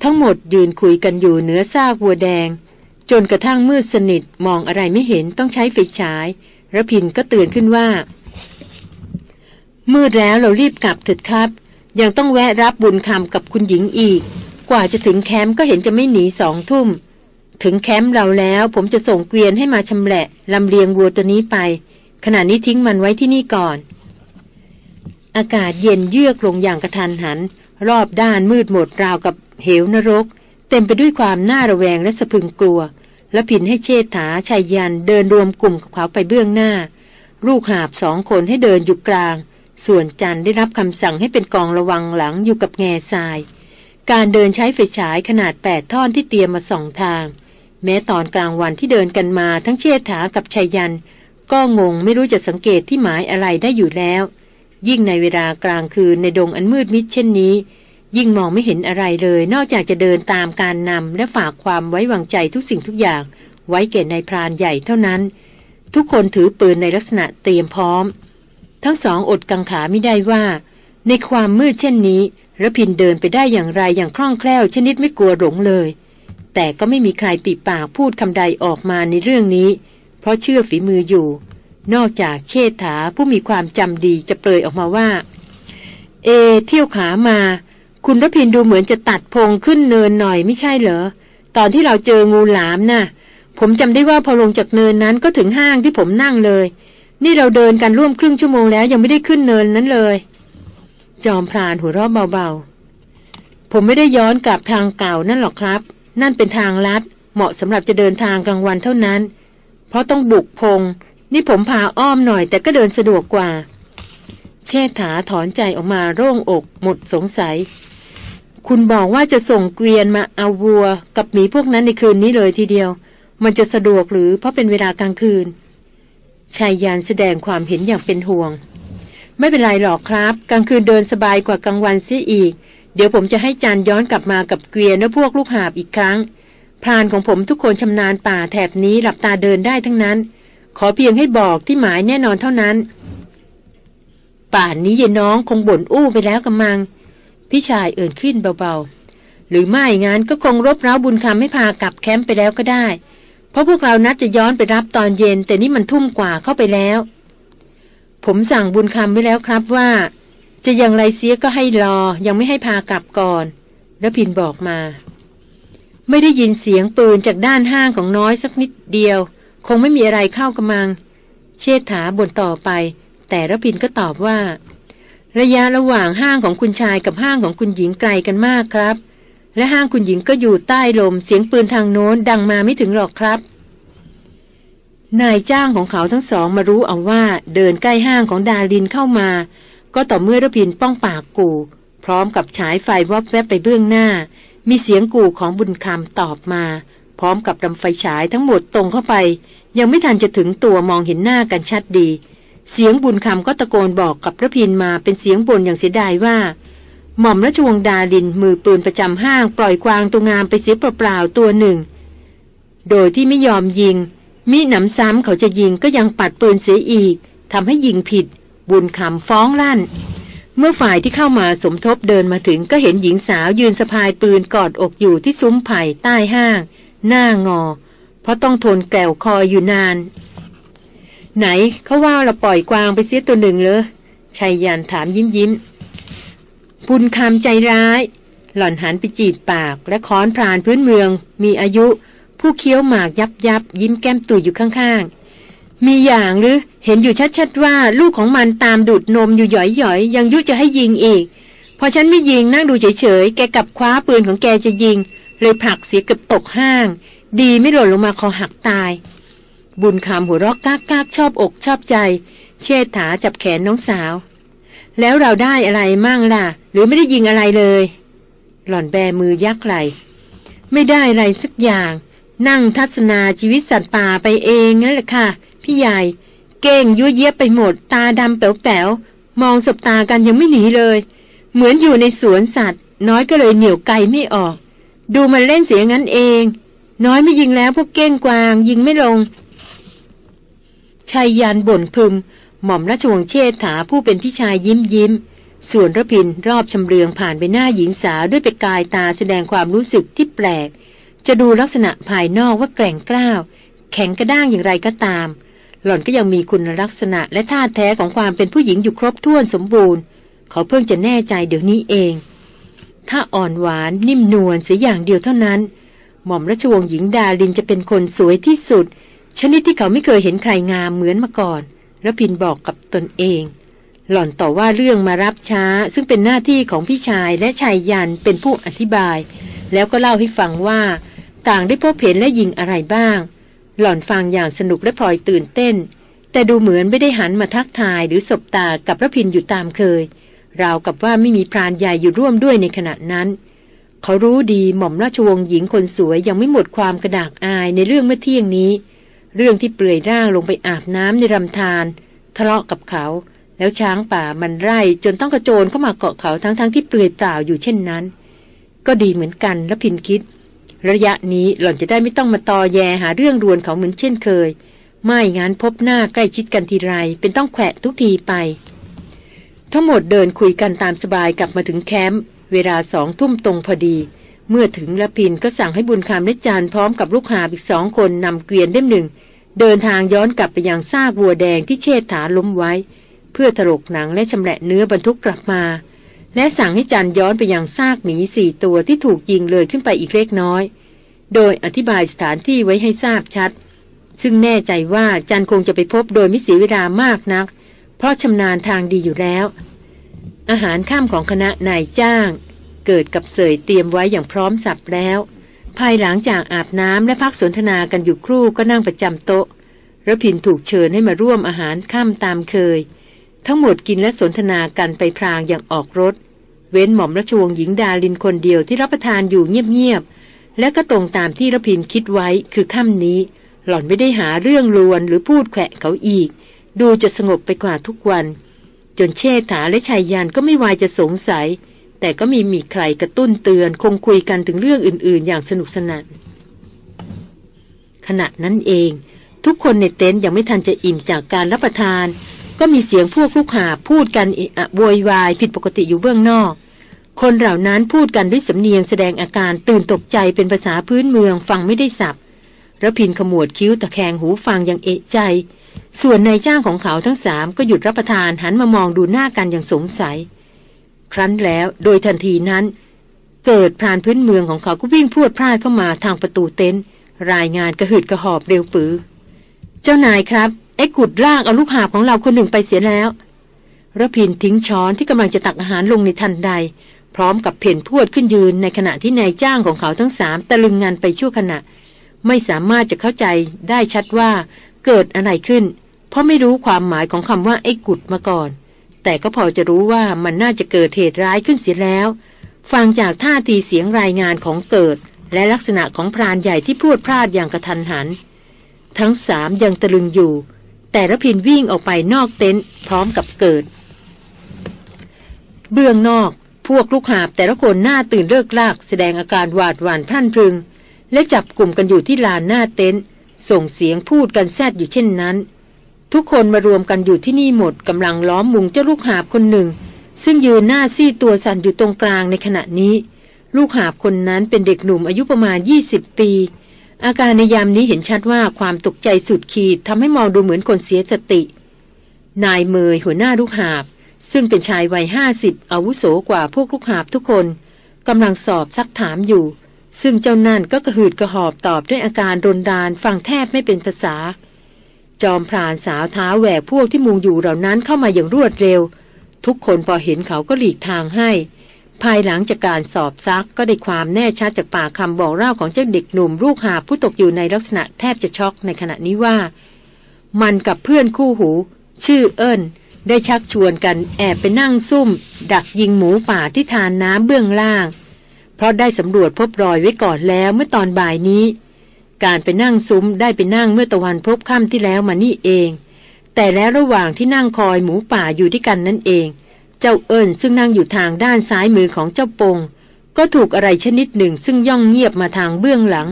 ทั้งหมดยืนคุยกันอยู่เหนือซากวัวแดง จนกระทั่งมืดสนิทมองอะไรไม่เห็นต้องใช้ไฟฉายระพินก็เตือนขึ้นว่า มืดแล้วเรารีบกลับเถิดครับ ยังต้องแวะรับบุญคำกับคุณหญิงอีก กว่าจะถึงแคมป์ก็เห็นจะไม่หนีสองทุ่มถึงแคมป์เราแล้วผมจะส่งเกวียนให้มาชำแหละลำเลียงวัวตัวนี้ไป ขณะนี้ทิ้งมันไว้ที่นี่ก่อน อากาศเย็นเยือกลงอย่างกระทันหัน รอบด้านมืดหมดราวกับเหวนรก เต็มไปด้วยความน่าระแวงและสะพึงกลัว และผินให้เชษฐาชายยันเดินรวมกลุ่มกับเขาไปเบื้องหน้า ลูกหาบสองคนให้เดินอยู่กลาง ส่วนจันได้รับคำสั่งให้เป็นกองระวังหลังอยู่กับแง่ทราย การเดินใช้ไฟฉายขนาดแปดท่อนที่เตรียมมาสองทาง แม้ตอนกลางวันที่เดินกันมาทั้งเชษฐากับชายยัน ก็งงไม่รู้จะสังเกตที่หมายอะไรได้อยู่แล้ว ยิ่งในเวลากลางคืนในดงอันมืดมิดเช่นนี้ ยิ่งมองไม่เห็นอะไรเลย นอกจากจะเดินตามการนำและฝากความไว้วางใจทุกสิ่งทุกอย่าง ไว้แก่ในายพรานใหญ่เท่านั้น ทุกคนถือปืนในลักษณะเตรียมพร้อม ทั้งสองอดกังขาไม่ได้ว่า ในความมืดเช่นนี้ระพินเดินไปได้อย่างไรอย่างคล่องแคล่วชนิดไม่กลัวหลงเลย แต่ก็ไม่มีใครปิปากพูดคำใดออกมาในเรื่องนี้ เพราะเชื่อฝีมืออยู่ นอกจากเชษฐาผู้มีความจำดีจะเปรยออกมาว่า เอ เที่ยวขามา คุณรพินดูเหมือนจะตัดพงขึ้นเนินหน่อยไม่ใช่เหรอ ตอนที่เราเจองูหลามนะ่ะ ผมจำได้ว่าพอลงจากเนินนั้นก็ถึงห้างที่ผมนั่งเลย นี่เราเดินกันร่วมครึ่งชั่วโมงแล้วยังไม่ได้ขึ้นเนินนั้นเลย จอมพรานหัวเราะเบาๆ ผมไม่ได้ย้อนกลับทางเก่านั่นหรอกครับ นั่นเป็นทางลัดเหมาะสำหรับจะเดินทางกลางวันเท่านั้น เพราะต้องบุกพง นี่ผมพาอ้อมหน่อยแต่ก็เดินสะดวกกว่า เชษฐาถอนใจออกมาโล่งอก หมดสงสัย คุณบอกว่าจะส่งเกวียนมาเอาวัว กับหมีพวกนั้นในคืนนี้เลยทีเดียว มันจะสะดวกหรือเพราะเป็นเวลากลางคืนชายยานแสดงความเห็นอย่างเป็นห่วง ไม่เป็นไรหรอกครับ กลางคืนเดินสบายกว่ากลางวันเสียอีก เดี๋ยวผมจะให้จานย้อนกลับมากับเกวียนและพวกลูกหาบอีกครั้ง พรานของผมทุกคนชำนาญป่าแถบนี้หลับตาเดินได้ทั้งนั้น ขอเพียงให้บอกที่หมายแน่นอนเท่านั้น ป่านนี้เยนน้องคงบ่นอู้ไปแล้วกำมัง พี่ชายเอ่นขึ้นเบาๆ หรือไม่งานก็คงรบเร้าบุญคำให้พากลับแคมป์ไปแล้วก็ได้ เพราะพวกเรานัดจะย้อนไปรับตอนเย็น แต่นี่มันทุ่มกว่าเข้าไปแล้ว ผมสั่งบุญคำไว้แล้วครับว่า จะอย่างไรเสียก็ให้รอยังไม่ให้พากลับก่อนระพินบอกมา ไม่ได้ยินเสียงปืนจากด้านห้างของน้อยสักนิดเดียว คงไม่มีอะไรเข้ากำลัง เชษฐาบ่นต่อไป แต่ระพินก็ตอบว่า ระยะระหว่างห้างของคุณชายกับห้างของคุณหญิงไกลกันมากครับ และห้างคุณหญิงก็อยู่ใต้ลมเสียงปืนทางโน้นดังมาไม่ถึงหรอกครับ นายจ้างของเขาทั้งสองมารู้เอาว่าเดินใกล้ห้างของดารินเข้ามา ก็ต่อเมื่อระพินป้องปากกู พร้อมกับฉายไฟวับแวบไปเบื้องหน้า มีเสียงกู่ของบุญคำตอบมา พร้อมกับลำไฟฉายทั้งหมดตรงเข้าไป ยังไม่ทันจะถึงตัวมองเห็นหน้ากันชัดดี เสียงบุญคำก็ตะโกนบอกกับพระพินมาเป็นเสียงบ่นอย่างเสียดายว่า หม่อมราชวงศ์ดารินมือปืนประจำห้างปล่อยกวางตัวงามไปเสียเปล่าๆตัวหนึ่ง โดยที่ไม่ยอมยิงมิหนำซ้ำเขาจะยิงก็ยังปัดปืนเสียอีกทำให้ยิงผิด บุญคำฟ้องลั่น เมื่อฝ่ายที่เข้ามาสมทบเดินมาถึงก็เห็นหญิงสาวยืนสะพายปืนกอดอกอยู่ที่ซุ้มไผ่ใต้ห้าง หน้างอ เพราะต้องทนแกวคอยอยู่นาน ไหนเขาว่าเราปล่อยกวางไปเสียตัวหนึ่งเลยชายยันถามยิ้มยิ้มบุญคำใจร้าย หล่อนหันไปจีบปาก และค้อนพรานพื้นเมือง มีอายุ ผู้เคี้ยวหมากยับยับยิ้มแก้มตุยอยู่ข้างๆ มีอย่างหรือเห็นอยู่ชัดๆว่าลูกของมันตามดูดนมอยู่หย่อยๆ ยังยุจะให้ยิงอีก พอฉันไม่ยิงนั่งดูเฉยๆ แกกลับคว้าปืนของแกจะยิง เลยผลักเสียเกับตกห้าง ดีไม่หล่นลงมาคอหักตาย บุญคำหัวรอกกากากชอบอกชอบใจ เชษฐาจับแขนน้องสาว แล้วเราได้อะไรมั่งล่ะ หรือไม่ได้ยิงอะไรเลย หล่อนแบมือยักไหลไม่ได้อะไรสักอย่าง นั่งทัศนาชีวิตสัตว์ป่าไปเองนั่นแหละค่ะ พี่ใหญ่ เก่งยั่วเยียบไปหมด ตาดำแป๋วๆ มองสบตากันยังไม่หนีเลย เหมือนอยู่ในสวนสัตว์ น้อยก็เลยเหนียวไกลไม่ออก ดูมันเล่นเสียงั้นเอง น้อยไม่ยิงแล้วพวกเก้งกวาง ยิงไม่ลงชายยันบ่นพึม หม่อมราชวงศ์เชษฐาผู้เป็นพี่ชายยิ้มยิ้ม ส่วนระพินรอบชำเลืองผ่านไปหน้าหญิงสาวด้วยไปกายตาแสดงความรู้สึกที่แปลก จะดูลักษณะภายนอกว่าแกร่งกล้าว แข็งกระด้างอย่างไรก็ตาม หล่อนก็ยังมีคุณลักษณะและท่าแท้ของความเป็นผู้หญิงอยู่ครบถ้วนสมบูรณ์ เขาเพิ่งจะแน่ใจเดี๋ยวนี้เอง ถ้าอ่อนหวานนิ่มนวลเสียอย่างเดียวเท่านั้น หม่อมราชวงศ์หญิงดาลินจะเป็นคนสวยที่สุด ชนิดที่เขาไม่เคยเห็นใครงามเหมือนมาก่อนระพินบอกกับตนเอง หล่อนต่อว่าเรื่องมารับช้า ซึ่งเป็นหน้าที่ของพี่ชายและชายยันเป็นผู้อธิบาย แล้วก็เล่าให้ฟังว่า ต่างได้พบเห็นและยิงอะไรบ้าง หล่อนฟังอย่างสนุกและพลอยตื่นเต้น แต่ดูเหมือนไม่ได้หันมาทักทายหรือสบตากับพระพินอยู่ตามเคย ราวกับว่าไม่มีพรานใหญ่อยู่ร่วมด้วยในขณะนั้น เขารู้ดีหม่อมราชวงศ์หญิงคนสวยยังไม่หมดความกระดากอายในเรื่องเมื่อเที่ยงนี้ เรื่องที่เปลือยร่างลงไปอาบน้ำในลำธารทะเลาะกับเขา แล้วช้างป่ามันไร่จนต้องกระโจนเข้ามาเกาะเขาทั้งๆทที่เปลือยเปล่าอยู่เช่นนั้น ก็ดีเหมือนกันและพินคิด ระยะนี้หล่อนจะได้ไม่ต้องมาตอแยหาเรื่องรวนเขาเหมือนเช่นเคย ไม่งั้นพบหน้าใกล้ชิดกันทีไร เป็นต้องแขวะทุกทีไป ทั้งหมดเดินคุยกันตามสบายกลับมาถึงแคมป์เวลาสองทุ่มตรงพอดี เมื่อถึงละพินก็สั่งให้บุญคำและจานพร้อมกับลูกหาอีกสองคนนำเกวียนเล่มหนึ่ง เดินทางย้อนกลับไปยังซากวัวแดงที่เชษฐาล้มไว้ เพื่อถลกหนังและชำแหละเนื้อบรรทุกกลับมา และสั่งให้จันย้อนไปยังซากหมีสี่ตัวที่ถูกยิงเลยขึ้นไปอีกเล็กน้อย โดยอธิบายสถานที่ไว้ให้ทราบชัด ซึ่งแน่ใจว่าจันคงจะไปพบโดยไม่เสียเวลามากนัก เพราะชำนาญทางดีอยู่แล้ว อาหารข้ามของคณะนายจ้าง เกิดกับเสยเตรียมไว้อย่างพร้อมสับแล้ว ภายหลังจากอาบน้ำและพักสนทนากันอยู่ครู่ก็นั่งประจำโต๊ะระพินถูกเชิญให้มาร่วมอาหารข้ามตามเคย ทั้งหมดกินและสนทนากันไปพรางอย่างออกรถ เว้นหม่อมราชวงศ์หญิงดาลินคนเดียวที่รับประทานอยู่เงียบๆ และก็ตรงตามที่ระพินคิดไว้คือค่ำนี้ หล่อนไม่ได้หาเรื่องลวนหรือพูดแขวะเขาอีก ดูจะสงบไปกว่าทุกวัน จนเชษฐาและชายยันก็ไม่วายจะสงสัย แต่ก็มีมีใครกระตุ้นเตือนคงคุยกันถึงเรื่องอื่น ๆ อย่างสนุกสนานขณะนั้นเอง ทุกคนในเต็นท์ยังไม่ทันจะอิ่มจากการรับประทาน ก็มีเสียงพวกลูกหาพูดกันอะอะโวยวายผิดปกติอยู่เบื้องนอก คนเหล่านั้นพูดกันด้วยสำเนียงแสดงอาการตื่นตกใจเป็นภาษาพื้นเมืองฟังไม่ได้สับระพินขมวดคิ้วตะแคงหูฟังอย่างเอะใจ ส่วนนายจ้างของเขาทั้งสามก็หยุดรับประทานหันมามองดูหน้ากันอย่างสงสัย ครั้นแล้วโดยทันทีนั้น เกิดพรานพื้นเมืองของเขาก็วิ่งพรวดพลาดเข้ามาทางประตูเต็นท์รายงานกระหืดกระหอบเร็วปือ เจ้านายครับไอ้กุดลากเอาลูกหาบของเราคนหนึ่งไปเสียแล้วระพินทิ้งช้อนที่กำลังจะตักอาหารลงในทันใด พร้อมกับเพ่นพวดขึ้นยืนในขณะที่นายจ้างของเขาทั้งสามตะลึงงานไปชั่วขณะ ไม่สามารถจะเข้าใจได้ชัดว่าเกิดอะไรขึ้น เพราะไม่รู้ความหมายของคำว่าไอ้กุดมาก่อน แต่ก็พอจะรู้ว่ามันน่าจะเกิดเหตุร้ายขึ้นเสียแล้ว ฟังจากท่าทีเสียงรายงานของเกิด และลักษณะของพรานใหญ่ที่พูดพลาดอย่างกระทันหัน ทั้งสามยังตะลึงอยู่ แต่ระพินวิ่งออกไปนอกเต็นท์พร้อมกับเกิด เบื้องนอกพวกลูกหาบแต่ละคนหน้าตื่นเลิกลาก แสดงอาการหวาดหวั่นพรั่นพรึง และจับกลุ่มกันอยู่ที่ลานหน้าเต็นท์ส่งเสียงพูดกันแซดอยู่เช่นนั้น ทุกคนมารวมกันอยู่ที่นี่หมดกำลังล้อมมุงเจ้าลูกหาบคนหนึ่ง ซึ่งยืนหน้าซี่ตัวสั่นอยู่ตรงกลางในขณะนี้ ลูกหาบคนนั้นเป็นเด็กหนุ่มอายุประมาณ 20 ปี อาการในยามนี้เห็นชัดว่าความตกใจสุดขีดทำให้มองดูเหมือนคนเสียสติ นายเมยหัวหน้าลูกหาบ ซึ่งเป็นชายวัยห้าสิบอาวุโสกว่าพวกลูกหาบทุกคนกำลังสอบซักถามอยู่ ซึ่งเจ้านั่นก็กระหืดกระหอบตอบด้วยอาการรนดานฟังแทบไม่เป็นภาษา จอมพรานสาวเท้าแหวกพวกที่มุงอยู่เหล่านั้นเข้ามาอย่างรวดเร็ว ทุกคนพอเห็นเขาก็หลีกทางให้ ภายหลังจากการสอบซักก็ได้ความแน่ชัดจากปากคำบอกเล่าของเจ้าเด็กหนุ่มลูกหาผู้ตกอยู่ในลักษณะแทบจะช็อกในขณะนี้ว่า มันกับเพื่อนคู่หู ชื่อเอิญได้ชักชวนกันแอบไปนั่งซุ่ม ดักยิงหมูป่าที่ทานน้ำเบื้องล่าง เพราะได้สำรวจพบรอยไว้ก่อนแล้วเมื่อตอนบ่ายนี้ การไปนั่งซุ้มได้ไปนั่งเมื่อตะวันพบค่ำที่แล้วมานี่เอง แต่แล้วระหว่างที่นั่งคอยหมูป่าอยู่ที่กันนั่นเอง เจ้าเอิญซึ่งนั่งอยู่ทางด้านซ้ายมือของเจ้าปง ก็ถูกอะไรชนิดหนึ่งซึ่งย่องเงียบมาทางเบื้องหลัง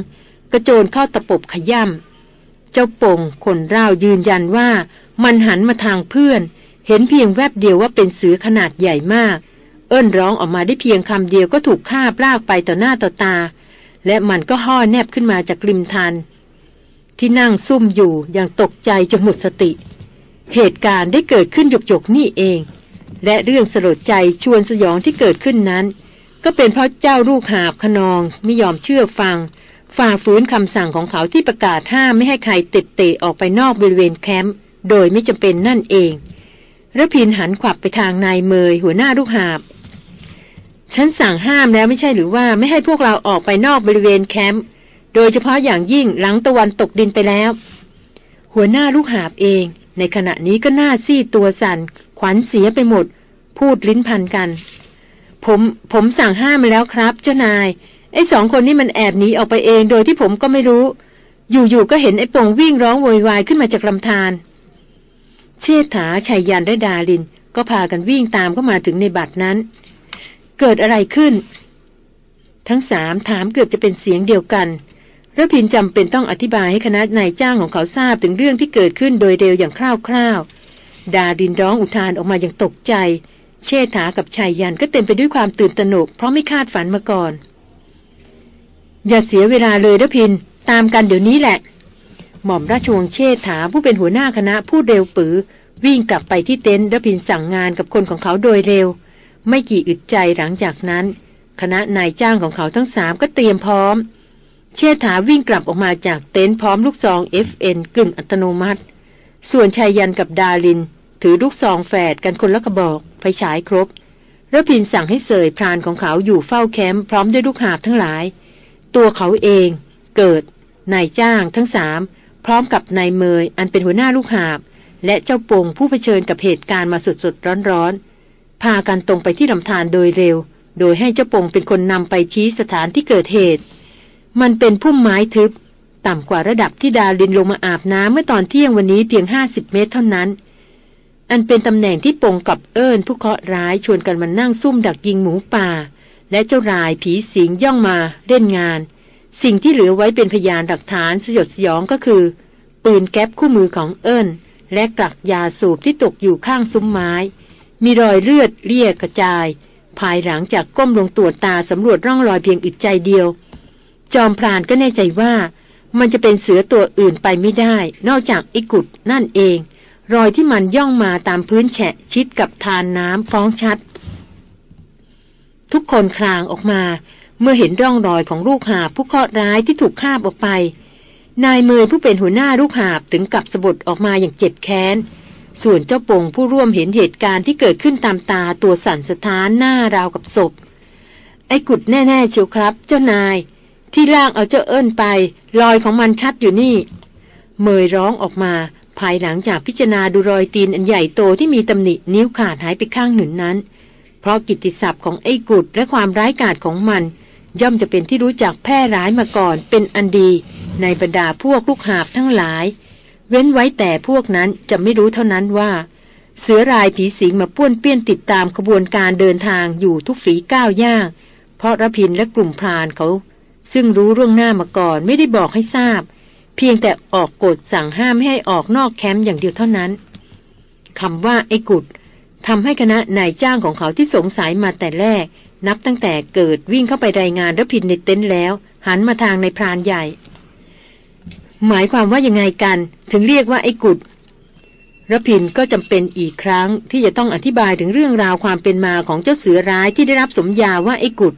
กระโจนเข้าตะปบขย่ำเจ้าปงคนเล่ายืนยันว่ามันหันมาทางเพื่อน เห็นเพียงแวบเดียวว่าเป็นเสือขนาดใหญ่มาก เอิ้นร้องออกมาได้เพียงคำเดียวก็ถูกฆ่าปลากไปต่อหน้าต่อตา และมันก็ห่อแนบขึ้นมาจากริมทัน ที่นั่งซุ่มอยู่อย่างตกใจจนหมดสติ เหตุการณ์ได้เกิดขึ้นหยกๆนี่เอง และเรื่องสลดใจชวนสยองที่เกิดขึ้นนั้น ก็เป็นเพราะเจ้าลูกหาบขนองไม่ยอมเชื่อฟัง ฝ่าฝืนคำสั่งของเขาที่ประกาศห้ามไม่ให้ใครติดเตะออกไปนอกบริเวณแคมป์โดยไม่จำเป็นนั่นเองระพินหันขวับไปทางนายเมยหัวหน้าลูกหาบ ฉันสั่งห้ามแล้วไม่ใช่หรือว่าไม่ให้พวกเราออกไปนอกบริเวณแคมป์โดยเฉพาะอย่างยิ่งหลังตะวันตกดินไปแล้ว หัวหน้าลูกหาบเอง ในขณะนี้ก็หน้าซีดตัวสัน่นขวัญเสียไปหมด พูดลิ้นพันกัน ผมผมสั่งห้ามาแล้วครับ เจ้านาย ไอ้สองคนนี้มันแอบหนีออกไปเองโดยที่ผมก็ไม่รู้ อยู่ๆก็เห็นไอ้ปงวิ่งร้องโวยวายขึ้นมาจากลำธารเชษฐาชัยยันและดาลิน ก็พากันวิ่งตามเข้ามาถึงในบัตรนั้น เกิดอะไรขึ้น ทั้งสามถามเกือบจะเป็นเสียงเดียวกันระพินจำเป็นต้องอธิบายให้คณะนายจ้างของเขาทราบถึงเรื่องที่เกิดขึ้นโดยเร็วอย่างคร่าวๆ ดาดินร้องอุทานออกมาอย่างตกใจ เชษฐากับชายยันก็เต็มไปด้วยความตื่นตระหนก เพราะไม่คาดฝันมาก่อน อย่าเสียเวลาเลยระพิน ตามกันเดี๋ยวนี้แหละ หม่อมราชวงศ์เชษฐาผู้เป็นหัวหน้าคณะพูดเร็วปือ วิ่งกลับไปที่เต็นท์ระพินสั่งงานกับคนของเขาโดยเร็ว ไม่กี่อึดใจหลังจากนั้น คณะนายจ้างของเขาทั้งสามก็เตรียมพร้อม เชษฐาวิ่งกลับออกมาจากเต็นท์พร้อมลูกซอง FN กึ่งอัตโนมัติ ส่วนชายยันกับดาลิน ถือลูกซองแฝดกันคนละกระบอกไฟฉายครบระพินสั่งให้เสยพรานของเขาอยู่เฝ้าแคมป์พร้อมด้วยลูกหาบทั้งหลาย ตัวเขาเอง เกิดนายจ้างทั้งสามพร้อมกับนายเมยอันเป็นหัวหน้าลูกหาบ และเจ้าปงผู้เผชิญกับเหตุการณ์มาสดๆร้อนๆพากันตรงไปที่ลำธารโดยเร็ว โดยให้เจ้าปงเป็นคนนำไปชี้สถานที่เกิดเหตุ มันเป็นพุ่มไม้ทึบ ต่ำกว่าระดับที่ดาลินลงมาอาบน้ำเมื่อตอนเที่ยงวันนี้เพียงห้าสิบเมตรเท่านั้น อันเป็นตำแหน่งที่ปงกับเอิญผู้เคาะร้ายชวนกันมานั่งซุ่มดักยิงหมูป่า และเจ้ารายผีสิงย่องมาเล่นงาน สิ่งที่เหลือไว้เป็นพยานหลักฐานสยดสยองก็คือ ปืนแก๊ปคู่มือของเอิญและกลักยาสูบที่ตกอยู่ข้างซุ้มไม้ มีรอยเลือดเรียกกระจาย ภายหลังจากก้มลงตรวจตาสำรวจร่องรอยเพียงอึดใจเดียว จอมพรานก็แน่ใจว่า มันจะเป็นเสือตัวอื่นไปไม่ได้ นอกจากไอ้กุดนั่นเอง รอยที่มันย่องมาตามพื้นแฉะชิดกับทานน้ำฟ้องชัด ทุกคนคลางออกมา เมื่อเห็นร่องรอยของลูกหาบผู้เคราะห์ร้ายที่ถูกฆ่าออกไป นายเมยผู้เป็นหัวหน้าลูกหาบถึงกับสะบดออกมาอย่างเจ็บแค้น ส่วนเจ้าปงผู้ร่วมเห็นเหตุการณ์ที่เกิดขึ้นตามตาตัวสั่นสะท้านหน้าราวกับศพ ไอ้กุดแน่ๆเชียวครับ เจ้านาย ที่ลากเอาเจ้าเอิ้นไป รอยของมันชัดอยู่นี่ เมยร้องออกมา ภายหลังจากพิจารณาดูรอยตีนอันใหญ่โตที่มีตำหนินิ้วขาดหายไปข้างหนึ่งนั้น เพราะกิตติศัพท์ของไอ้กุดและความร้ายกาจของมัน ย่อมจะเป็นที่รู้จักแพร่ร้ายมาก่อน เป็นอันดี ในบรรดาพวกลูกหาบทั้งหลาย เว้นไว้แต่พวกนั้นจะไม่รู้เท่านั้นว่า เสือรายผีสิงมาป้วนเปี้ยนติดตามขบวนการเดินทางอยู่ทุกฝีก้าวย่าง เพราะระพินและกลุ่มพรานเขา ซึ่งรู้เรื่องหน้ามาก่อนไม่ได้บอกให้ทราบ เพียงแต่ออกกฎสั่งห้ามไม่ให้ออกนอกแคมป์อย่างเดียวเท่านั้นคำว่าไอ้กุดทำให้คณะนายจ้างของเขาที่สงสัยมาแต่แรก นับตั้งแต่เกิดวิ่งเข้าไปรายงานระพินในเต็นท์แล้ว หันมาทางในพรานใหญ่ หมายความว่ายังไงกัน ถึงเรียกว่าไอ้กุดระพินก็จำเป็นอีกครั้งที่จะต้องอธิบายถึงเรื่องราวความเป็นมาของเจ้าเสือร้ายที่ได้รับสมญาว่าไอ้กุด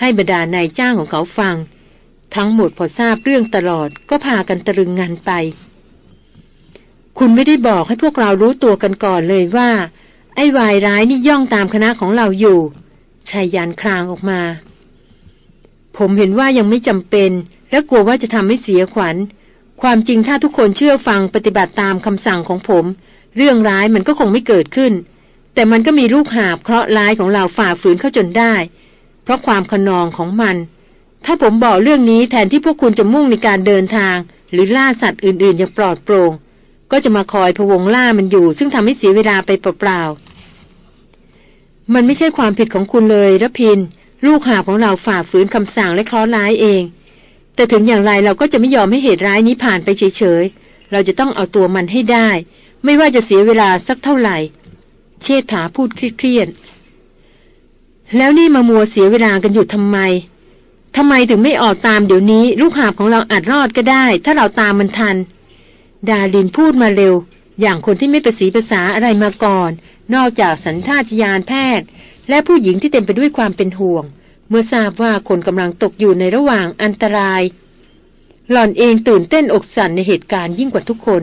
ให้บรรดานายจ้างของเขาฟัง ทั้งหมดพอทราบเรื่องตลอดก็พากันตะลึงงานไป คุณไม่ได้บอกให้พวกเรารู้ตัวกันก่อนเลยว่า ไอ้วายร้ายนี่ย่องตามคณะของเราอยู่ชายยันคลางออกมา ผมเห็นว่ายังไม่จำเป็น และกลัวว่าจะทำให้เสียขวัญ ความจริงถ้าทุกคนเชื่อฟังปฏิบัติตามคำสั่งของผม เรื่องร้ายมันก็คงไม่เกิดขึ้น แต่มันก็มีลูกหาบเคราะห์ร้ายของเราฝ่าฝืนเข้าจนได้ เพราะความขนองของมัน ถ้าผมบอกเรื่องนี้แทนที่พวกคุณจะมุ่งในการเดินทาง หรือล่าสัตว์อื่นๆอย่างปลอดโปร่ง ก็จะมาคอยพวงล่ามันอยู่ ซึ่งทำให้เสียเวลาไปเปล่าๆ มันไม่ใช่ความผิดของคุณเลยระพิน ลูกหาของเราฝ่าฝืนคำสั่งและเคราะห์ร้ายเอง แต่ถึงอย่างไรเราก็จะไม่ยอมให้เหตุร้ายนี้ผ่านไปเฉยๆ เราจะต้องเอาตัวมันให้ได้ ไม่ว่าจะเสียเวลาสักเท่าไหร่ เชษฐาพูดเครียดๆแล้วนี่มามัวเสียเวลากันอยู่ทำไม ทำไมถึงไม่ออกตามเดี๋ยวนี้ ลูกหาบของเราอาจรอดก็ได้ ถ้าเราตามมันทัน ดาลินพูดมาเร็ว อย่างคนที่ไม่ประสีภาษาอะไรมาก่อน นอกจากสัญชาตญาณแพทย์ และผู้หญิงที่เต็มไปด้วยความเป็นห่วง เมื่อทราบว่าคนกำลังตกอยู่ในระหว่างอันตราย หล่อนเองตื่นเต้นอกสั่นในเหตุการณ์ยิ่งกว่าทุกคน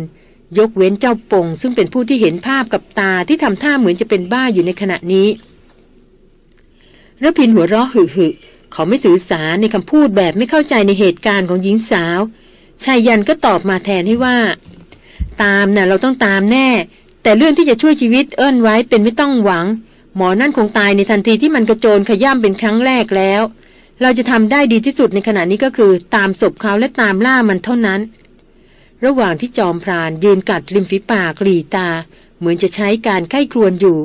ยกเว้นเจ้าปงซึ่งเป็นผู้ที่เห็นภาพกับตาที่ทำท่าเหมือนจะเป็นบ้าอยู่ในขณะนี้ระพินหัวเราะหึหึ เขาไม่ถือสาในคำพูดแบบไม่เข้าใจในเหตุการณ์ของหญิงสาวชายยันก็ตอบมาแทนให้ว่า ตามนะ่ะเราต้องตามแน่ แต่เรื่องที่จะช่วยชีวิตเอิ้นไว้เป็นไม่ต้องหวัง หมอนั่นคงตายในทันทีที่มันกระโจนขย่ำเป็นครั้งแรกแล้ว เราจะทำได้ดีที่สุดในขณะนี้ก็คือ ตามศพเขาและตามล่ามันเท่านั้น ระหว่างที่จอมพรานยืนกัดริมฝีปากหลีตา เหมือนจะใช้การไข้ครวนอยู่